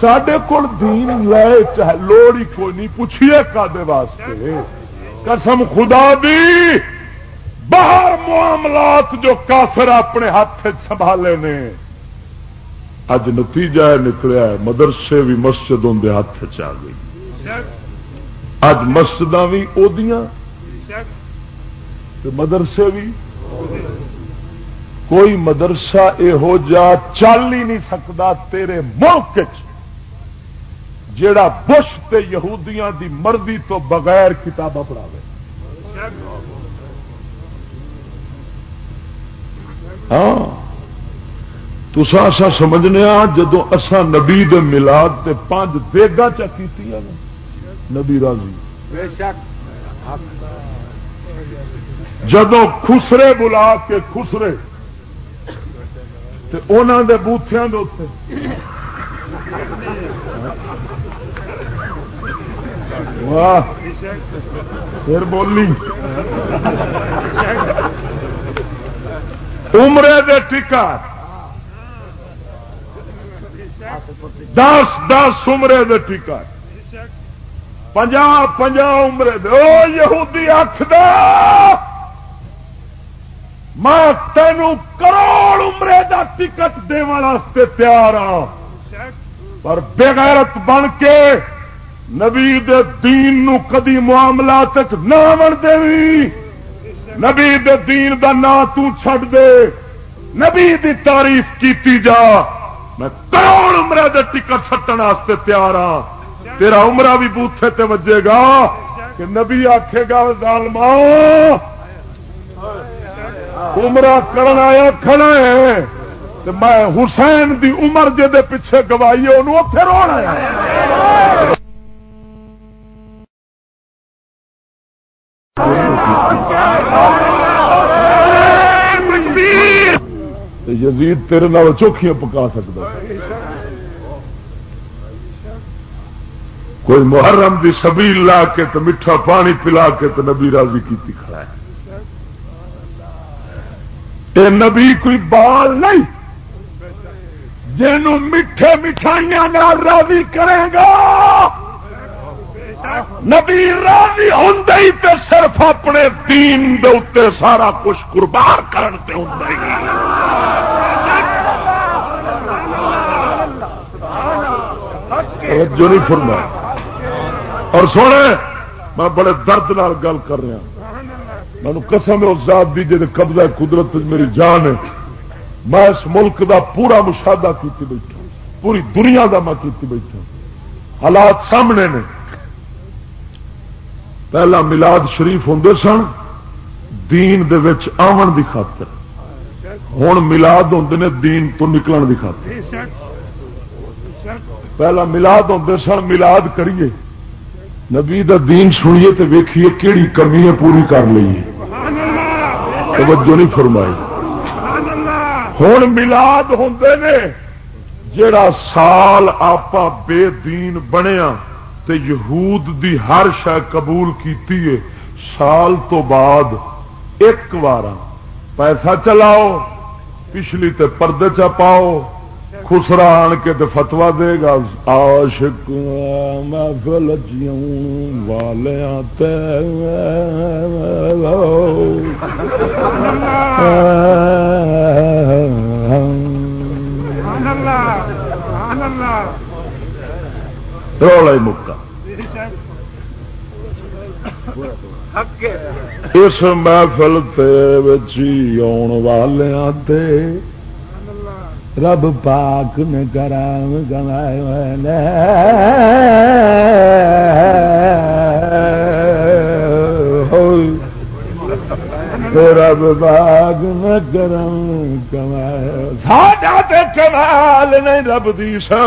سڈے کول دین لے، چاہے لوڑ ہی کوئی نہیں پوچھیے کدے واسطے۔ قسم خدا دی، باہر معاملات جو کافر اپنے ہاتھ سنبھالے نے۔ اج نتیجہ نکلیا ہے، مدرسے بھی مسجد اندر ہاتھ چ گئی۔ اج مسجد بھی ادیاں مدرسے بھی کوئی مدرسہ یہو جا چل ہی نہیں سکتا تیرے ملک جیڑا بش تے یہودیاں دی مرضی تو بغیر کتاباں پڑھاوے۔ ہاں۔ تسا سمجھنے جدو اسا نبی دے ملاد تے پانچ دیگا چکی نبی راضی۔ جدو خسرے بلا کے خسرے انہوں دے بوتھیا واہ پھر بولی۔ عمرے دے ٹکٹ دس دس عمرے دے ٹکٹ پنجا پنجا عمرے دے۔ او یہودی آخ میں تینوں کروڑ عمرے دا ٹکٹ دے واسطے تیار ہاں۔ پر بےغیرت بن کے نبی دے دین نو کدی معاملات نہ بن دے نبی دے دین دا نا تو چھڑ دے۔ نبی دی تعریف کیتی جا۔ میں کروڑ عمرے دے ٹکٹ سٹن واسطے تیار ہاں۔ تیرا عمرہ بھی بوتھے تے وجے گا کہ نبی آکھے گا ظالما عمرہ کرنا آیا، کھڑا ہے۔ میں حسین دی عمر جے دے پیچھے گوائی انہوں اتے رونا ہے یزید تیرے نال چوکھیاں پکا سکتا کوئی محرم دی سبیل لا کے تو میٹھا پانی پلا کے تو نبی راضی کی کھڑا ہے۔ اے نبی کوئی بال نہیں جنوں میٹھے مٹھائیاں راضی کرے گا۔ نبی راضی ہوں تو صرف اپنے دین دے اتنے سارا کچھ قربان کرتے ہوں جو نہیں فرما اور سونے، میں بڑے درد نال گل کر رہا مینو قسم اس ذات دی جی قبضہ قدرت میری جان ہے، میں اس ملک دا پورا مشاہدہ کیتی بیٹھا پوری دنیا دا میں کیتی بیٹھا حالات سامنے نے۔ پہلا ملاد شریف ہوں سن، دین دے وچ آون دی خاطر۔ ہوں ملاد ہوں نے دین تو نکلن دی خاطر۔ پہلا ملاد ہوں سن ملاد کریے۔ نبی دا دین سنیے تو ویکھیے کہڑی کمی ہے، پوری کر لیے توجہ نہیں فرمائی۔ ہوں ملاد ہوں نے جڑا سال آپ بے دین بنیا تے یہود دی ہر شہ قبول کیتی ہے، سال تو بعد ایک بار پیسہ چلاؤ، پچھلی تے پردے چ پاؤ خسرا آن کے تو فتوا دے گا۔ آشک محفل والیا رولا ہی مکا اس محفل آن والوں رب پاک نے کرام گوائے تیرا باغ میں کرم ساڈا تے کمال نہیں رب دی سو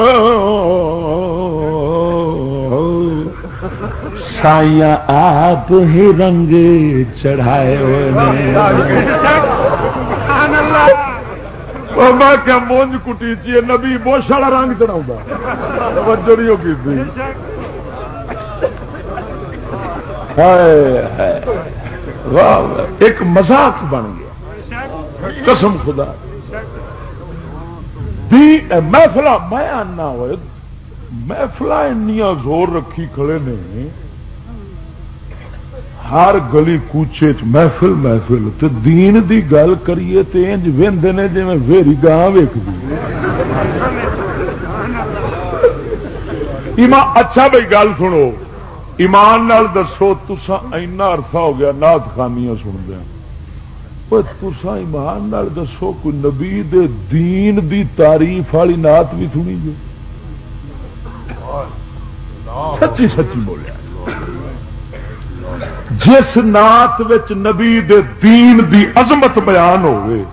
سائیا آپ ہی رنگ چڑھائے ہوئے میں کیا مونج کٹی چی نبی بوش والا رنگ چڑھاؤں نہیں ہوگی ایک مزاق بن گیا۔ قسم خدا۔ محفل میں آنا ہوئے محفل زور رکھی کھڑے نے۔ ہر گلی کوچے چ محفل محفل تو دین دی گل کریے تو انج وہدے نے جی ویری گاہ ویک اچھا بھائی گل سنو۔ ایمان نال دسو تسا اینا عرصہ ہو گیا نات خانیاں سن دیا تسا ایمان نال دسو، کوئی نبی دے دین دی تعریف والی نات بھی سنی جی سچی سچی بولیا جس نات نبی دے دین دی عظمت بیان ہوئے،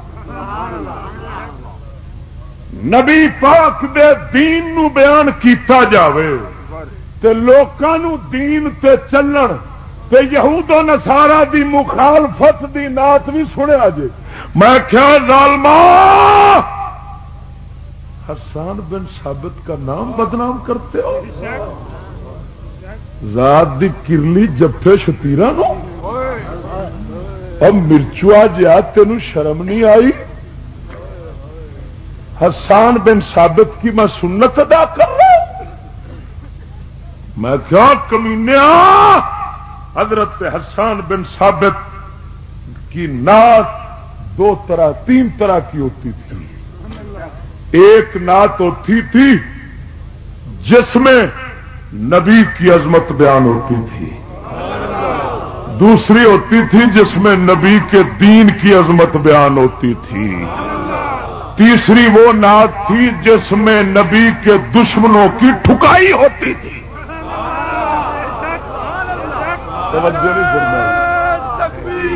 نبی پاک دے دین نو بیان کیتا جاوے۔ تے لوکاں دین تے چلن تے یہود و نسارا دی مخالفت دی نات بھی سنیا جے۔ میں کیا ظالما حسان بن ثابت کا نام بدنام کرتے ہو؟ ذات دی کرلی جفے شتیرا نو؟ اب مرچوا جا تین شرم نہیں آئی؟ حسان بن ثابت کی میں سنت ادا کر رہا میں کیا کمینیا حضرت حسان بن ثابت کی نعت دو طرح، تین طرح کی ہوتی تھی۔ ایک نعت ہوتی تھی جس میں نبی کی عظمت بیان ہوتی تھی۔ دوسری ہوتی تھی جس میں نبی کے دین کی عظمت بیان ہوتی تھی۔ تیسری وہ نعت تھی جس میں نبی کے دشمنوں کی ٹھکائی ہوتی تھی۔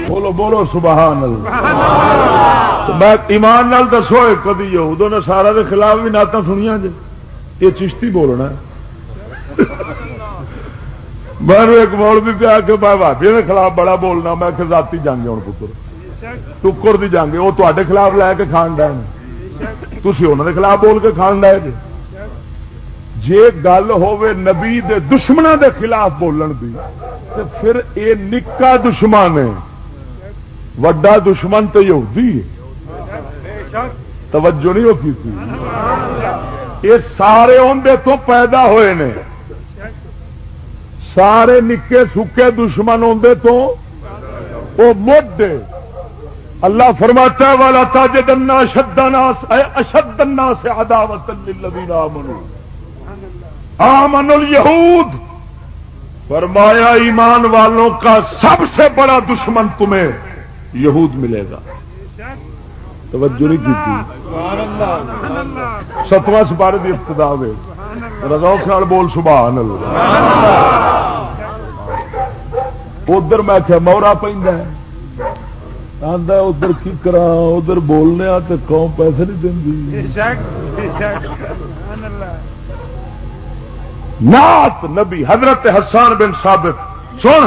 بولو بولو، سبحان اللہ۔ میں ایمان نال دسو کدی یہودوں نے سارا کے خلاف بھی نعت سنیا جی۔ یہ چشتی بولنا میں ایک مول بھی پیا کہ میں بھابی کے خلاف بڑا بولنا، میں کہ ذاتی جنگ ہوں پتر۔ ٹکر دی جنگ وہ تے خلاف لے کے کھان ڈے تھی انہوں کے خلاف بول کے کھان ڈے جی۔ جی گل ہوے نبی دے دشمنوں دے خلاف بولن دی تو پھر اے نکا دشمن ہے۔ وڈا دشمن تو یہودی ہے۔ توجہ نہیں ہوتی تھی؟ یہ سارے اندر تو پیدا ہوئے نے۔ سارے نکے سکے دشمن آدھے تو وہ مڈ اللہ فرماتا والا تاج دنا اشدنا اشدنا سے عداوت للذین آمنوا. آمن الیہود۔ فرمایا، ایمان والوں کا سب سے بڑا دشمن تمہیں یہود ملے گا۔ توجہ نہیں کی ستواں سپارے کی ابتدا ہوئے۔ رضا خیال بول، سبحان اللہ۔ ادھر میں کیا مورا پہ ادھر کی کرا، ادھر بولنے تو قوم پیسے نہیں دیں نات نبی حضرت حسان بن ثابت۔ سن۔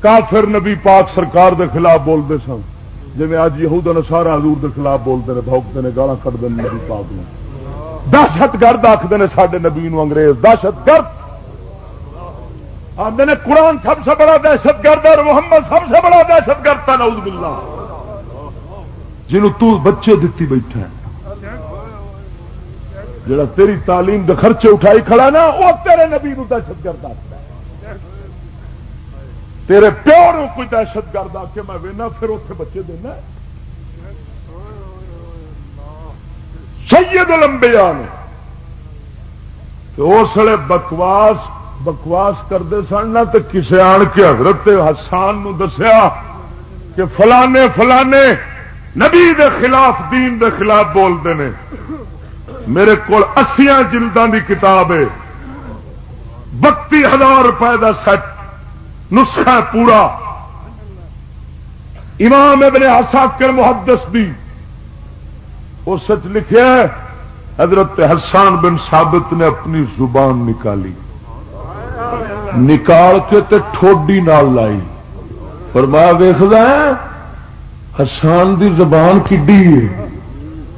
کافر نبی پاک سرکار دے خلاف بولتے سن۔ جی اج یہود سارا حضور دے خلاف بولتے ہیں بھوکتے ہیں گالا کٹتے ہیں نبی پاک نے دہشت گرد آخر نے سارے نبی انگریز۔ دہشت گرد۔ آدھے قرآن سب سے بڑا دہشت گرد اور محمد سب سے بڑا دہشت گرد تھا، نعوذ باللہ۔ جنہوں تو بچے دیتی بیٹھا ہے جڑا تیری تعلیم دے خرچے اٹھائی کھڑا نا، وہ تیرے نبی نو دہشت گرد آتا تیرے پیو نو کوئی دہشت گرد آ کے میں وینا، پھر اتنے بچے دینا سید لمبیا نے اس لیے بکواس بکواس کرتے سن نہ تو کسے آن کے حضرت حسان نو دسیا کہ فلانے فلانے نبی دے خلاف، دین دے خلاف بولتے ہیں میرے کو اسیا جلدان دی کتاب ہے۔ بتی ہزار روپے کا سیٹ، نسخہ پورا۔ امام ابن عساکر محدث دی۔ اس سچ لکھا ہے، حضرت حسان بن ثابت نے اپنی زبان نکالی۔ نکال کے تے ٹھوڈی نال لائی۔ فرمایا ویسد حسان دی زبان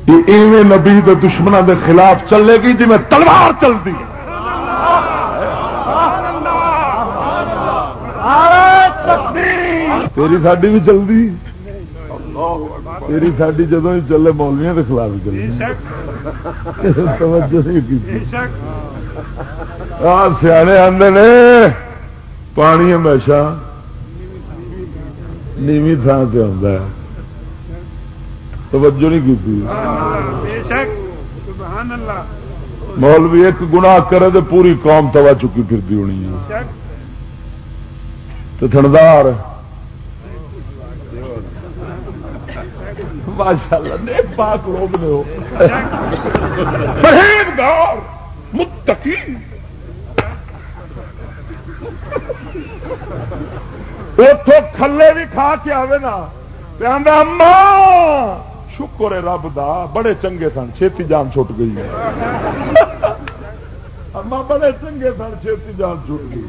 کی ایویں نبی دے دشمنوں دے خلاف چلے گی جی میں تلوار چلتی تیری ساڈی بھی چلتی تیری ساڈی جدو چلے مولویا کے خلاف سیانے آدھے نے، پانی ہمیشہ نیوی تھان سے آتا ہے۔ توجہ نہیں کی مولوی ایک گناہ کرے تو پوری قوم توا چکی پھرتی ہونی ہے۔ تو تھندار ماشاء اللہ پاک لوگ نے ہو متقی اتو کھلے بھی کھا کے آئے نا۔ اما شکر ہے رب دا، بڑے چنگے سن، چھتی جان چھٹ گئی ہے۔ اما بڑے چنگے سن، چھتی جان چھٹ گئی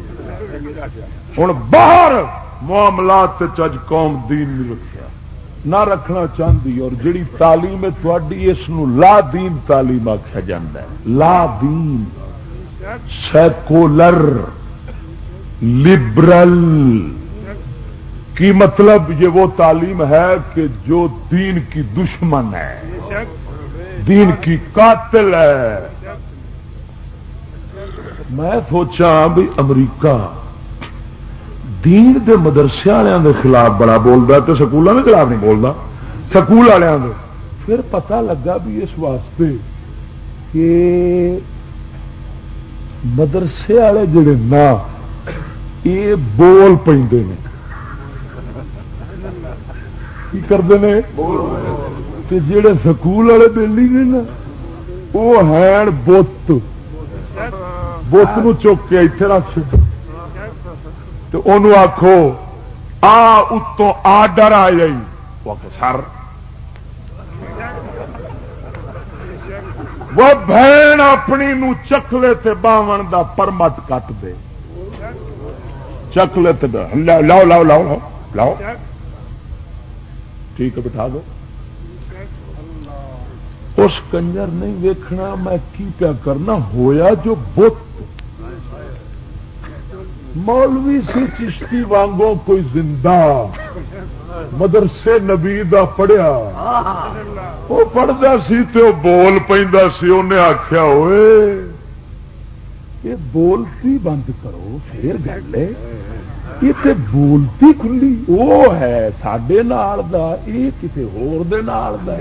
ہوں باہر معاملات چج قوم دین نہیں رکھا نہ رکھنا چاہتی اور جڑی تعلیم ہے تھوڑی اس لا دین تعلیم آخیا جا لا دین۔ سیکولر۔ لبرل کی مطلب یہ وہ تعلیم ہے کہ جو دین کی دشمن ہے، دین کی قاتل ہے۔ میں سوچا بھی امریکہ دین دے مدرسے والوں دے خلاف بڑا بولتا تو سکولوں کے خلاف نہیں بولتا۔ سکول والوں دے۔ پھر پتہ لگا بھی اس واسطے کہ مدرسے والے جڑے نا، یہ بول پہ کی کرتے ہیں? جڑے سکول والے بےلی نے نا، وہ ہیں بت. بت چک کے اتنے رکھ تو انہوں آخو آ اتوں آڈر آ جائی. سر. وہ بہن اپنی نو چکلے تے باون دا پرمٹ کٹ دے. چکلے تے لاؤ لاؤ لاؤ لاؤ لاؤ. ٹھیک ہے، بٹھا دو۔ اس کنجر نہیں ویکھنا میں کی پیا کرنا، ہویا جو بت۔ مولوی سی چشتی وانگوں کوئی زندہ۔ مدرسے نبی دا پڑھیا۔ وہ پڑھتا سی تو بول پہ سی انہیں آخیا ہوئے یہ بولتی بند کرو، پھر گل یہ تے بولتی کھلی وہ ہے سڈے نال دا یہ کسی ہور نال دا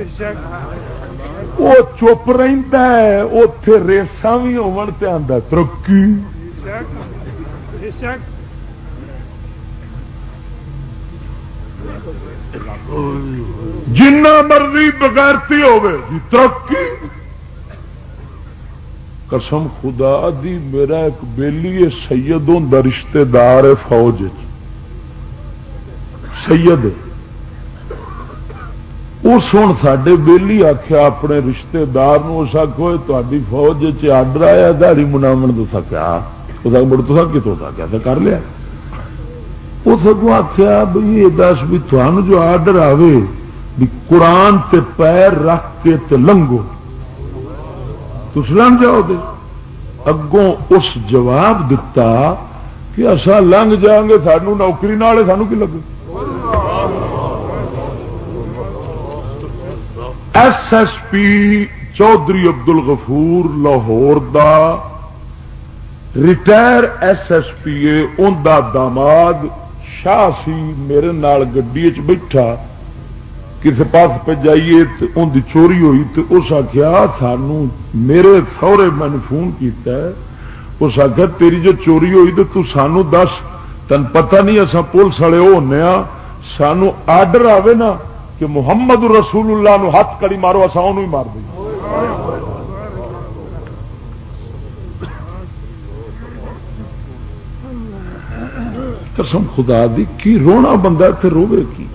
وہ چپ رہتا ہے اتے ریسا بھی ہون تے آدھا ترقی جنا مرضی بغیرتی ہوگی ترقی قسم، خدا دی، میرا ایک بیلی سید ہوں رشتے دار ہے فوج سید۔ اس ہوں سڈے بےلی آخیا اپنے رشتے دار اس آخو تاری فوج چڈر آیا دہڑی مناو تو سکیا مڑ تو کتوں سکیا تو کر لیا۔ اس اگوں آخیا بھائی یہ دس بھی تھان جو آڈر آئے بھی قرآن تے پیر رکھ کے تے لنگو۔ تس لنگ جاؤ گے اگوں اس جواب دتا کہ اصا لنگ جاؤں گے، سانو نوکری نال سانو کی لگے؟ S S P Chaudhry Abdul Ghafoor Lahore دا ریٹائر ایس ایس پی اے ان دا داماد شاہ سی میرے نال گڈی بیٹھا۔ کسی پاس پہ جائیے تو ان دی چوری ہوئی تو اس آخیا سانو میرے سہرے میں نے فون کیتا ہے۔ اس آخیا تیری جو چوری ہوئی تو تو سانو دس۔ تن پتہ نہیں اصا پولیس والے وہ ہونے ہاں۔ سانو آڈر آوے نا کہ محمد رسول اللہ نو ہاتھ کڑی مارو اصا انہوں ہی مار دیں۔ قسم خدا دی، کی رونا بندہ اتنے روے کی؟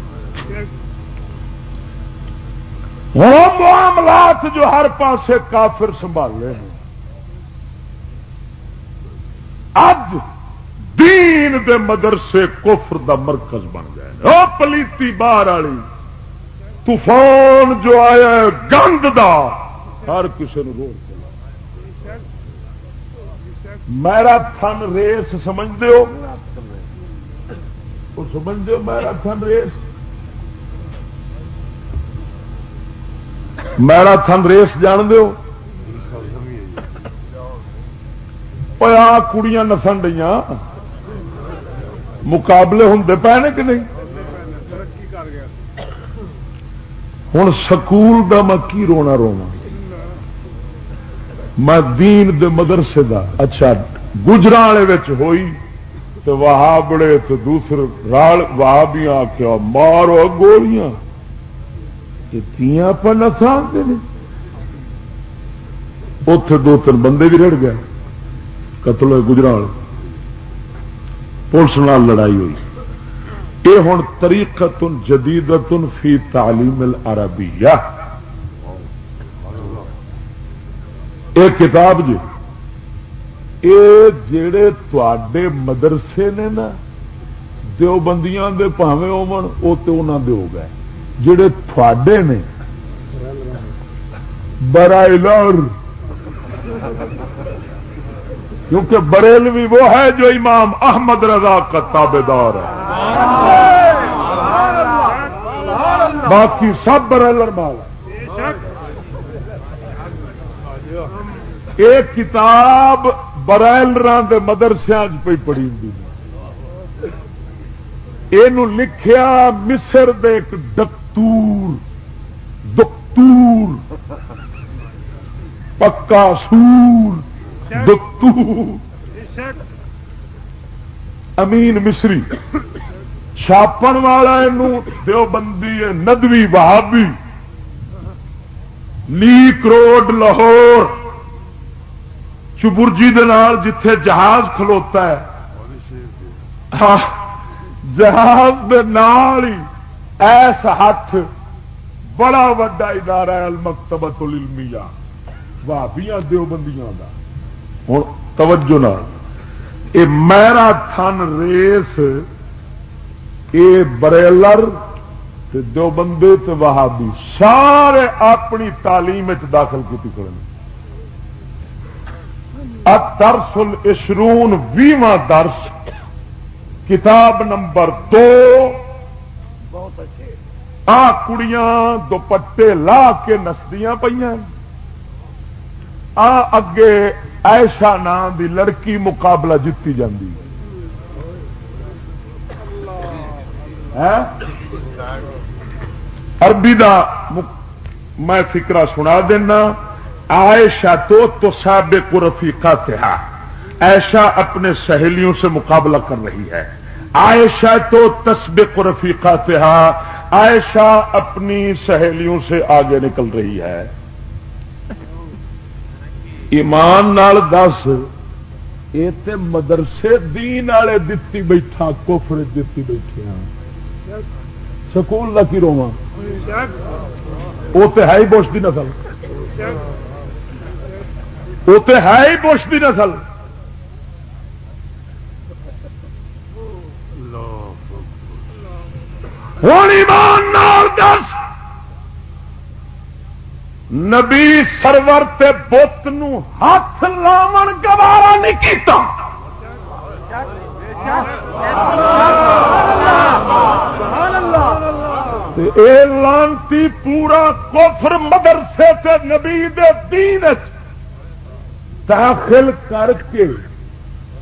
وہ معاملات جو ہر پاسے کافر سنبھالے ہیں۔ اج دین دے مدرسے کفر دا مرکز بن گئے وہ پلیتی باہر والی، طوفان جو آیا ہے، گند دا، ہر کسی نے روک میرا تھن ریس سمجھ ہو؟ سمجھ میرا تھن ریس؟ میرا تھن ریس جان دو آ کڑیاں نسن ڈیا مقابلے ہوں پے نے کہ نہیں؟ ہوں سکول دا میں کی رونا رونا؟ میں دین دے مدرسے دا۔ اچھا گجرا ہوئی تو واہ بڑے تو دوسرے رال واہ آ مارو گولیاں۔ پر نسا اتے دو تین بندے بھی رڑ گئے، قتل ہوئے گجرال۔ پولیس نال لڑائی ہوئی۔ یہ ہوں تریقت جدیدت فی تعلیم العربیہ۔ یہ کتاب جی یہ جڑے تے مدرسے نے نا دو بندیاں دے پاوے ہومن وہ تو انہوں دے ہو گئے۔ جڑے تھوڑے نے۔ برائلر کیونکہ بریل بھی وہ ہے جو امام احمد رضا کا تابے دار ہے۔ باقی سب بریلر مال ایک کتاب برائلر کے مدرسیا پہ پڑھی ہوں یہ لکھیا مصر دے ایک دکتور دکتور، پکا سور امین مصری، چھاپن والا دیوبندی ندوی بہابی لیک روڈ لاہور۔ چبرجی جتھے جہاز کھلوتا ہے۔ جہاز دے نال ہی۔ ایس ہاتھ بڑا وا ادارہ المکتبت العلمیہ۔ بھابیاں دیوبندیاں کا ہوں توجہ نہ یہ میرا تھن ریس یہ بریلر دو بندے تو وہابی سارے اپنی تعلیم داخل کی کریں درس الشرون ویواں درس، کتاب نمبر دو آ کڑیاں دوپٹے لا کے نسدیاں پہ آ اگے ایشا نام دی لڑکی مقابلہ جیتی جاتی ہاں؟ عربی دا میں فکرا سنا دینا۔ عائشہ تو تو سابق رفیقہ تھا ایشا اپنے سہیلیوں سے مقابلہ کر رہی ہے۔ عائشہ تو تسبق رفیقہ تھا عائشہ اپنی سہیلیوں سے آگے نکل رہی ہے۔ ایمان نال دس، یہ مدرسے دین والے دتی بیٹھا کوفر دتی بیٹھے ہاں سکول کا کی رواں؟ وہ تو ہے ہی بوش کی نسل۔ وہ تو ہے ہی بوش کی نسل۔ ہوں ایمان نال دس۔ نبی سرور تے بت ہاتھ لاو گوارا نہیں کیتا۔ اے لانتی پورا کوفر مدرسے تے نبی دے دین داخل کر کے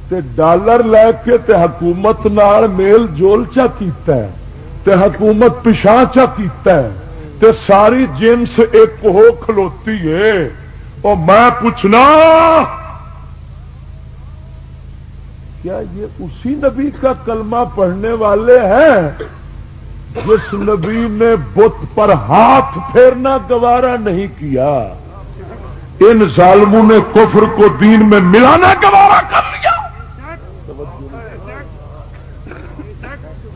تے ڈالر لے کے تے حکومت نال میل جول چا کیتا ہے۔ تے حکومت پچھا چا کیتا ہے، تے ساری جنس ایک ہو کھلوتی ہے۔ اور میں پوچھنا، کیا یہ اسی نبی کا کلمہ پڑھنے والے ہیں؟ جس نبی نے بت پر ہاتھ پھیرنا گوارا نہیں کیا۔ ان ظالموں نے کفر کو دین میں ملانا گوارا کر لیا۔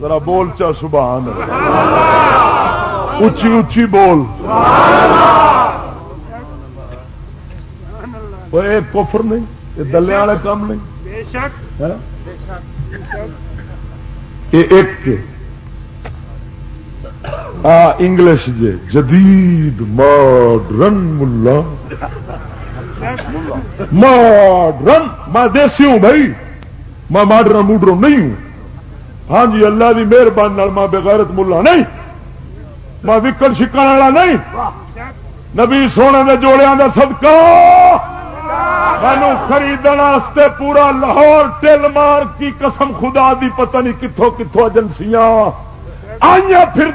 ذرا بول چا سبحان اچھی اچھی بول۔ کفر نہیں، یہ دلے والا کام نہیں۔ ایک انگلش جے، جدید ماڈرن ملا۔ ماڈرن، میں دیسی ہوں بھائی۔ میں ماڈرن موڈرن نہیں ہوں۔ ہاں جی اللہ کی مہربانی میں بغیرت ملا نہیں۔ میں وکل شکن والا نہیں۔ نبی سونے کے جوڑیا کا سدکا مینو خریدنے پورا لاہور ٹل مار کی قسم خدا دی، پتہ نہیں کتوں کتوں ایجنسیاں آئی پھر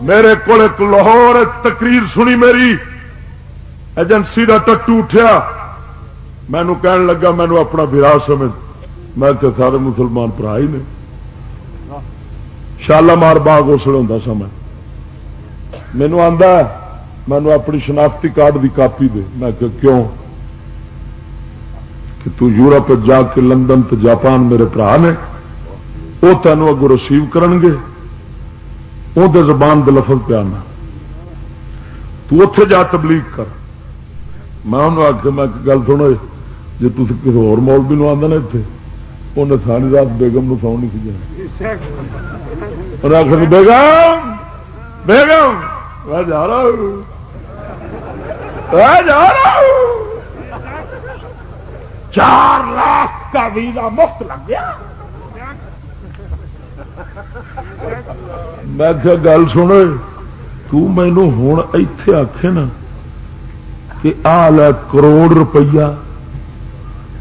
میرے کو لاہور تقریر سنی میری۔ ایجنسی کا ٹٹو اٹھیا۔ مینو کہن لگا مینو اپنا برا سمجھ۔ میں تو سارے مسلمان برا ہی نے۔ شالامار باغ اسلے ہوں سا میں۔ مینو آدھا مینو اپنی شناختی کارڈ دی کاپی دے۔ میں کہ کیوں؟ کہ تو یورپ جا کے لندن تو جاپان میرے برا نے وہ تینوں اگو رسیو کرن گے۔ وہ زبان دلفظ پیا تو اتے جا تبلیغ کر۔ میں انہوں آخ میں گل سنو جی, جی تھی کسی ہو مولوی نو آدھا نا اتنے انہیں ساری رات بیگم نو سو نہیں سی آخر بیگم! بیگم! میں جا رہا ہوں۔ میں جا رہا ہوں۔ چار لاکھ کا ویزا مفت لگ گیا۔ میں کیا گل سن تینو ہوں اتے آخ نا کہ آ ل کروڑ روپیہ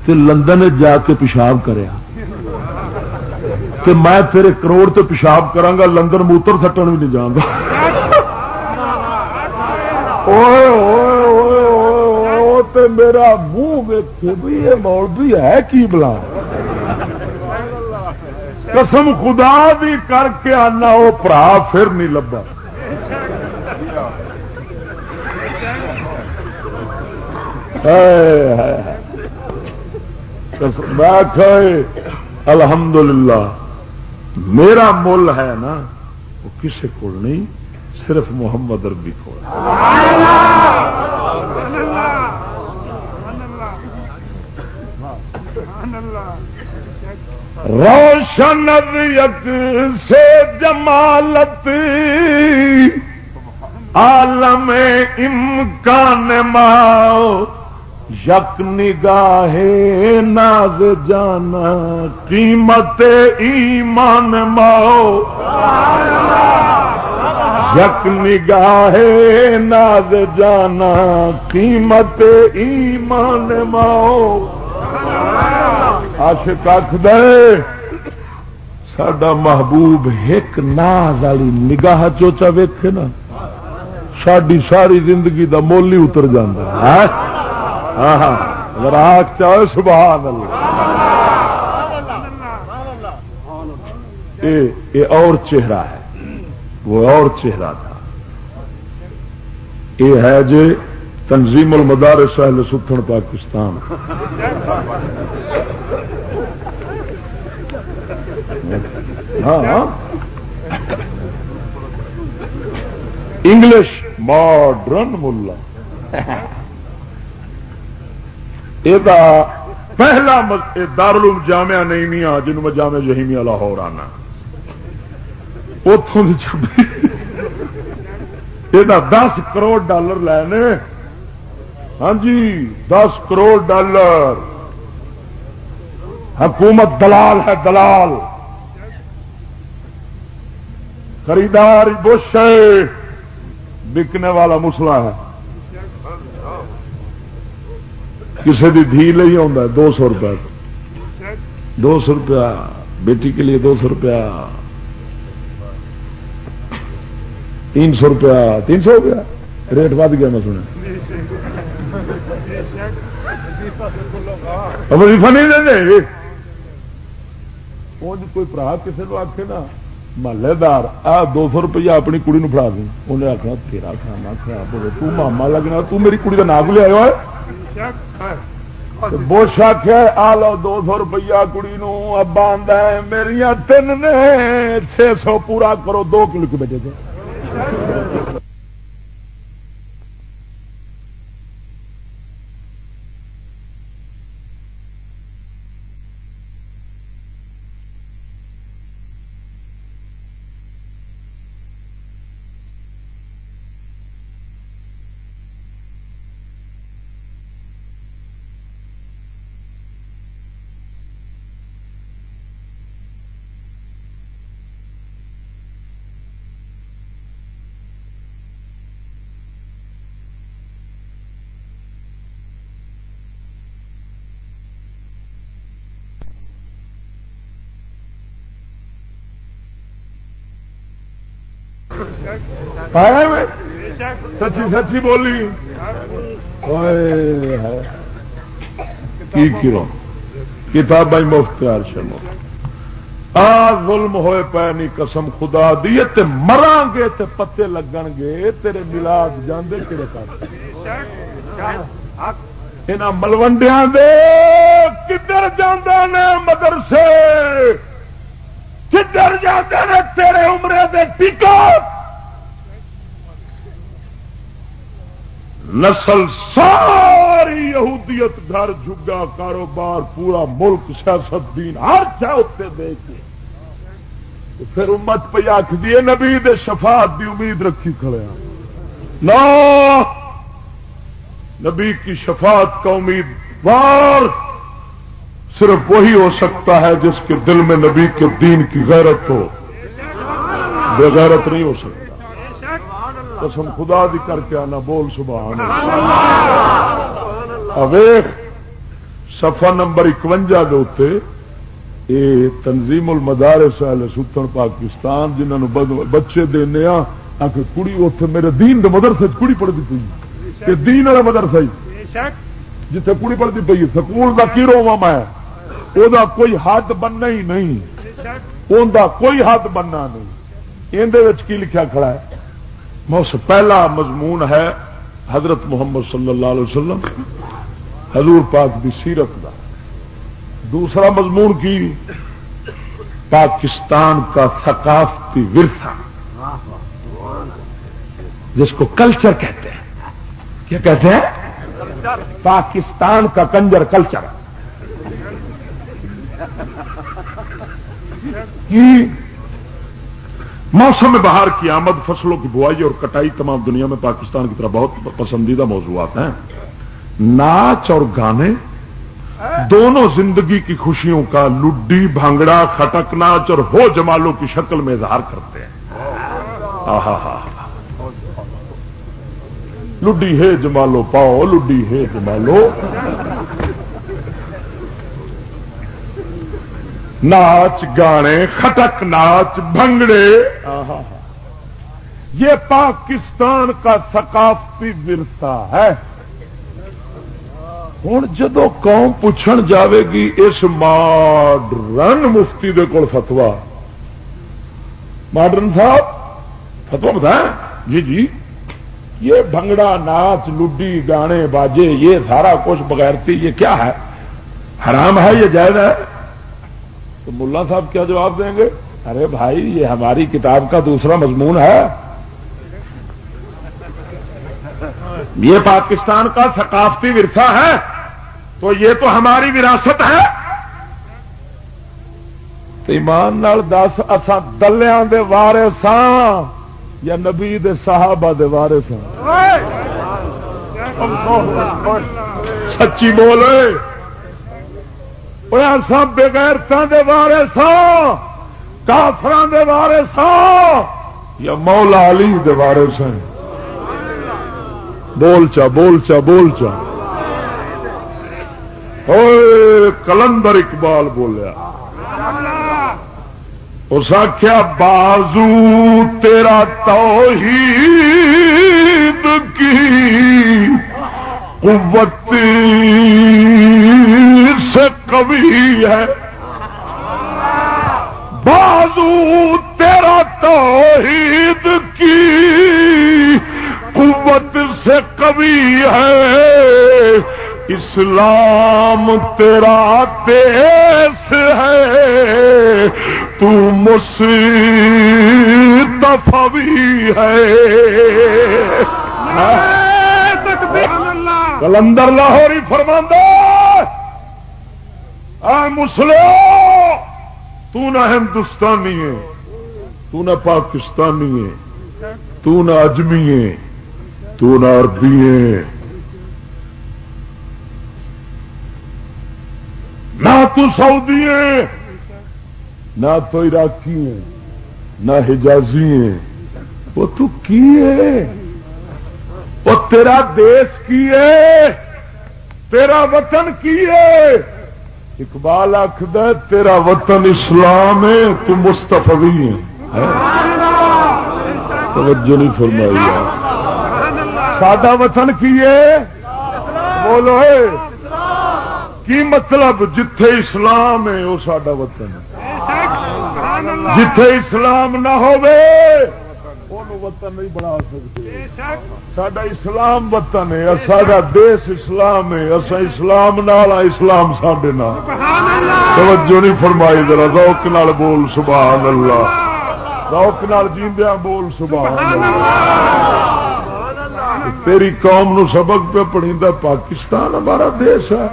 لندن جا کے پیشاب کریا میں تیرے کروڑ تے پیشاب کرا لندن موتر سٹن بھی نہیں جانا میرا منہ ویکے بھی یہ مولوی ہے کی بلا۔ قسم خدا بھی کر کے آنا وہ برا پھر نہیں لبا الحمد للہ میرا مل ہے نا، وہ کسی کو نہیں، صرف محمد اربی کو روشن سے جمالت، عالم امکان ماؤ یک نگاہ ناز جانا، قیمت ایمان ماؤ۔ یک نگاہ ناز جانا، قیمت ایمان ماؤ۔ عاشق آخ دے سڈا محبوب ایک ناز والی نگاہ چوچا ویکھے نا ساری ساری زندگی دا مول ہی اتر ہاں، ہاں۔ جا راک چاہے سبحان اللہ۔ یہ اور چہرہ ہے۔ وہ اور چہرہ تھا۔ یہ ہے جی تنظیم المدارس اہل ستھن پاکستان۔ ہاں،, ہاں۔ انگلش ماڈرن ملا۔ یہ پہلا دارالعلوم جامعہ نہیں میا جنوب میں جامع جہیمیا لاہور آنا اتوں یہ دس کروڑ ڈالر لینے ہاں جی دس کروڑ ڈالر حکومت دلال ہے دلال خریدار بش ہے بکنے والا مسلا ہے کسی کی دھی لے آ دو سو روپئے دو سو روپیہ بیٹی کے لیے دو سو روپیہ تین سو روپیہ تین سو روپیہ ریٹ ود گیا میں سنا وظیفہ نہیں دے کوئی برا کسی کو آخے نا۔ محلے دار آ دو سو روپیہ اپنی کڑی نو فڑا دی انہیں آخنا تیرا کھانا خراب ہو تو ماما لگنا تو میری کڑی کا نام لیا ہوا بوش آخیا آ لو دو سو روپیہ کڑی نو ابا آدھا میری تین نے چھ سو پورا کرو دو کلو کے بیٹے سچی سچی بولی۔ کی کرو؟ کتاب مفتیار شمو آ ظلم ہوئے پے نہیں قسم خدا دی تے مران گے تے پتے لگن گے تیرے ملاد جاندے کہڑے کر ملوڈیا دے کدھر جانے نے مدرسے؟ کدھر جاتے نے تیرے عمرے دے ٹکا نسل ساری یہودیت گھر جگا کاروبار پورا ملک سیاست دین ہر چاہتے دے کے۔ پھر امت پہ آخ دیے نبی دے شفاعت دی امید رکھی کھڑے نو نبی کی شفاعت کا امید بار صرف وہی ہو سکتا ہے جس کے دل میں نبی کے دین کی غیرت ہو۔ بے غیرت نہیں ہو سکتا۔ قسم خدا دی کر کے آنا بول سبحان اویخ سفا نمبر اکوجا یہ تنظیم المدارس اہل ستن پاکستان جنہوں بچے دینا آ کے کڑی اتے میرے دین دے مدرسے کڑی پڑھتی پی دین والا مدرسہ جتھے کڑی پڑھتی پی سکول کا کی روا میں؟ وہ کوئی حد بننا ہی نہیں۔ ان کوئی حد بننا نہیں۔ اندر کی لکھا کھڑا ہے؟ پہلا مضمون ہے حضرت محمد صلی اللہ علیہ وسلم، حضور پاک کی سیرت کا دوسرا مضمون کی، پاکستان کا ثقافتی ورثہ، جس کو کلچر کہتے ہیں۔ کیا کہتے ہیں؟ پاکستان کا کنجر کلچر۔ کی؟ موسم بہار کی آمد، فصلوں کی بوائی اور کٹائی تمام دنیا میں پاکستان کی طرح بہت پسندیدہ موضوعات ہیں۔ ناچ اور گانے، دونوں زندگی کی خوشیوں کا لڈی، بھانگڑا، کھٹک ناچ اور ہو جمالوں کی شکل میں اظہار کرتے ہیں۔ ہا لڈی ہے جمالو پاؤ، لڈی ہے جمالو ناچ گانے خٹک ناچ بھنگڑے۔ یہ پاکستان کا ثقافتی ورثہ ہے۔ ہوں جدو قوم پوچھن جاوے گی اس ماڈرن مفتی دے کول فتوا ماڈرن صاحب فتوا بتائیں۔ جی جی۔ یہ بھنگڑا ناچ لڈی گانے باجے یہ سارا کچھ بغیرتی یہ کیا ہے؟ حرام ہے یہ جائز ہے؟ تو ملا صاحب کیا جواب دیں گے؟ ارے بھائی یہ ہماری کتاب کا دوسرا مضمون ہے۔ یہ پاکستان کا ثقافتی ورثہ ہے تو یہ تو ہماری وراثت ہے۔ ایمان نال دس اصا دلیا دے وارے ساں یا نبی دے صحابہ دے وارے ساں سچی بولے۔ سب بغیرتوں دے بارے سو کافران دے بارے سو یا مولا علی دے بارے سن بول چا بول چا بول چا کلندر اقبال بولیا اس آخیا بازو تیرا توحید کی قوت کبھی ہے۔ بازو تیرا توحید کی قوت سے کبھی ہے۔ اسلام تیرا دیس ہے۔ تو بھی ہے۔ کلندر لاہوری فرماندہ۔ اے مسلو تو نہ ہندوستانی ہے، تو نہ پاکستانی ہے، تو نہ اجمی ہے، تو نہ عربی ہے۔ نہ تو سعودی ہے، نہ تو عراقی ہے، نہ حجازی ہے۔ وہ تو کی ہے؟ وہ تیرا دیش کی ہے، تیرا وطن کی ہے۔ اقبال آخد تیرا وطن اسلام ہے، تو مستفی ہے۔ توجہ نہیں فرمائی ساڈا وطن کی ہے؟ بولو کی مطلب جتھے اسلام ہے وہ ساڈا وطن جتھے اسلام نہ ہوئے وطن نہیں بنا سکتے۔ سڈا اسلام وطن ہے سڈا دیس اسلام ہے اصا اسلام نال اسلام سڈے توجہ نہیں فرمائی ذرا روک نال بول سبحان اللہ روک نال جیندیا بول سبحان اللہ تیری قوم نو سبق پہ پڑھی پاکستان ہمارا دیش ہے۔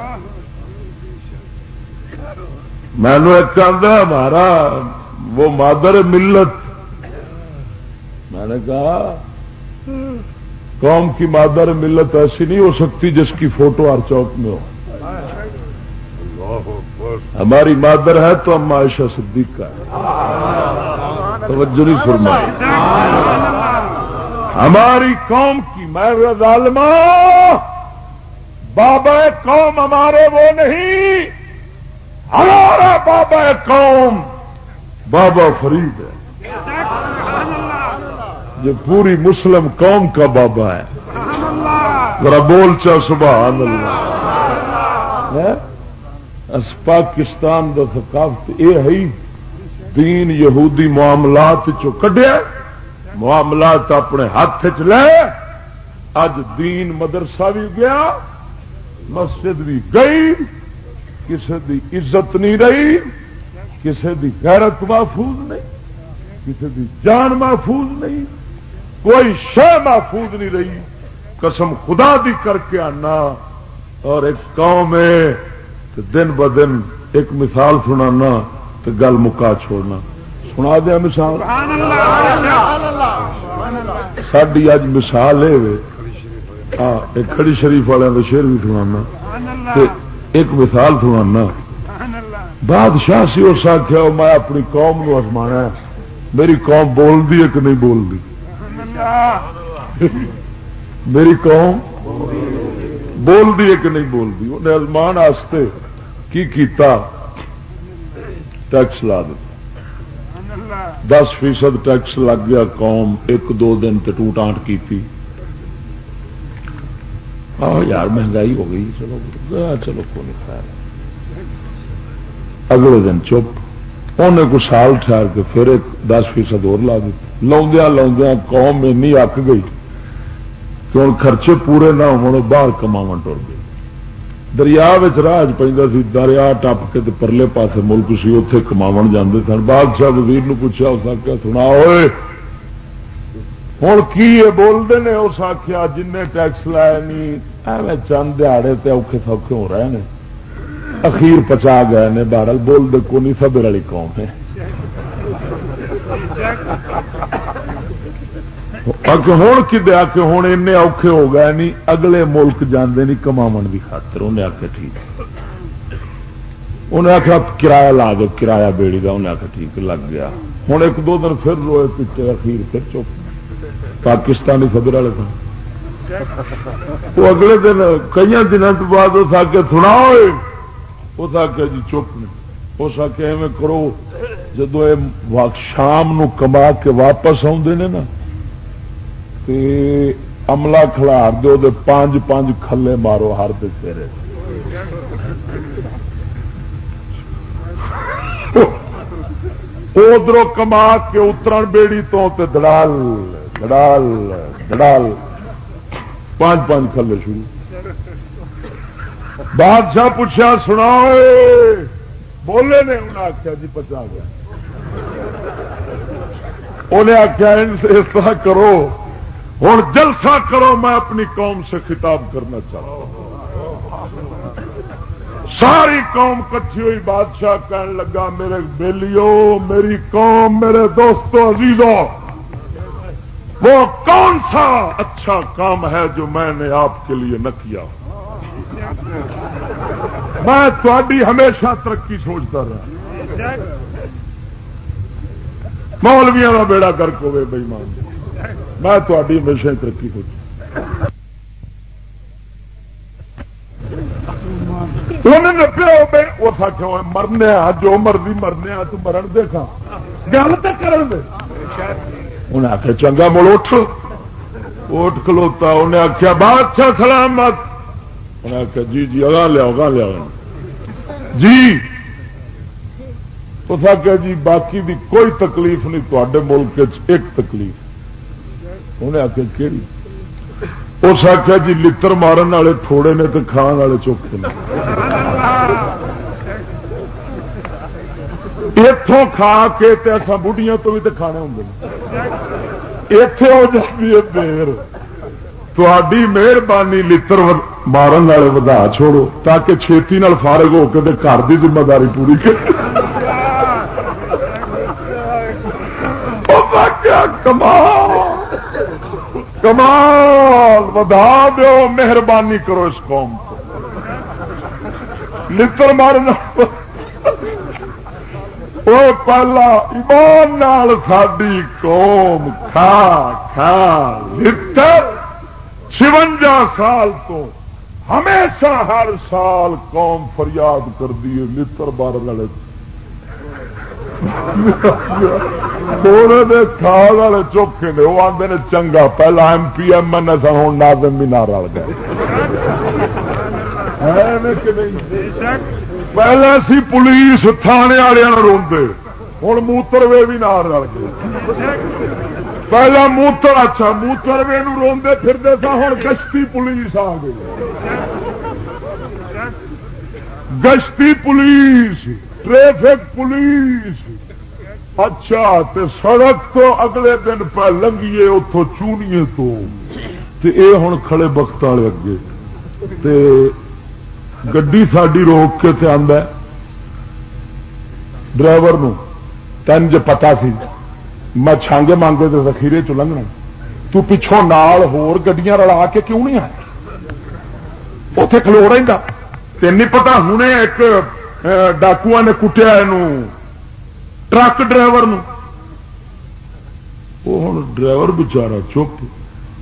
میں نے ایک ہمارا وہ مادر ملت میں نے کہا قوم کی مادر ملت ایسی نہیں ہو سکتی جس کی فوٹو ہر چوک میں ہو۔ ہماری مادر ہے تو ہم عائشہ صدیق کا توجہ نہیں فرمائی۔ ہماری قوم کی میں ظالمہ بابا قوم ہمارے وہ نہیں۔ ہمارا بابا قوم بابا فرید ہے۔ جو پوری مسلم قوم کا بابا ہے۔ ذرا بول چا سبحان اللہ پاکستان کا ثقافت یہ ہے دین یہودی معاملات چو کڈیا معاملات اپنے ہاتھ چ لے۔ اج دین مدرسہ بھی گیا مسجد بھی گئی کسی دی عزت نہیں رہی کسی دی غیرت محفوظ نہیں کسی دی جان محفوظ نہیں۔ کوئی شہ محفوظ نہیں رہی۔ قسم خدا دی کر کے آنا۔ اور ایک قوم ہے دن ب دن ایک مثال سنانا تو گل مکا چھوڑنا۔ سنا دیا مثال۔ ساری اج مثال ہے ہاں، کڑی شریف والوں کا شیر بھی سنا ایک مثال سنانا۔ بادشاہ سی اس آخیا میں اپنی قوم کو ازمانا میری قوم بولتی ہے کہ نہیں بولتی میری قوم بول دی کہ نہیں بولتی انہیں ازمان کی کیتا؟ ٹیکس لا دیتا۔ دس فیصد ٹیکس لگ گیا قوم، ایک دو دن ٹوٹ آٹ کی یار، مہنگائی ہو گئی۔ چلو چلو کو نہیں، خیر۔ اگلے دن چپ۔ انہیں کو سال ٹھہر کے پھر ایک دس فیصد اور لا دیتا لاؤدیا لاؤدیا قوم اینی اک گئی۔ کہ ہوں خرچے پورے نہ ہو باہر کما ٹر گئی دریا راہ پہ دریا ٹپ کے پرلے پاسے ملک سی اتے کما جانے سن۔ بادشاہ وزیر پوچھا اس آخیا سنا ہوئے ہوں کی بولتے ہیں اس آخیا جن ٹیکس لائے نہیں ایویں چند دہڑے تے اوکھے سوکھے ہو رہے ہیں اخیر پچا گئے بہرل بولتے کو نہیں سبر والی قوم ہے۔ ہوں کہ ہوں این اوکھے ہو گئے نہیں، اگلے ملک جانے نہیں کما کی خاطر۔ انہیں آخیا ٹھیک۔ انہیں آخیا کرایہ لا دو، کرایہ بیڑی کا انہیں آخیا ٹھیک، لگ گیا۔ ہوں ایک دو دن پھر روئے پیچھے اخیر پھر چپ۔ پاکستانی سبر والے سن وہ اگلے دن کئی دنوں بعد اس آگے سنا ہوئے۔ اس آگے جی چپ نے۔ اس آگے ایویں کرو جدو شام نو کما کے واپس آدھے نے نا عملہ کھلار دو دے پانچ پانچ کھلے مارو ہر دے تیرے۔ ادھر کما کے اتر بیڑی تو تے دڑال دڑال دڑال۔ پانچ پانچ کھلے شروع۔ بادشاہ پوچھا سنا بولے نے انہیں آخیا جی پچا گیا۔ انہیں آخیا اس طرح کرو۔ ہوں جلسہ کرو، میں اپنی قوم سے خطاب کرنا چاہتا ہوں۔ ساری قوم کٹھی ہوئی بادشاہ کہنے لگا، میرے بیلیو، میری قوم، میرے دوستوں عزیزوں وہ کون سا اچھا کام ہے جو میں نے آپ کے لیے نہ کیا؟ میں تھوڑی ہمیشہ ترقی سوچتا رہا۔ مولویا کا بیڑا گرک ہوئے بئی مان میں تھوڑی ہمیشہ ترقی سوچ پیو اس مرنے جو مرضی مرنے تو مرن دیکھا گل تو کر انہیں آخیا چنگا مڑ اٹھ۔ اٹھ کھلوتا انہیں آخیا بادشاہ سلامت! انہیں آخیا جی جی اگاں لیا اگاں لیا جی اس آخیا جی باقی دی کوئی تکلیف نہیں تے ملک ایک تکلیف انہیں آخیا کہڑی اس آخیا جی لڑ مارن والے تھوڑے نے تو کھان والے چوکھے نے اتوں کھا کے ایسا بڑھیا تو بھی تو کھانے ہوں اتے ہو جاتی ہے دیر تھی مہربانی لڑ مارن والے ودا چھوڑو، تاکہ چھتی نال فارغ ہو کے گھر کی ذمہ داری پوری کر کمال! کمال! ودا دو مہربانی کرو اس قوم کو۔ لڑ مارنا۔ وہ پہلا ایمان نال ساری قوم کھا کھا لڑ چونجا سال تو ہمیشہ ہر سال قوم فریاد کر دی لڑ مارن والے کھال والے چوکھے نے وہ آتے نے چنگا، پہلا ایم پی، ایم ایل سن ہوں نازم بھی نہ رل گئے پہلے سی پولیس تھانے والے روندے ہوں موتر وے بھی نہ رل گئے۔ پہلا موتر اچھا موتر وے روندے پھرتے سا ہوں گشتی پولیس آ گئی گشتی پولیس ٹریفک پولیس اچھا تے سڑک تو اگلے دن پہ لنگیے اتوں چونیے تو تے اے ہوں کھڑے بخت والے اگے تے گڈی ساری روک کے تے آدھا ڈرائیور تین جو پتا سی میں چھانگے مانگے تو ذخیرے چ لنگنا تو پچھوں نال ہور گڈیاں رلا کے کیوں نہیں آئے؟ اتے کھلو رہا تین پتا ہوں ایک ڈاکو نے کٹیا ٹرک ڈرائیور وہ ہوں ڈرائیور بچارا چپ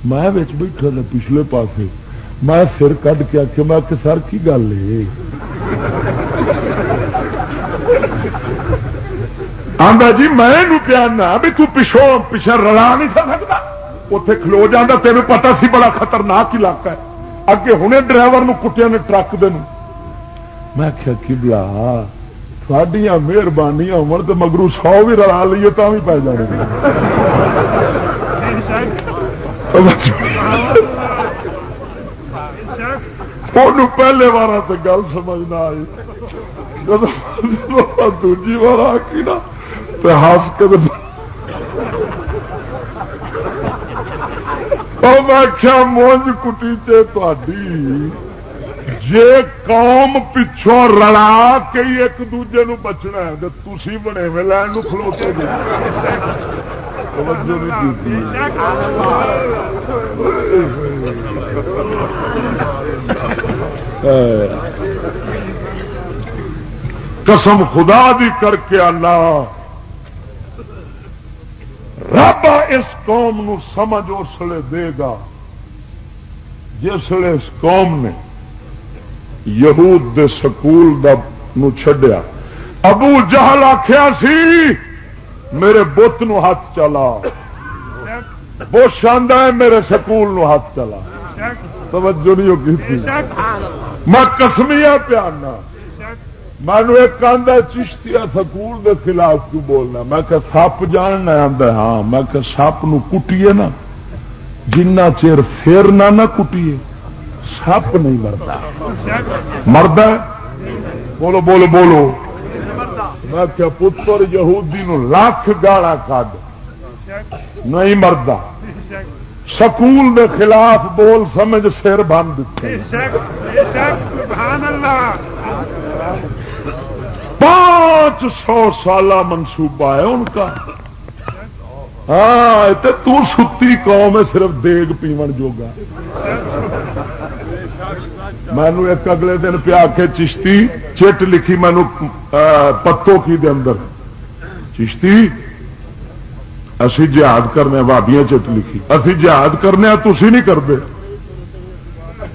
میں بیٹھا نا پچھلے پاسے۔ میں سر کھ کے آخیا میں سر کی گل ہے؟ آدھا جی میں پیانا بھی تچھوں پچھا رلا نہیں سکتا۔ اتے کھلو جانا تین پتا سی بڑا خطرناک علاقہ ہے۔ اگے ہوں ڈرائیور کٹیا نے ٹرک دن میں کیا کبلا سڈیا مہربانی ہو مگرو سو بھی رلا لیے تو بھی پی جانے۔ پہلے بار تو گل سمجھنا آئی۔ دوجی بار آ کی نا ہس کے میں کیا مونج کٹی چی جے قوم پچھوں رلا کے ایک دوجے نو بچنا ہے تو تھی بنے میں لین کھلوتے گے قسم خدا دی کر کے اللہ رب اس قوم نو سمجھ اس لیے دے گا جس اس قوم نے یہود دے سکول دا نو چھڈیا۔ ابو جہل آخیا سی، میرے بت نو ہاتھ چلا۔ بہت شاندار ہے، میرے سکول نو ہاتھ چلا۔ توجہ نہیں ہوگی میں کسمیا پیارنا مینو ایک آدھا چشتیا سکول دے خلاف کیوں بولنا؟ میں کہ سپ جاننا آدھا ہاں میں کہ سپ نو کٹیے نا۔ جنہ چیر پھر نہ کٹیے، سپ نہیں مرتا مرد بولو بولو بولو۔ میں کیا پتر یہودی نو لاکھ گالا کد نہیں مرد سکول دے خلاف بول سمجھ سر بند۔ پانچ سو سالہ منصوبہ ہے ان کا۔ ہاں تو ستی قوم ہے، صرف دیگ پیمن جوگا۔ مینو ایک اگلے دن پیا کے چشتی، چٹ لکھی مینو پتوں کی دے اندر۔ چشتی، اسی جہاد کرنے بابیاں چٹ لکھی۔ اسی جہاد کرنے تھی نہیں کرتے۔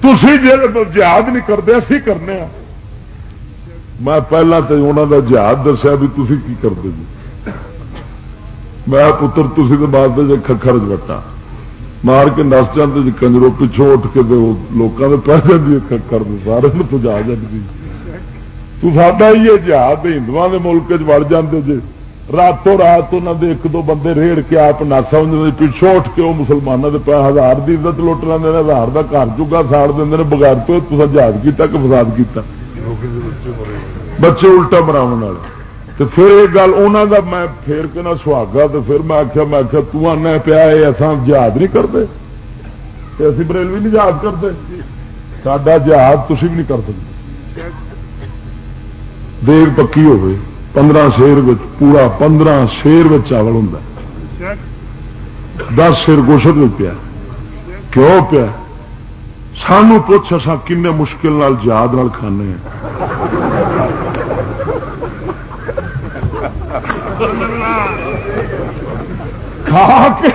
تھی جہاد نہیں کرتے، اسی کرنے۔ میں پہلا تو انہوں کا جہاد دسیا بھی تھی کی کرتے جی؟ میں پتر تھی تو بعد ککھر چٹا مار کے نس جاتے جی کنجرو پچھوں اٹھ کے لوگوں کے پہ جاتی ککھر سارے پجا جاتی جی۔ تو ساڈا ہی جہاد ہندو کے ملک چڑ جاتے جی راتوں رات انہوں نے ایک دو بندے ریڑ کے آپ نہ سمجھتے پچھوں اٹھ کے وہ مسلمانوں کے پہ ہزار کی عزت لٹ لیں ہزار کا گھر چکا ساڑ دیں بغیر تو جہاز کیا کہ فساد کیا بچے الٹا براؤن تو پھر یہ گل انہوں کا میں پھر کے نہ سہاگا تو پھر میں آخیا میں آخیا تنا پیا اصل جہاد نہیں کرتے۔ اسی بریلوی نہیں جہاد کرتے۔ سڈا جہاد تھی بھی نہیں کر سکتے۔ دیر پکی ہوگی پندرہ شیر پورا پندرہ شیر چاول ہوں دس شیر گوشت پیا۔ کیوں پیا؟ سانو پوچھ اصا کن مشکل نال یاد نال کھانے کھا کے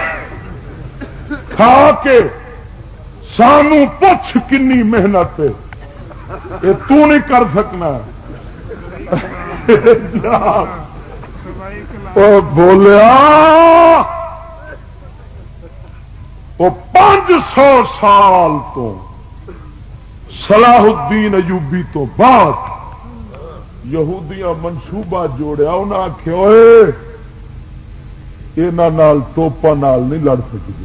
کھا کے سانو پوچھ کنی محنت یہ تو نہیں کر سکنا۔ بولیا وہ پانچ سو سال تو۔ صلاح الدین ایوبی تو بعد یہودیاں منصوبہ جوڑیا انہیں آخیا یہاں توپا نال نہیں لڑ سکتے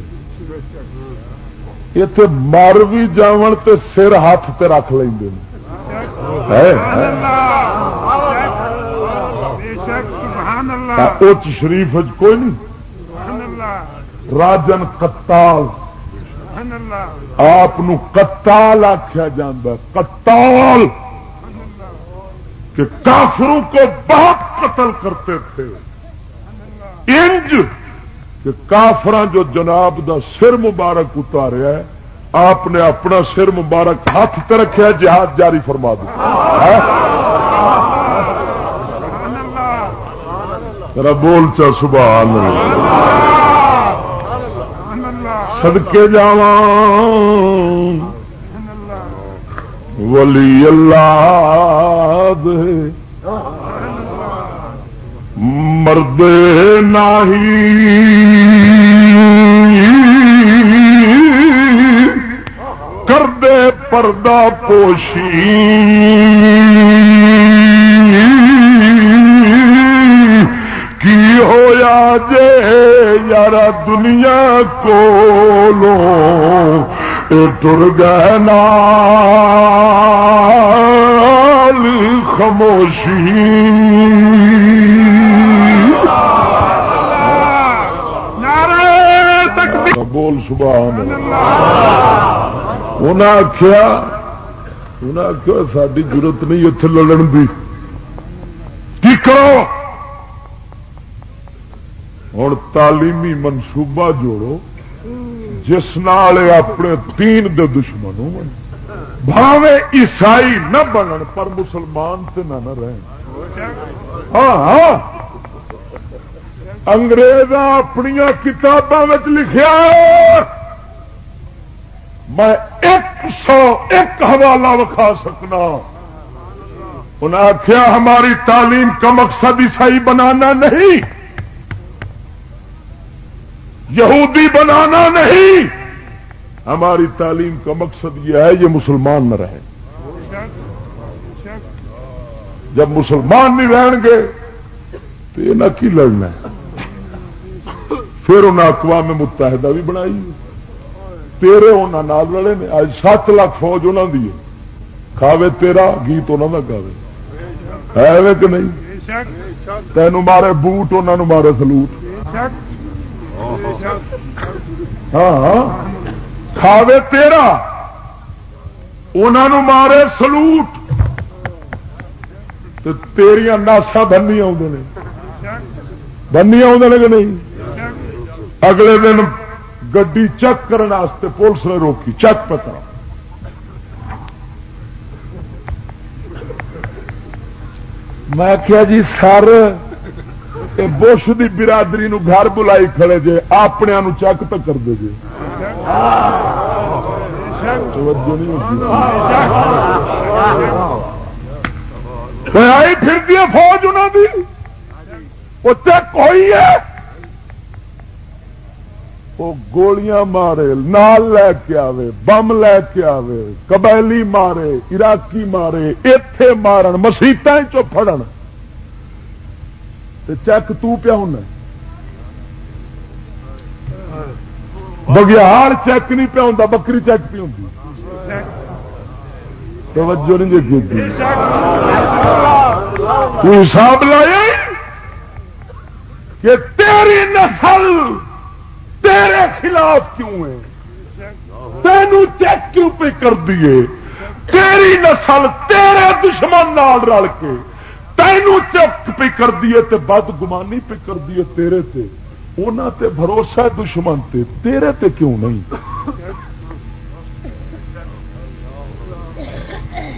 اتے مر بھی جاون تے سر ہاتھ تے رکھ لیں شریف کوئی نہیں۔ راجن کتال آپ کتال آخیا جا کتال کہ کافروں کو بہت قتل کرتے تھے۔ انج کہ کافر جو جناب دا سر مبارک اتاریا ہے آپ نے اپنا سر مبارک ہاتھ تے رکھا جہاد جاری فرما دیا بول چا سبحان سدکے جا ولی اللہ مرد نہیں کر دے پردہ پوشی۔ ہویا جے یار دنیا کو لو ٹر گئے نال خاموشی۔ بول سبحان انہیں آخیا انہیں آخیا ساری ضرورت نہیں اتنے لڑن کی کرو؟ ہوں تعلیمی منصوبہ جوڑو، جس نال اپنے تین دے دشمن بھاوے عیسائی نہ بنن، پر مسلمان سے نہ رہن۔ ہاں ہاں۔ انگریز اپنی کتابوں لکھا میں ایک سو ایک حوالہ وکھا سکنا۔ انہیں آخیا ہماری تعلیم کا مقصد عیسائی بنانا نہیں۔ یہودی بنانا نہیں۔ ہماری تعلیم کا مقصد یہ ہے یہ مسلمان نہ رہے۔ جب مسلمان نہیں رہن گے تو یہ نہ کی لڑنا ہے۔ پھر انہیں اقوام متحدہ بھی بنائی۔ تیرے انہوں نال والے نے۔ اج سات لاکھ فوج انہوں کی کھاوے تیرا، گیت انہوں کا گاوے۔ ہے کہ نہیں؟ تینوں مارے بوٹ انہوں مارے سلوٹ۔ ہاں،, ہاں کھاوے تیرا۔ انہوں مارے سلوٹ۔ تیریا ناسا بنی بنی آدھے کہ نہیں؟ اگلے دن گڈی چیک کرنے پولیس نے روکی۔ چیک پتا میں کیا جی سر بش کی برادری نو گھر بلائی کھڑے جے اپنے چیک تو کر دے جے۔ آئی پھر فوج انہوں کی وہ چیک ہوئی ہے۔ وہ گولیاں مارے، نال لے کے آوے، بم لے کے آوے، قبیلی مارے، عراقی مارے اتے مارن مسیت فڑن چیک تو پیا ہونا بگیار چیک نہیں پیا ہوں بکری چیک پی ہوں توجہ نہیں دیکھی حساب لائے کہ تیری نسل تیرے خلاف کیوں ہے؟ تینوں چیک کیوں پہ کر دیے تیری نسل تیرے دشمن نال رل کے تینوں چیک پہ کر دیے تے بد گمانی پہ کر دیے تیرے تے۔ انہوں تے بھروسہ دشمن تے۔ تیرے تے کیوں نہیں؟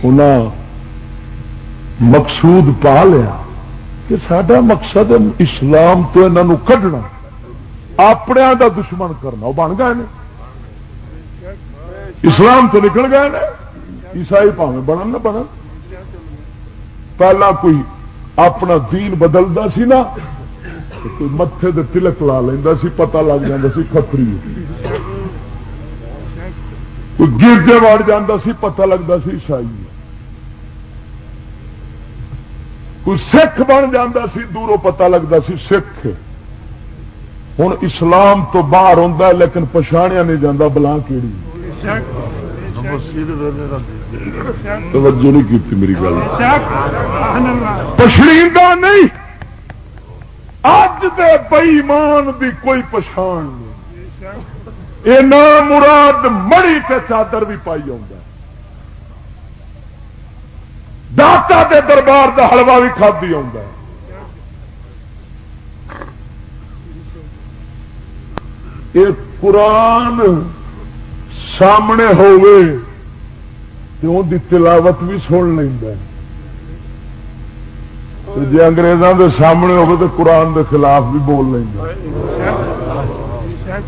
انہاں مقصود پا لیا کہ سڈا مقصد اسلام تو انہوں کھڈنا اپنے دا دشمن کرنا۔ وہ بن گئے اسلام تو نکل گئے عیسائی پاوے بنن نہ بنن۔ پہلا کوئی اپنا دین بدلتا سی نا کوئی متے دے تلک لا لینا سی پتا لگ جا سی کتری کوئی گرجے وڑ جا سی پتا لگتا سی عیسائی کوئی سکھ بن جا سی دوروں پتا لگتا سی سکھ ہوں اسلام تو باہر ہوں لیکن پچھاڑیا نہیں جانا بلا کیڑی؟ توجہ نہیں کی میری گل۔ پچھڑی نہیں۔ اج دے بئیمان دی کوئی پچھان نہیں۔ یہ نام مراد مڑی تے چادر بھی پائی آ داتا دے دربار دا حلوا بھی کھدی آ قرآن سامنے ہوئے تو ان کی تلاوت بھی سن لینا جی اگریزوں کے سامنے ہوگی تو قرآن کے خلاف بھی بول لینا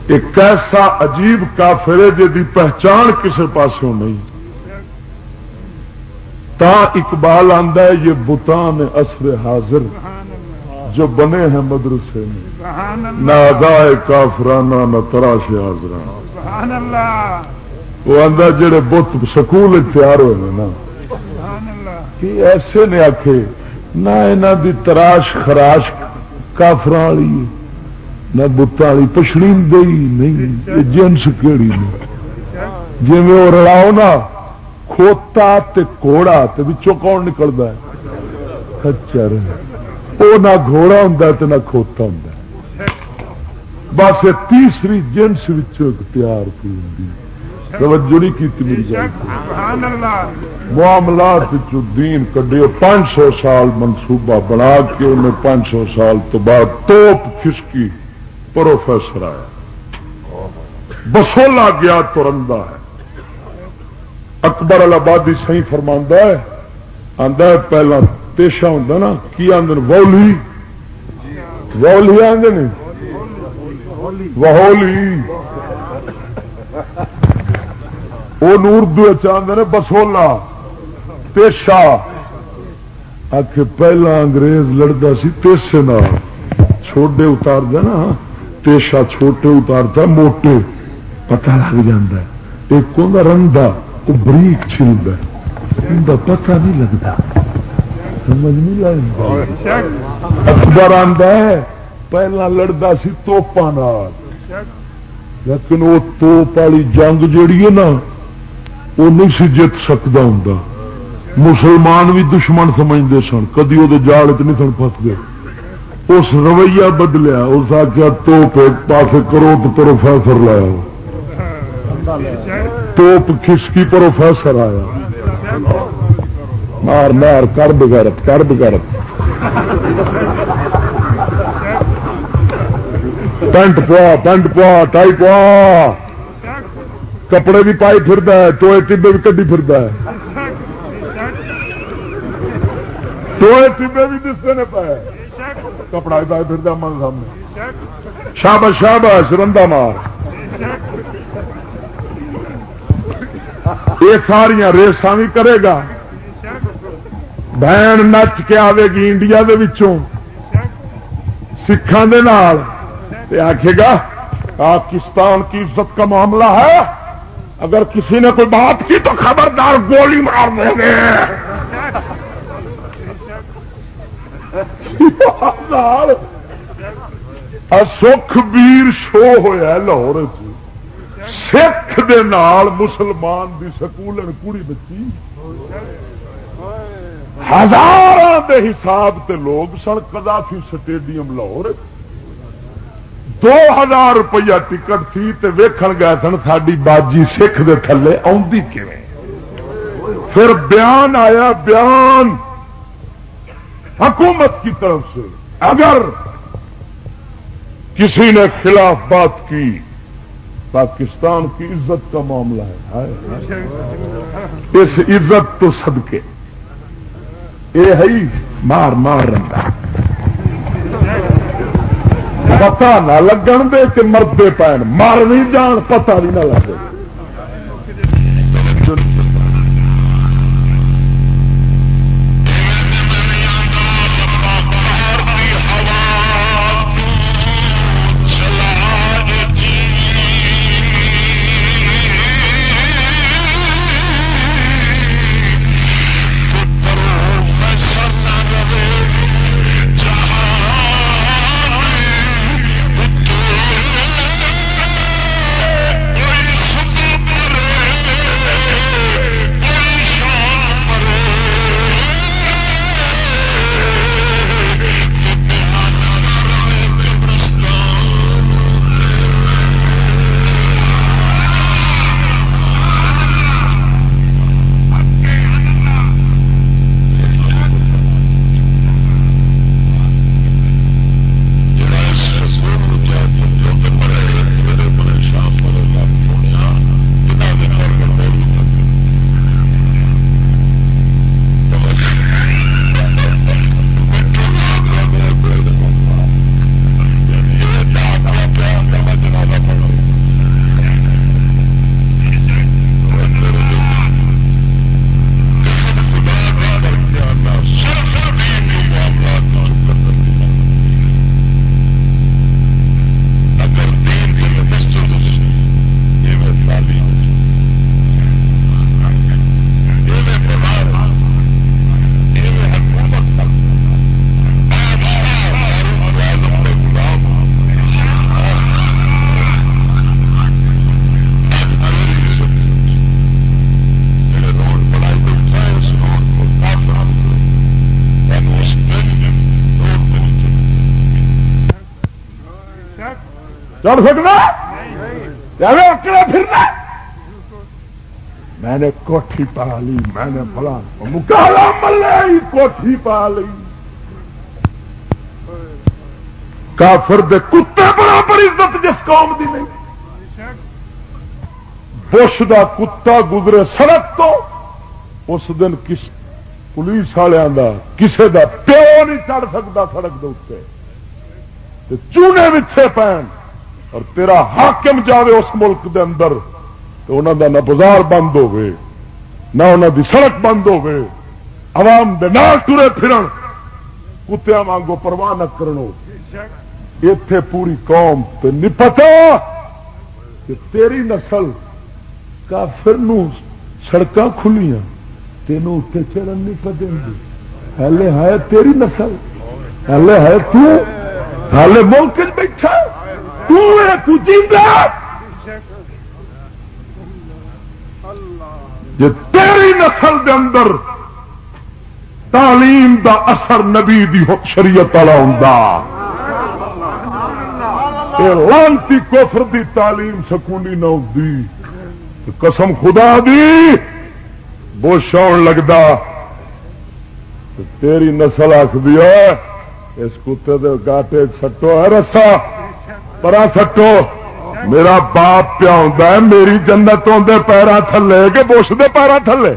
ایک ایسا عجیب کافر ہے جی پہچان کسی پاسوں نہیں تا اقبال آندا ہے یہ بتان اثر حاضر جو بنے ہیں مدرسے میں نہ ادا کافرانہ نہ تراش حاضرانہ وہ آدھا جڑے بت سکول تیار ہوئے نا۔ کہ ایسے نے آخے نہ یہاں دی تراش خراش کافر والی نہ بتان والی پچھڑی نہیں جنس کہڑی جی وہ رلاؤ نا، کھوتا تے کوڑا تے بچوں کون نکلتا ہے؟ کچر وہ نہ گھوڑا ہوں نہ کھوتا ہوں بس تیسری جنس بچوں تیار کی ہوں توجہ نہیں کی میری معاملات دین کڈے پانچ سو سال منصوبہ بنا کے انہیں پانچ سو سال تو بعد توپ کھسکی پروفیسر آیا۔ بسولا گیا تو رندا ہے۔ اکبر آبادی سی فرماندہ ہے آدھا پہلا پیشہ ہوں نا کی آدھے وولی۔ وولی آدھے وہولی وہ اردو چاہتے ہیں بسولا پیشہ آ کے پہلا انگریز لڑتا سی پیسے چھوٹے اتار نا پیشہ چھوٹے اتارتا، موٹے۔ پتا لگ جا ایک ہوں رندا وہ بریک چلتا پتا نہیں لگتا۔ سمجھ نہیں لگتا اکبر آدھا ہے، پہلا لڑتا سی توپا لیکن وہ توپ والی جنگ جیڑی ہے نا وہ نہیں سی جیت سکتا ہوں مسلمان بھی دشمن سمجھتے سن کدی وہ جال چ نہیں سن فستے اس رویہ بدلیا اس آخیا توپ ایک پاس کرو تو پروفیسر لایا توپ کسکی پروفیسر آیا مار مار کر بغیرت کر بغیرت پینٹ پوا پینٹ پوا ٹائی پوا کپڑے بھی پائی پھر ٹوئے ٹبے بھی کدی پھر ٹوئے ٹبے بھی دستے نے پائے، کپڑا بھی پائے پھر من سامنے۔ شاب شاب سرندا مار۔ یہ ساریا ریسا بھی کرے گا۔ بہن نچ کے آئے گی انڈیا کے سکھان آخے گا، پاکستان کی عزت کا معاملہ ہے۔ اگر کسی نے کوئی بات کی تو خبردار گولی مار دیں گے۔ سکھ بیر شو ہوا لاہور سکھ دے نال مسلمان دی سکول کڑی بچی۔ ہزار دے حساب تے لوگ سن، قذافی سٹیڈیم لاہور دو ہزار روپیہ ٹکٹ تھی تے ویکھن گئے سن ساری باجی سکھ دے تھلے آدھی پھر بیان آیا، بیان حکومت کی طرف سے۔ اگر کسی نے خلاف بات کی، پاکستان کی عزت کا معاملہ ہے۔ اس عزت تو صدقے۔ یہ ہے، مار مار رہا۔ پتا نہ لگن دے کہ مردے پین مر نہیں جان پتا نہیں نہ لگے چڑھ سکنا؟ اکڑا پھرنا؟ میں نے کوٹھی پا لی میں نے بلا مکالا مل کوٹھی پا لی کافر دے کتے برابر عزت جس قوم دی نہیں۔ بش دا کتا گزرے سڑک تو، اس دن کس پولیس والوں کا کسی دا پیو نہیں چڑھ سکتا سڑک دے چونے بچے پین اور تیرا حاکم جاوے اس ملک دے اندر، تو انہوں دا نہ بازار بند ہوئے نہ انہوں دی سڑک بند ہوئے عوام دے نال ٹرے پھرن کتیا وانگو پرواہ نہ کرنو۔ اتے پوری قوم تے نہیں پتا کہ تیری نسل کافر نو سڑک کھلیاں، تینوں اتنے چڑھن نہیں پہ دیں ہلے ہے تیری نسل ہلے ہے تو ہلے ملک بیٹھا۔ جی تیری نسل دے اندر تعلیم دا اثر نبی دی شریعت والا ہوں لانتی کوفر دی تعلیم سکونی نہ ہوتی قسم خدا دی بوش آن لگتا تیری نسل آخ دیا اس کتے دے گاٹے سٹو ہے رسا پرا سٹو میرا باپ پیا ہوں میری جنت آدھے پیرا تھلے کہ بش دے پیرا تھلے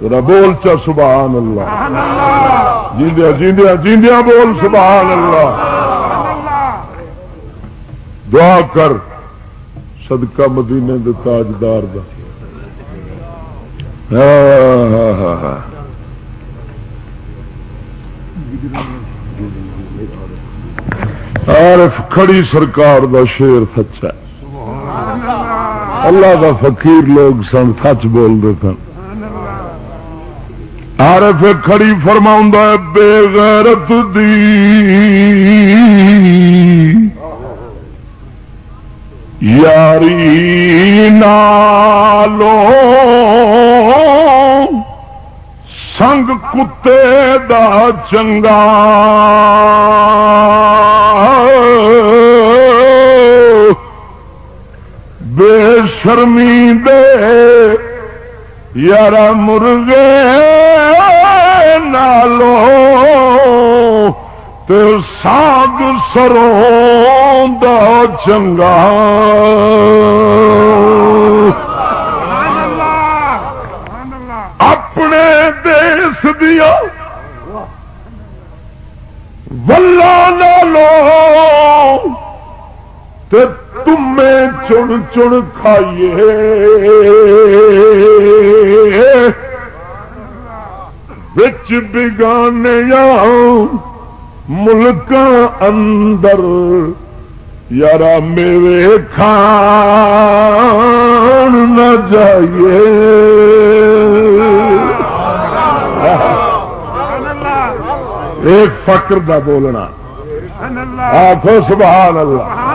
تیرا بول چا سبحان اللہ جیندیا جیندیا جیندیا بول سبحان اللہ دعا کر صدقہ مدینے دے تاجدار دا ہاں ہاں ہاں ہاں عارف کھڑی سرکار دا شیر سچا اللہ دا فقیر لوگ سن سچ بولتے سن۔ عارف کھڑی فرما بے غیرت دی۔ یاری نالو سنگ کتے دا چنگا۔ بے شرمی دے یار مرغے نالو تے ساگ سروں دا چنگا۔ اپنے دیس دیا۔ ولہ نالو تے تمیں چن چن کھائیے۔ بچ بگانے ملک اندر یار میرے کھان نہ جائیے ایک فکر دا بولنا۔ آخو سبحان اللہ۔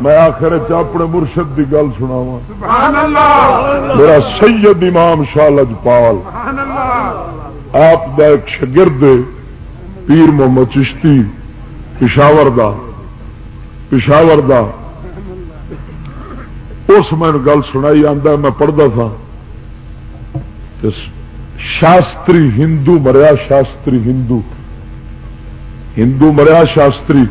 میں آخر اپنے مرشد کی گل سنا میرا سید امام شاہ لجپال۔ آپ دا ایک شگرد پیر محمد چشتی، پشاور دا۔ پشاور دا۔ اس میں گل سنائی آتا میں پڑھتا تھا۔ شاستری ہندو مریا، شاستری ہندو۔ ہندو مریا، شاستری۔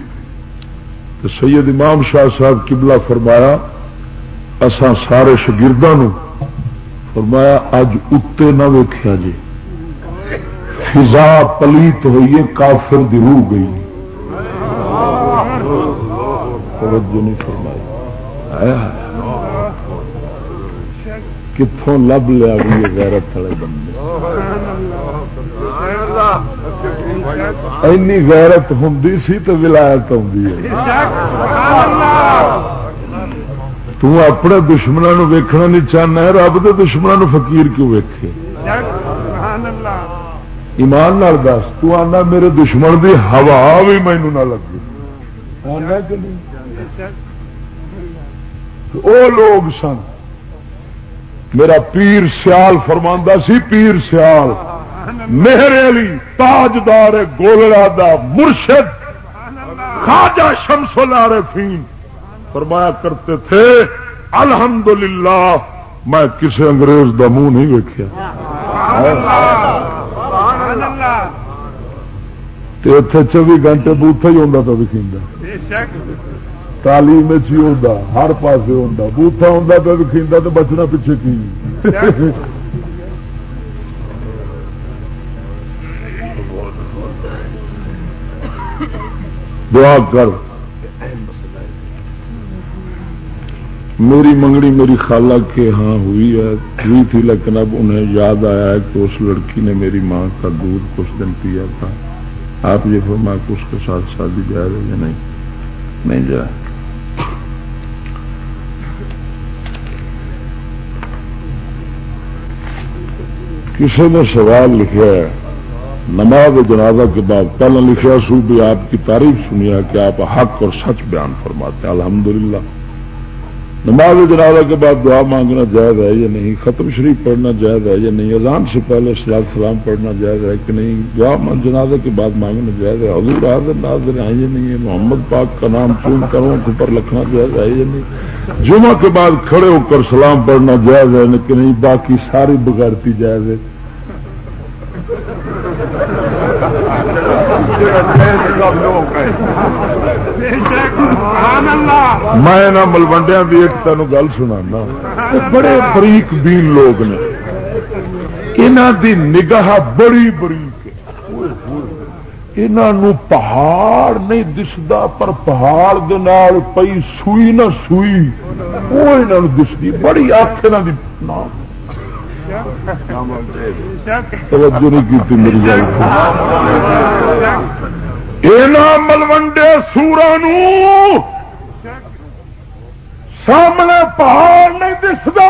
تو سید امام شاہ صاحب قبلہ فرمایا اسان سارے شگردان فرمایا، اج اتنے نہ ویخیا جی فضا پلیت ہوئی کافر دی روح گئی۔ نہیں فرمایا کتوں لب لیا بھی غیرت والے بندے۔ اینی غیرت ہوں سی تو ولایت آئی اپنے دشمنوں ویکھنا نہیں چاہنا رب کے دشمنوں فقیر کیوں ویکھے؟ ایمان نال دس آنا میرے دشمن دی ہوا بھی مینو نہ لگے۔ وہ لوگ سن میرا پیر سیال فرماندہ سی، پیر سیال۔ میرے علی، تاجدار گولڑا دا مرشد، خواجہ شمس العارفین۔ فرمایا کرتے تھے، الحمدللہ، میں کسی انگریز دا منہ نہیں ویکیا اتے چوبی گھنٹے بوتھا ہی ہوتا تو وکھیندا تعلیم جی ہوتا ہر پاس ہوتا بوتھا ہوتا تو وکھیندا تو بچنا پیچھے کی؟ دعا کر۔ میری منگنی میری خالہ کے ہاں ہوئی ہے۔ ہوئی تھی لیکن اب انہیں یاد آیا ہے کہ اس لڑکی نے میری ماں کا دودھ کچھ دن پیا تھا۔ آپ یہ فرما کہ اس کے ساتھ شادی جائے گا یا نہیں؟ نہیں جائے۔ کسی نے سوال لکھا ہے؟ نماز جنازہ کے بعد پہلے لکھا سو بھی آپ کی تعریف سنیا کہ آپ حق اور سچ بیان فرماتے ہیں۔ الحمدللہ۔ نماز جنازہ کے بعد دعا مانگنا جائز ہے یا نہیں؟ ختم شریف پڑھنا جائز ہے یا نہیں؟ اذان سے پہلے سلاد سلام پڑھنا جائز ہے کہ نہیں؟ دعا جنازہ کے بعد مانگنا جائز ہے۔ حضور حاضر ناظر ہے یا نہیں؟ ہے محمد پاک کا نام چون کروں کے اوپر لکھنا جائز ہے یا نہیں؟ جمعہ کے بعد کھڑے ہو کر سلام پڑھنا جائز ہے کہ نہیں؟ باقی ساری بگاڑتی جائز ہے۔ میں ملوڈیا بھی ایک تین گل سنا بڑے بریک بین لوگ نے۔ انہوں دی نگاہ بڑی بریک انہوں پہاڑ نہیں دستا پر پہاڑ پئی سوئی نہ سوئی وہ دستی بڑی آخ توجہ نہیں کی میری گل ملوڈے سورا سامنے پہاڑ نہیں دستا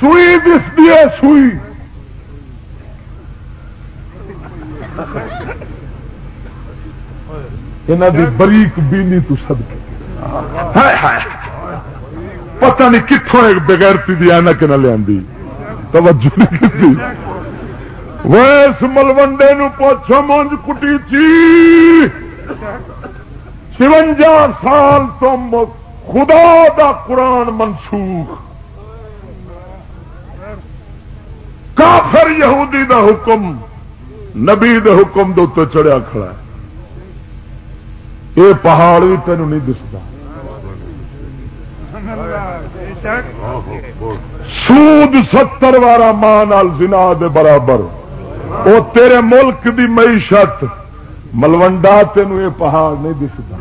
سوئی دستی ہے سوئی یہاں بریک بینی تو سد پتہ نہیں کتوں بغیرتی دی اینک نہ لیا توجہ نہیں کی ویس ملوڈے پوچھو مونج کٹی چی۔ چونجا سال تو خدا دا قرآن منسوخ۔ کافر یہودی دا حکم، نبی دے حکم دے چڑیا کھڑا ہے۔ یہ پہاڑ بھی تین نہیں دستا۔ سود ستر وارا ماں زنا دے برابر۔ وہ تیرے ملک دی معیشت۔ ملوڈا تین یہ پہاڑ نہیں دستا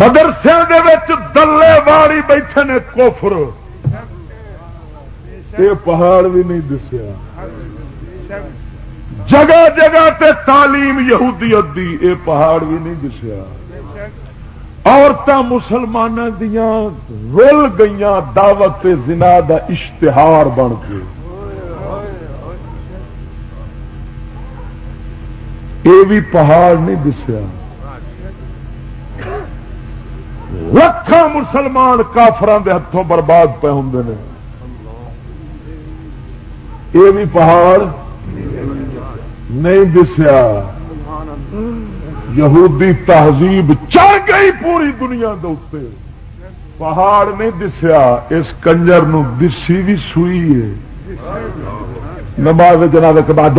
مدرسے دلے والی بیٹھے نے کوفر یہ پہاڑ بھی نہیں دسیا۔ جگہ جگہ تے تعلیم یہودیت دی، اے پہاڑ بھی نہیں دسیا۔ عورتیں مسلمان دیا رل گئی دعوت زنا دا اشتہار بن کے۔ یہ بھی پہاڑ نہیں دسیا۔ لکھان مسلمان کافران دے ہاتھوں برباد پہ ہوں یہ بھی پہاڑ۔ نہیں دسیا۔ یہودی تہذیب چڑھ گئی پوری دنیا دے پہاڑ نہیں دسیا، اس کنجر نو دسی بھی سوئی ہے۔ نماز جناب کے بعد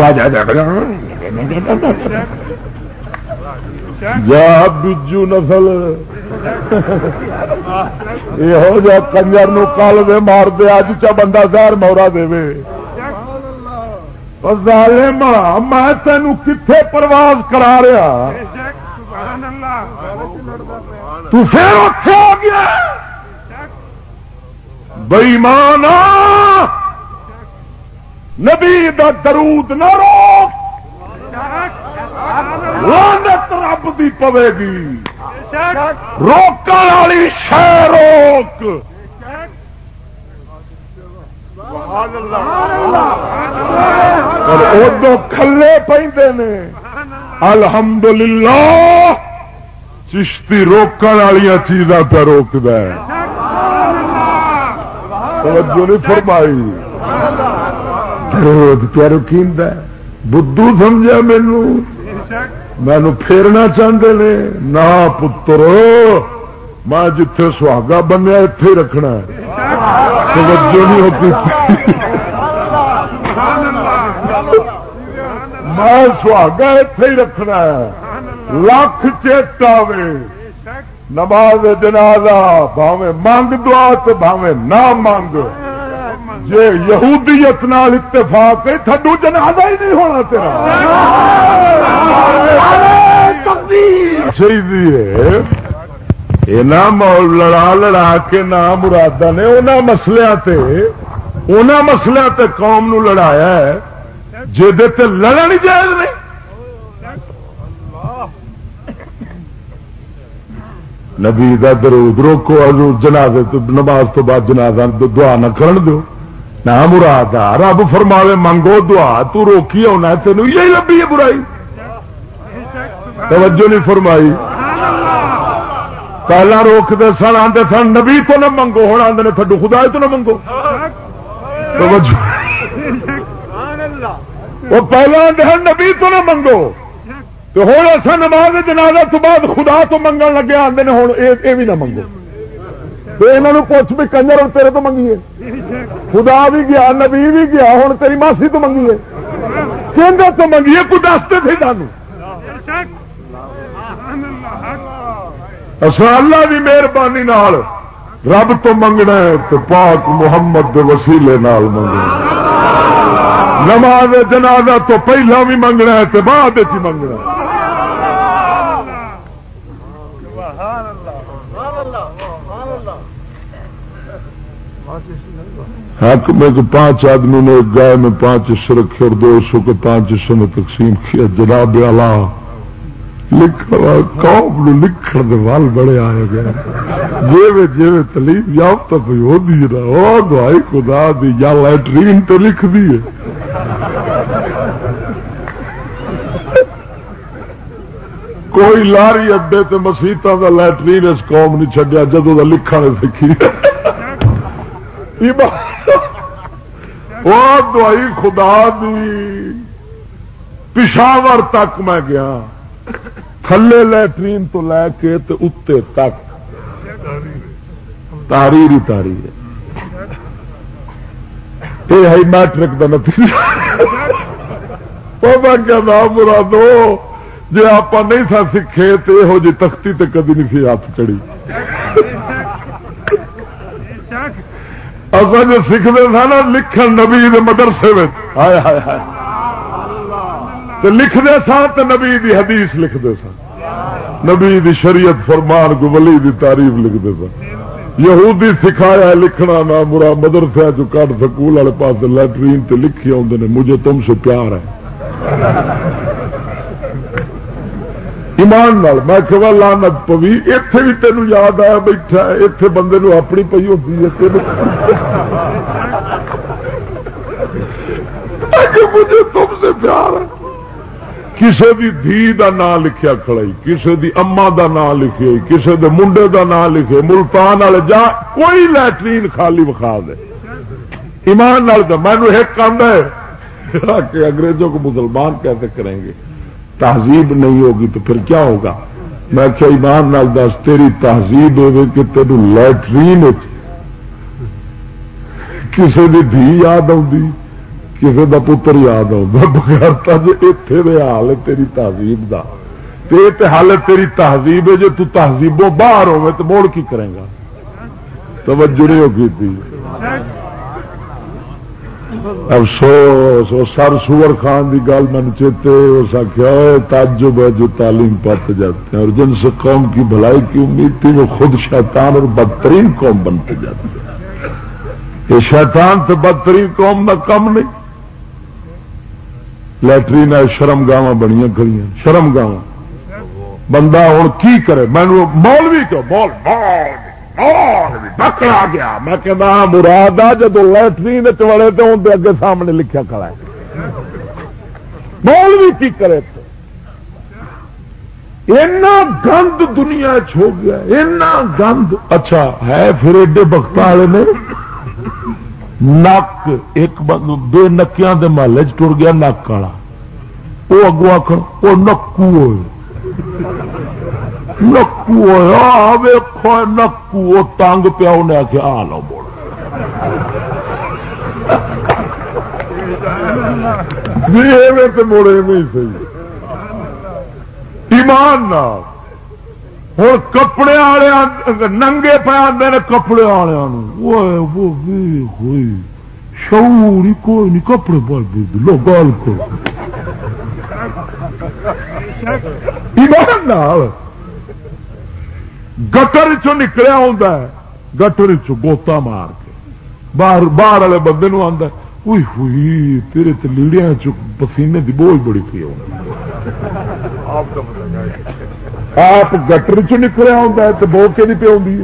جا بجو نسل یہ کنجر نو کل دے مار دے اج چا بندہ زہر مورا دے میں تین کتنے پرواز کرا رہا؟ تو پھر اتے ہو گیا؟ بئیمان نبی دا درود نہ روک! لانت رب دی پوے گی۔ روکن والی شہ روک! اور ادو کھلے پہ الحمد للہ چشتی روکن والی چیزاں پہ روک توجہ نہیں فرمائی۔ پہ روکین بدھو سمجھا مینو مینو پھیرنا چاہتے نے، نہ پتر۔ میں جتھے سہاگا بنیا اتے رکھنا توجہ نہیں ہوتی۔ میں سہاگا اتے ہی رکھنا ہے۔ لکھ چیٹا وے نماز جنازہ بھاوے مانگ دعا تو بھاوے نہ مانگ۔ جے یہودیت نال اتفاق ہے تھڈو جنازہ ہی نہیں ہونا تیرا۔ چاہیے یہ لڑا لڑا کے نہ مرادہ نے انہوں مسلیا انہوں مسلیا قوم نو لڑایا ہے جہد لڑن جائز نہیں نبی کا درود روکو جنازے تو، نماز تو بعد جنازہ دعا نہ کرن دو۔ نہ مراد آ رب فرماوے، منگو دعا، تو روکی آنا تینوں یہی لبھی ہے برائی۔ توجہ نہیں فرمائی۔ پہلا روکتے سن آتے سن نبی تو نہ منگو ہوں آدھے تھڈو خدا تو نہ منگو وہ پہلا آدھے نبی تو نہ منگو تو ہوں ایسا نماز جنازہ تو بعد خدا تو منگن لگے آدھے ہوں یہ بھی نہ منگو تو یہاں بھی کنجر تیرے تو منگیے خدا بھی گیا نبی بھی گیا ہوں تیری ماسی تو منگیے کہ تو منگیے کوئی دستے تھے سانو اصل اللہ کی مہربانی رب تو منگنا ہے تو پاک محمد دے وسیلے نال منگنا نماز جنازہ تو پہلا بھی منگنا ہے تو بعد ہی منگنا حق میں تو پانچ آدمی نے ایک گائے میں پانچ حصے اور دو سو کے پانچ سو میں تقسیم کیا جناب اللہ قوم لکھن دے وال بڑے آئے گئے جی جی تلیم یافتہ کوئی ہو دی رہا دعائی خدا دی یا لائٹرین تو لکھ دی کوئی لاری اڈے تے مسیطا کا لائٹرین اس قوم نہیں چڈیا جدو کا لکھا نے سیکھی وہ دوائی خدا دی پشاور تک میں گیا تھلے لٹرین تو لے کے اتنے تک۔ تاری ہی تاری ہے یہ ہے میٹرک کا نتیجہ مرادو جی آپ نہیں سا سیکھے تو یہو جی تختی تے کدی نہیں سی ہاتھ چڑی اصل جو سیکھتے سا نا لکھن نبی مدرسے میں ہائے ہائے ہائے۔ لکھتے سا تو نبی دی حدیث لکھتے سا نبی دی شریعت فرمان کو ولی دی تعریف لکھتے سا یہودی سکھایا لکھنا نہ مرا مدرسہ جو کٹ سکول والے پاس لیٹرین تے لکھے آدھے نے، مجھے تم سے پیار ہے۔ ایمان نال میں کہ لانت پوی اتے بھی تینوں یاد آیا بیٹھا اتے بندے نو اپنی پی ہوتی ہے مجھے تم سے پیار ہے۔ کسی دی دھی دا نام لکھیا کھڑائی کسی دی اما دا نام لکھے کسی دے منڈے دا نام لکھے ملتان والے جا، کوئی لیٹرین خالی بخا دے۔ ایمان نال مینو ایک کام ہے۔ کہ انگریزوں کو مسلمان کیسے کریں گے۔ تہذیب نہیں ہوگی تو پھر کیا ہوگا؟ میں کیا ایمان نال دس، تیری تہذیب ہوگی کہ تین لٹرین کسی دی دھی یاد آؤں کسی کا پتر یاد آتا بغیر اتے حال ہے تیری تہذیب کا حال تیری تہذیب ہے جی تہذیبوں باہر ہوے تو موڑ کی کرے گا توجہ نہیں ہوگی تھی افسوس سر سور خان کی گل من چیتے اس آخیا تعجب ہے جو تعلیم پاتے جاتے ہیں اور جن سے قوم کی بھلائی کی امید تھی وہ خود شیطان اور بدترین قوم بنتے جاتے ہیں یہ شیطان سے بدترین قوم کا کم نہیں لٹرین شرم گاواں بڑی کری شرم گاواں۔ بندہ ہوں کی کرے؟ میں مولوی کیوں مول بکڑا گیا۔ میں کہنا ہاں، مراد آ جب لٹرین چڑے تو اندر اگے سامنے لکھا کھڑا ہے۔ مولوی کی کرے اینا گند دنیا چھو گیا، اینا گند۔ اچھا ہے پھر ایڈے بخت والے نے؟ نک، ایک دو نکیا کے محلے ٹر گیا، نک والا۔ وہ اگو آخر وہ نکو ہوئے۔ نکو ویخو نکو۔ وہ تنگ پیا، انہیں آخیا آ لو بول موڑے نہیں سی ایمان ہوں کپڑے والے ننگے پہ آدھے نے کپڑے والوں ہوئی شعور ہی کوئی نہیں کپڑے پہ لو گال کو گٹر چ نکلیا ہوں گٹر چوتا مار کے باہر باہر والے بندے آتا ہوئی ہوئی تیرے لیڑیا پسینے کی بوجھ بڑی پی آپ گٹر چ نکلیا ہوں تو بو کے نہیں پی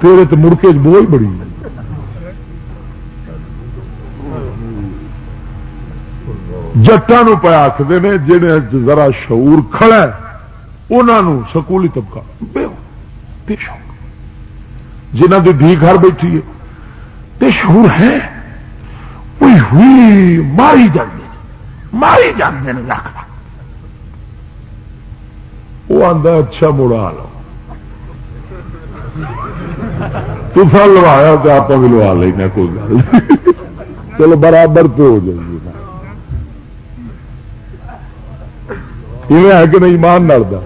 تیرے تو مڑکے بوجھ بڑی۔ جٹان پہ آخر نے جہے ذرا شعور کھڑا انہوں سکولی طبقہ۔ جنہ کی دھی گھر بیٹھی ہے تے شعور ہے۔ ہوئی ہوئی ماری جانے ماری جانے رکھ وہ آتا اچھا مڑا لو۔ تو لوایا تو آپ بھی لوا لینا، کوئی گل چلو برابر تو ہو جائے ہے کہ نہیں مان لڑتا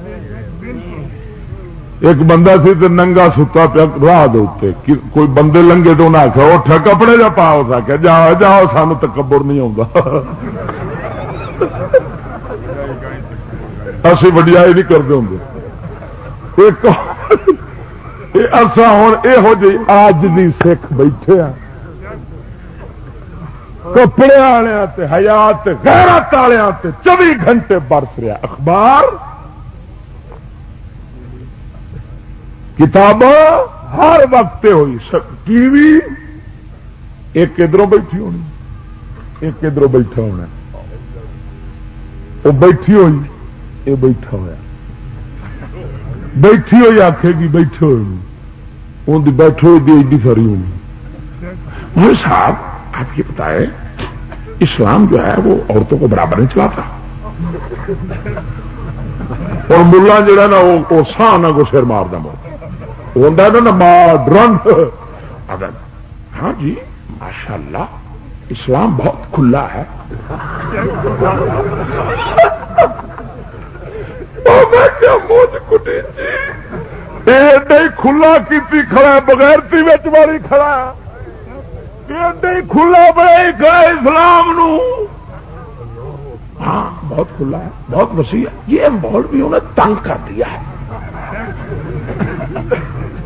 ایک بندہ سی تو ننگا ستا پیا راہ دے کوئی بندے لنگے تو نہ آخر اٹھ، کپڑے جا پا ہو سکے جاؤ جاؤ سان تکبر نہیں آتا اسی وڈیائی نہیں کرتے ہوں اصا ہوں یہو جی آج دی سکھ بیٹھے ہاں۔ کپڑے والے حیات غیرت والے چوبی گھنٹے برس رہا اخبار؟ کتاب ہر وقت ہوئی۔ T V? ایک ادھر بیٹھی ہونی۔ ایک ادھر بیٹھا ہونا۔ وہ بیٹھی ہوئی۔ یہ بیٹھا ہوا بیٹھی ہوئی آخے گی بیٹھے ہوئے ان کی بیٹھے ہوئی ایڈی ساری ہونی صاحب آپ یہ بتائے اسلام جو ہے وہ عورتوں کو برابر نہیں چلاتا اور ملا جڑا نا وہ کو سر مار دوں نا مار ڈرن ہاں جی ماشاء اللہ اسلام بہت کھلا ہے کھلا کی کھڑا بغیر ماری کھڑا کھلا بڑے گا اسلام نو۔ ہاں بہت کھلا ہے، بہت وسیع ہے۔ یہ ماحول بھی انہیں تنگ کر دیا ہے۔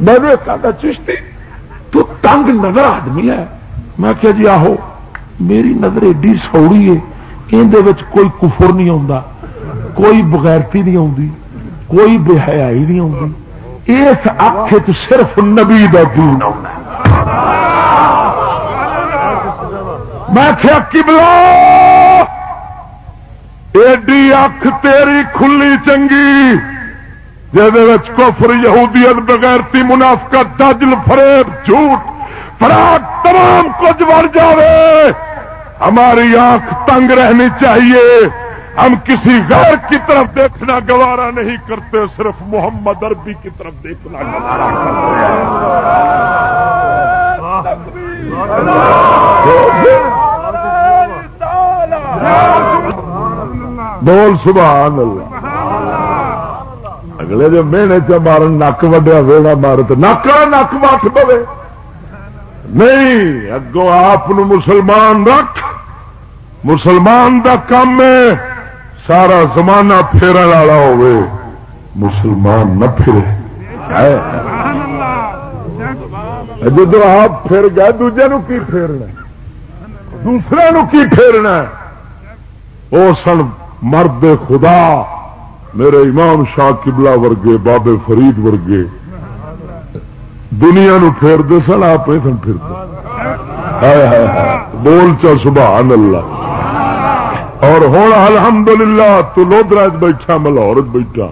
میں نے کہا تھا، چشتی، تو تنگ نظر آدمی ہے۔ میں کیا جی آہو، میری نظر ایڈی سوڑی ہے اندر کوئی کفر نہیں آتا کوئی بغیرتی نہیں آتی کوئی بے حیائی نہیں آتی اس اک صرف نبی کا دین آنا میں کیا کبلا ایڈی اکھ تیری کھلی چنگی کفر، یہودیت بغیرتی منافقت، دجل، فریب، جھوٹ فراق تمام کچھ بڑھ جاوے۔ ہماری آنکھ تنگ رہنی چاہیے۔ ہم کسی غیر کی طرف دیکھنا گوارا نہیں کرتے، صرف محمد عربی کی طرف دیکھنا گوارا کرتے۔ بول سبحان اللہ۔ اگلے جو مہینے چ مارن، نک وڈیا ویڑا مار تو نک نک وٹ پوے۔ نہیں، اگوں آپ مسلمان رکھ۔ مسلمان دا کام ہے۔ سارا زمانہ پھیرن والا ہوے مسلمان نہ پھرے۔ جدو آپ پھر گئے دوجے نو کی پھیرنا؟ دوسرے نو کی پھیرنا؟ وہ سن مرد خدا میرے امام شاہ کبلا ورگے بابے فرید ورگے۔ دنیا نو پھیرتے سن آپ سن پھرتے۔ بول چا سبحان اللہ۔ اور ہوں الحمدللہ تو لودرا بیٹھا ملاور بیٹھا۔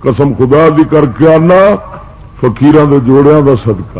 قسم خدا دی کر کے آنا فکیر جوڑیا کا صدقہ۔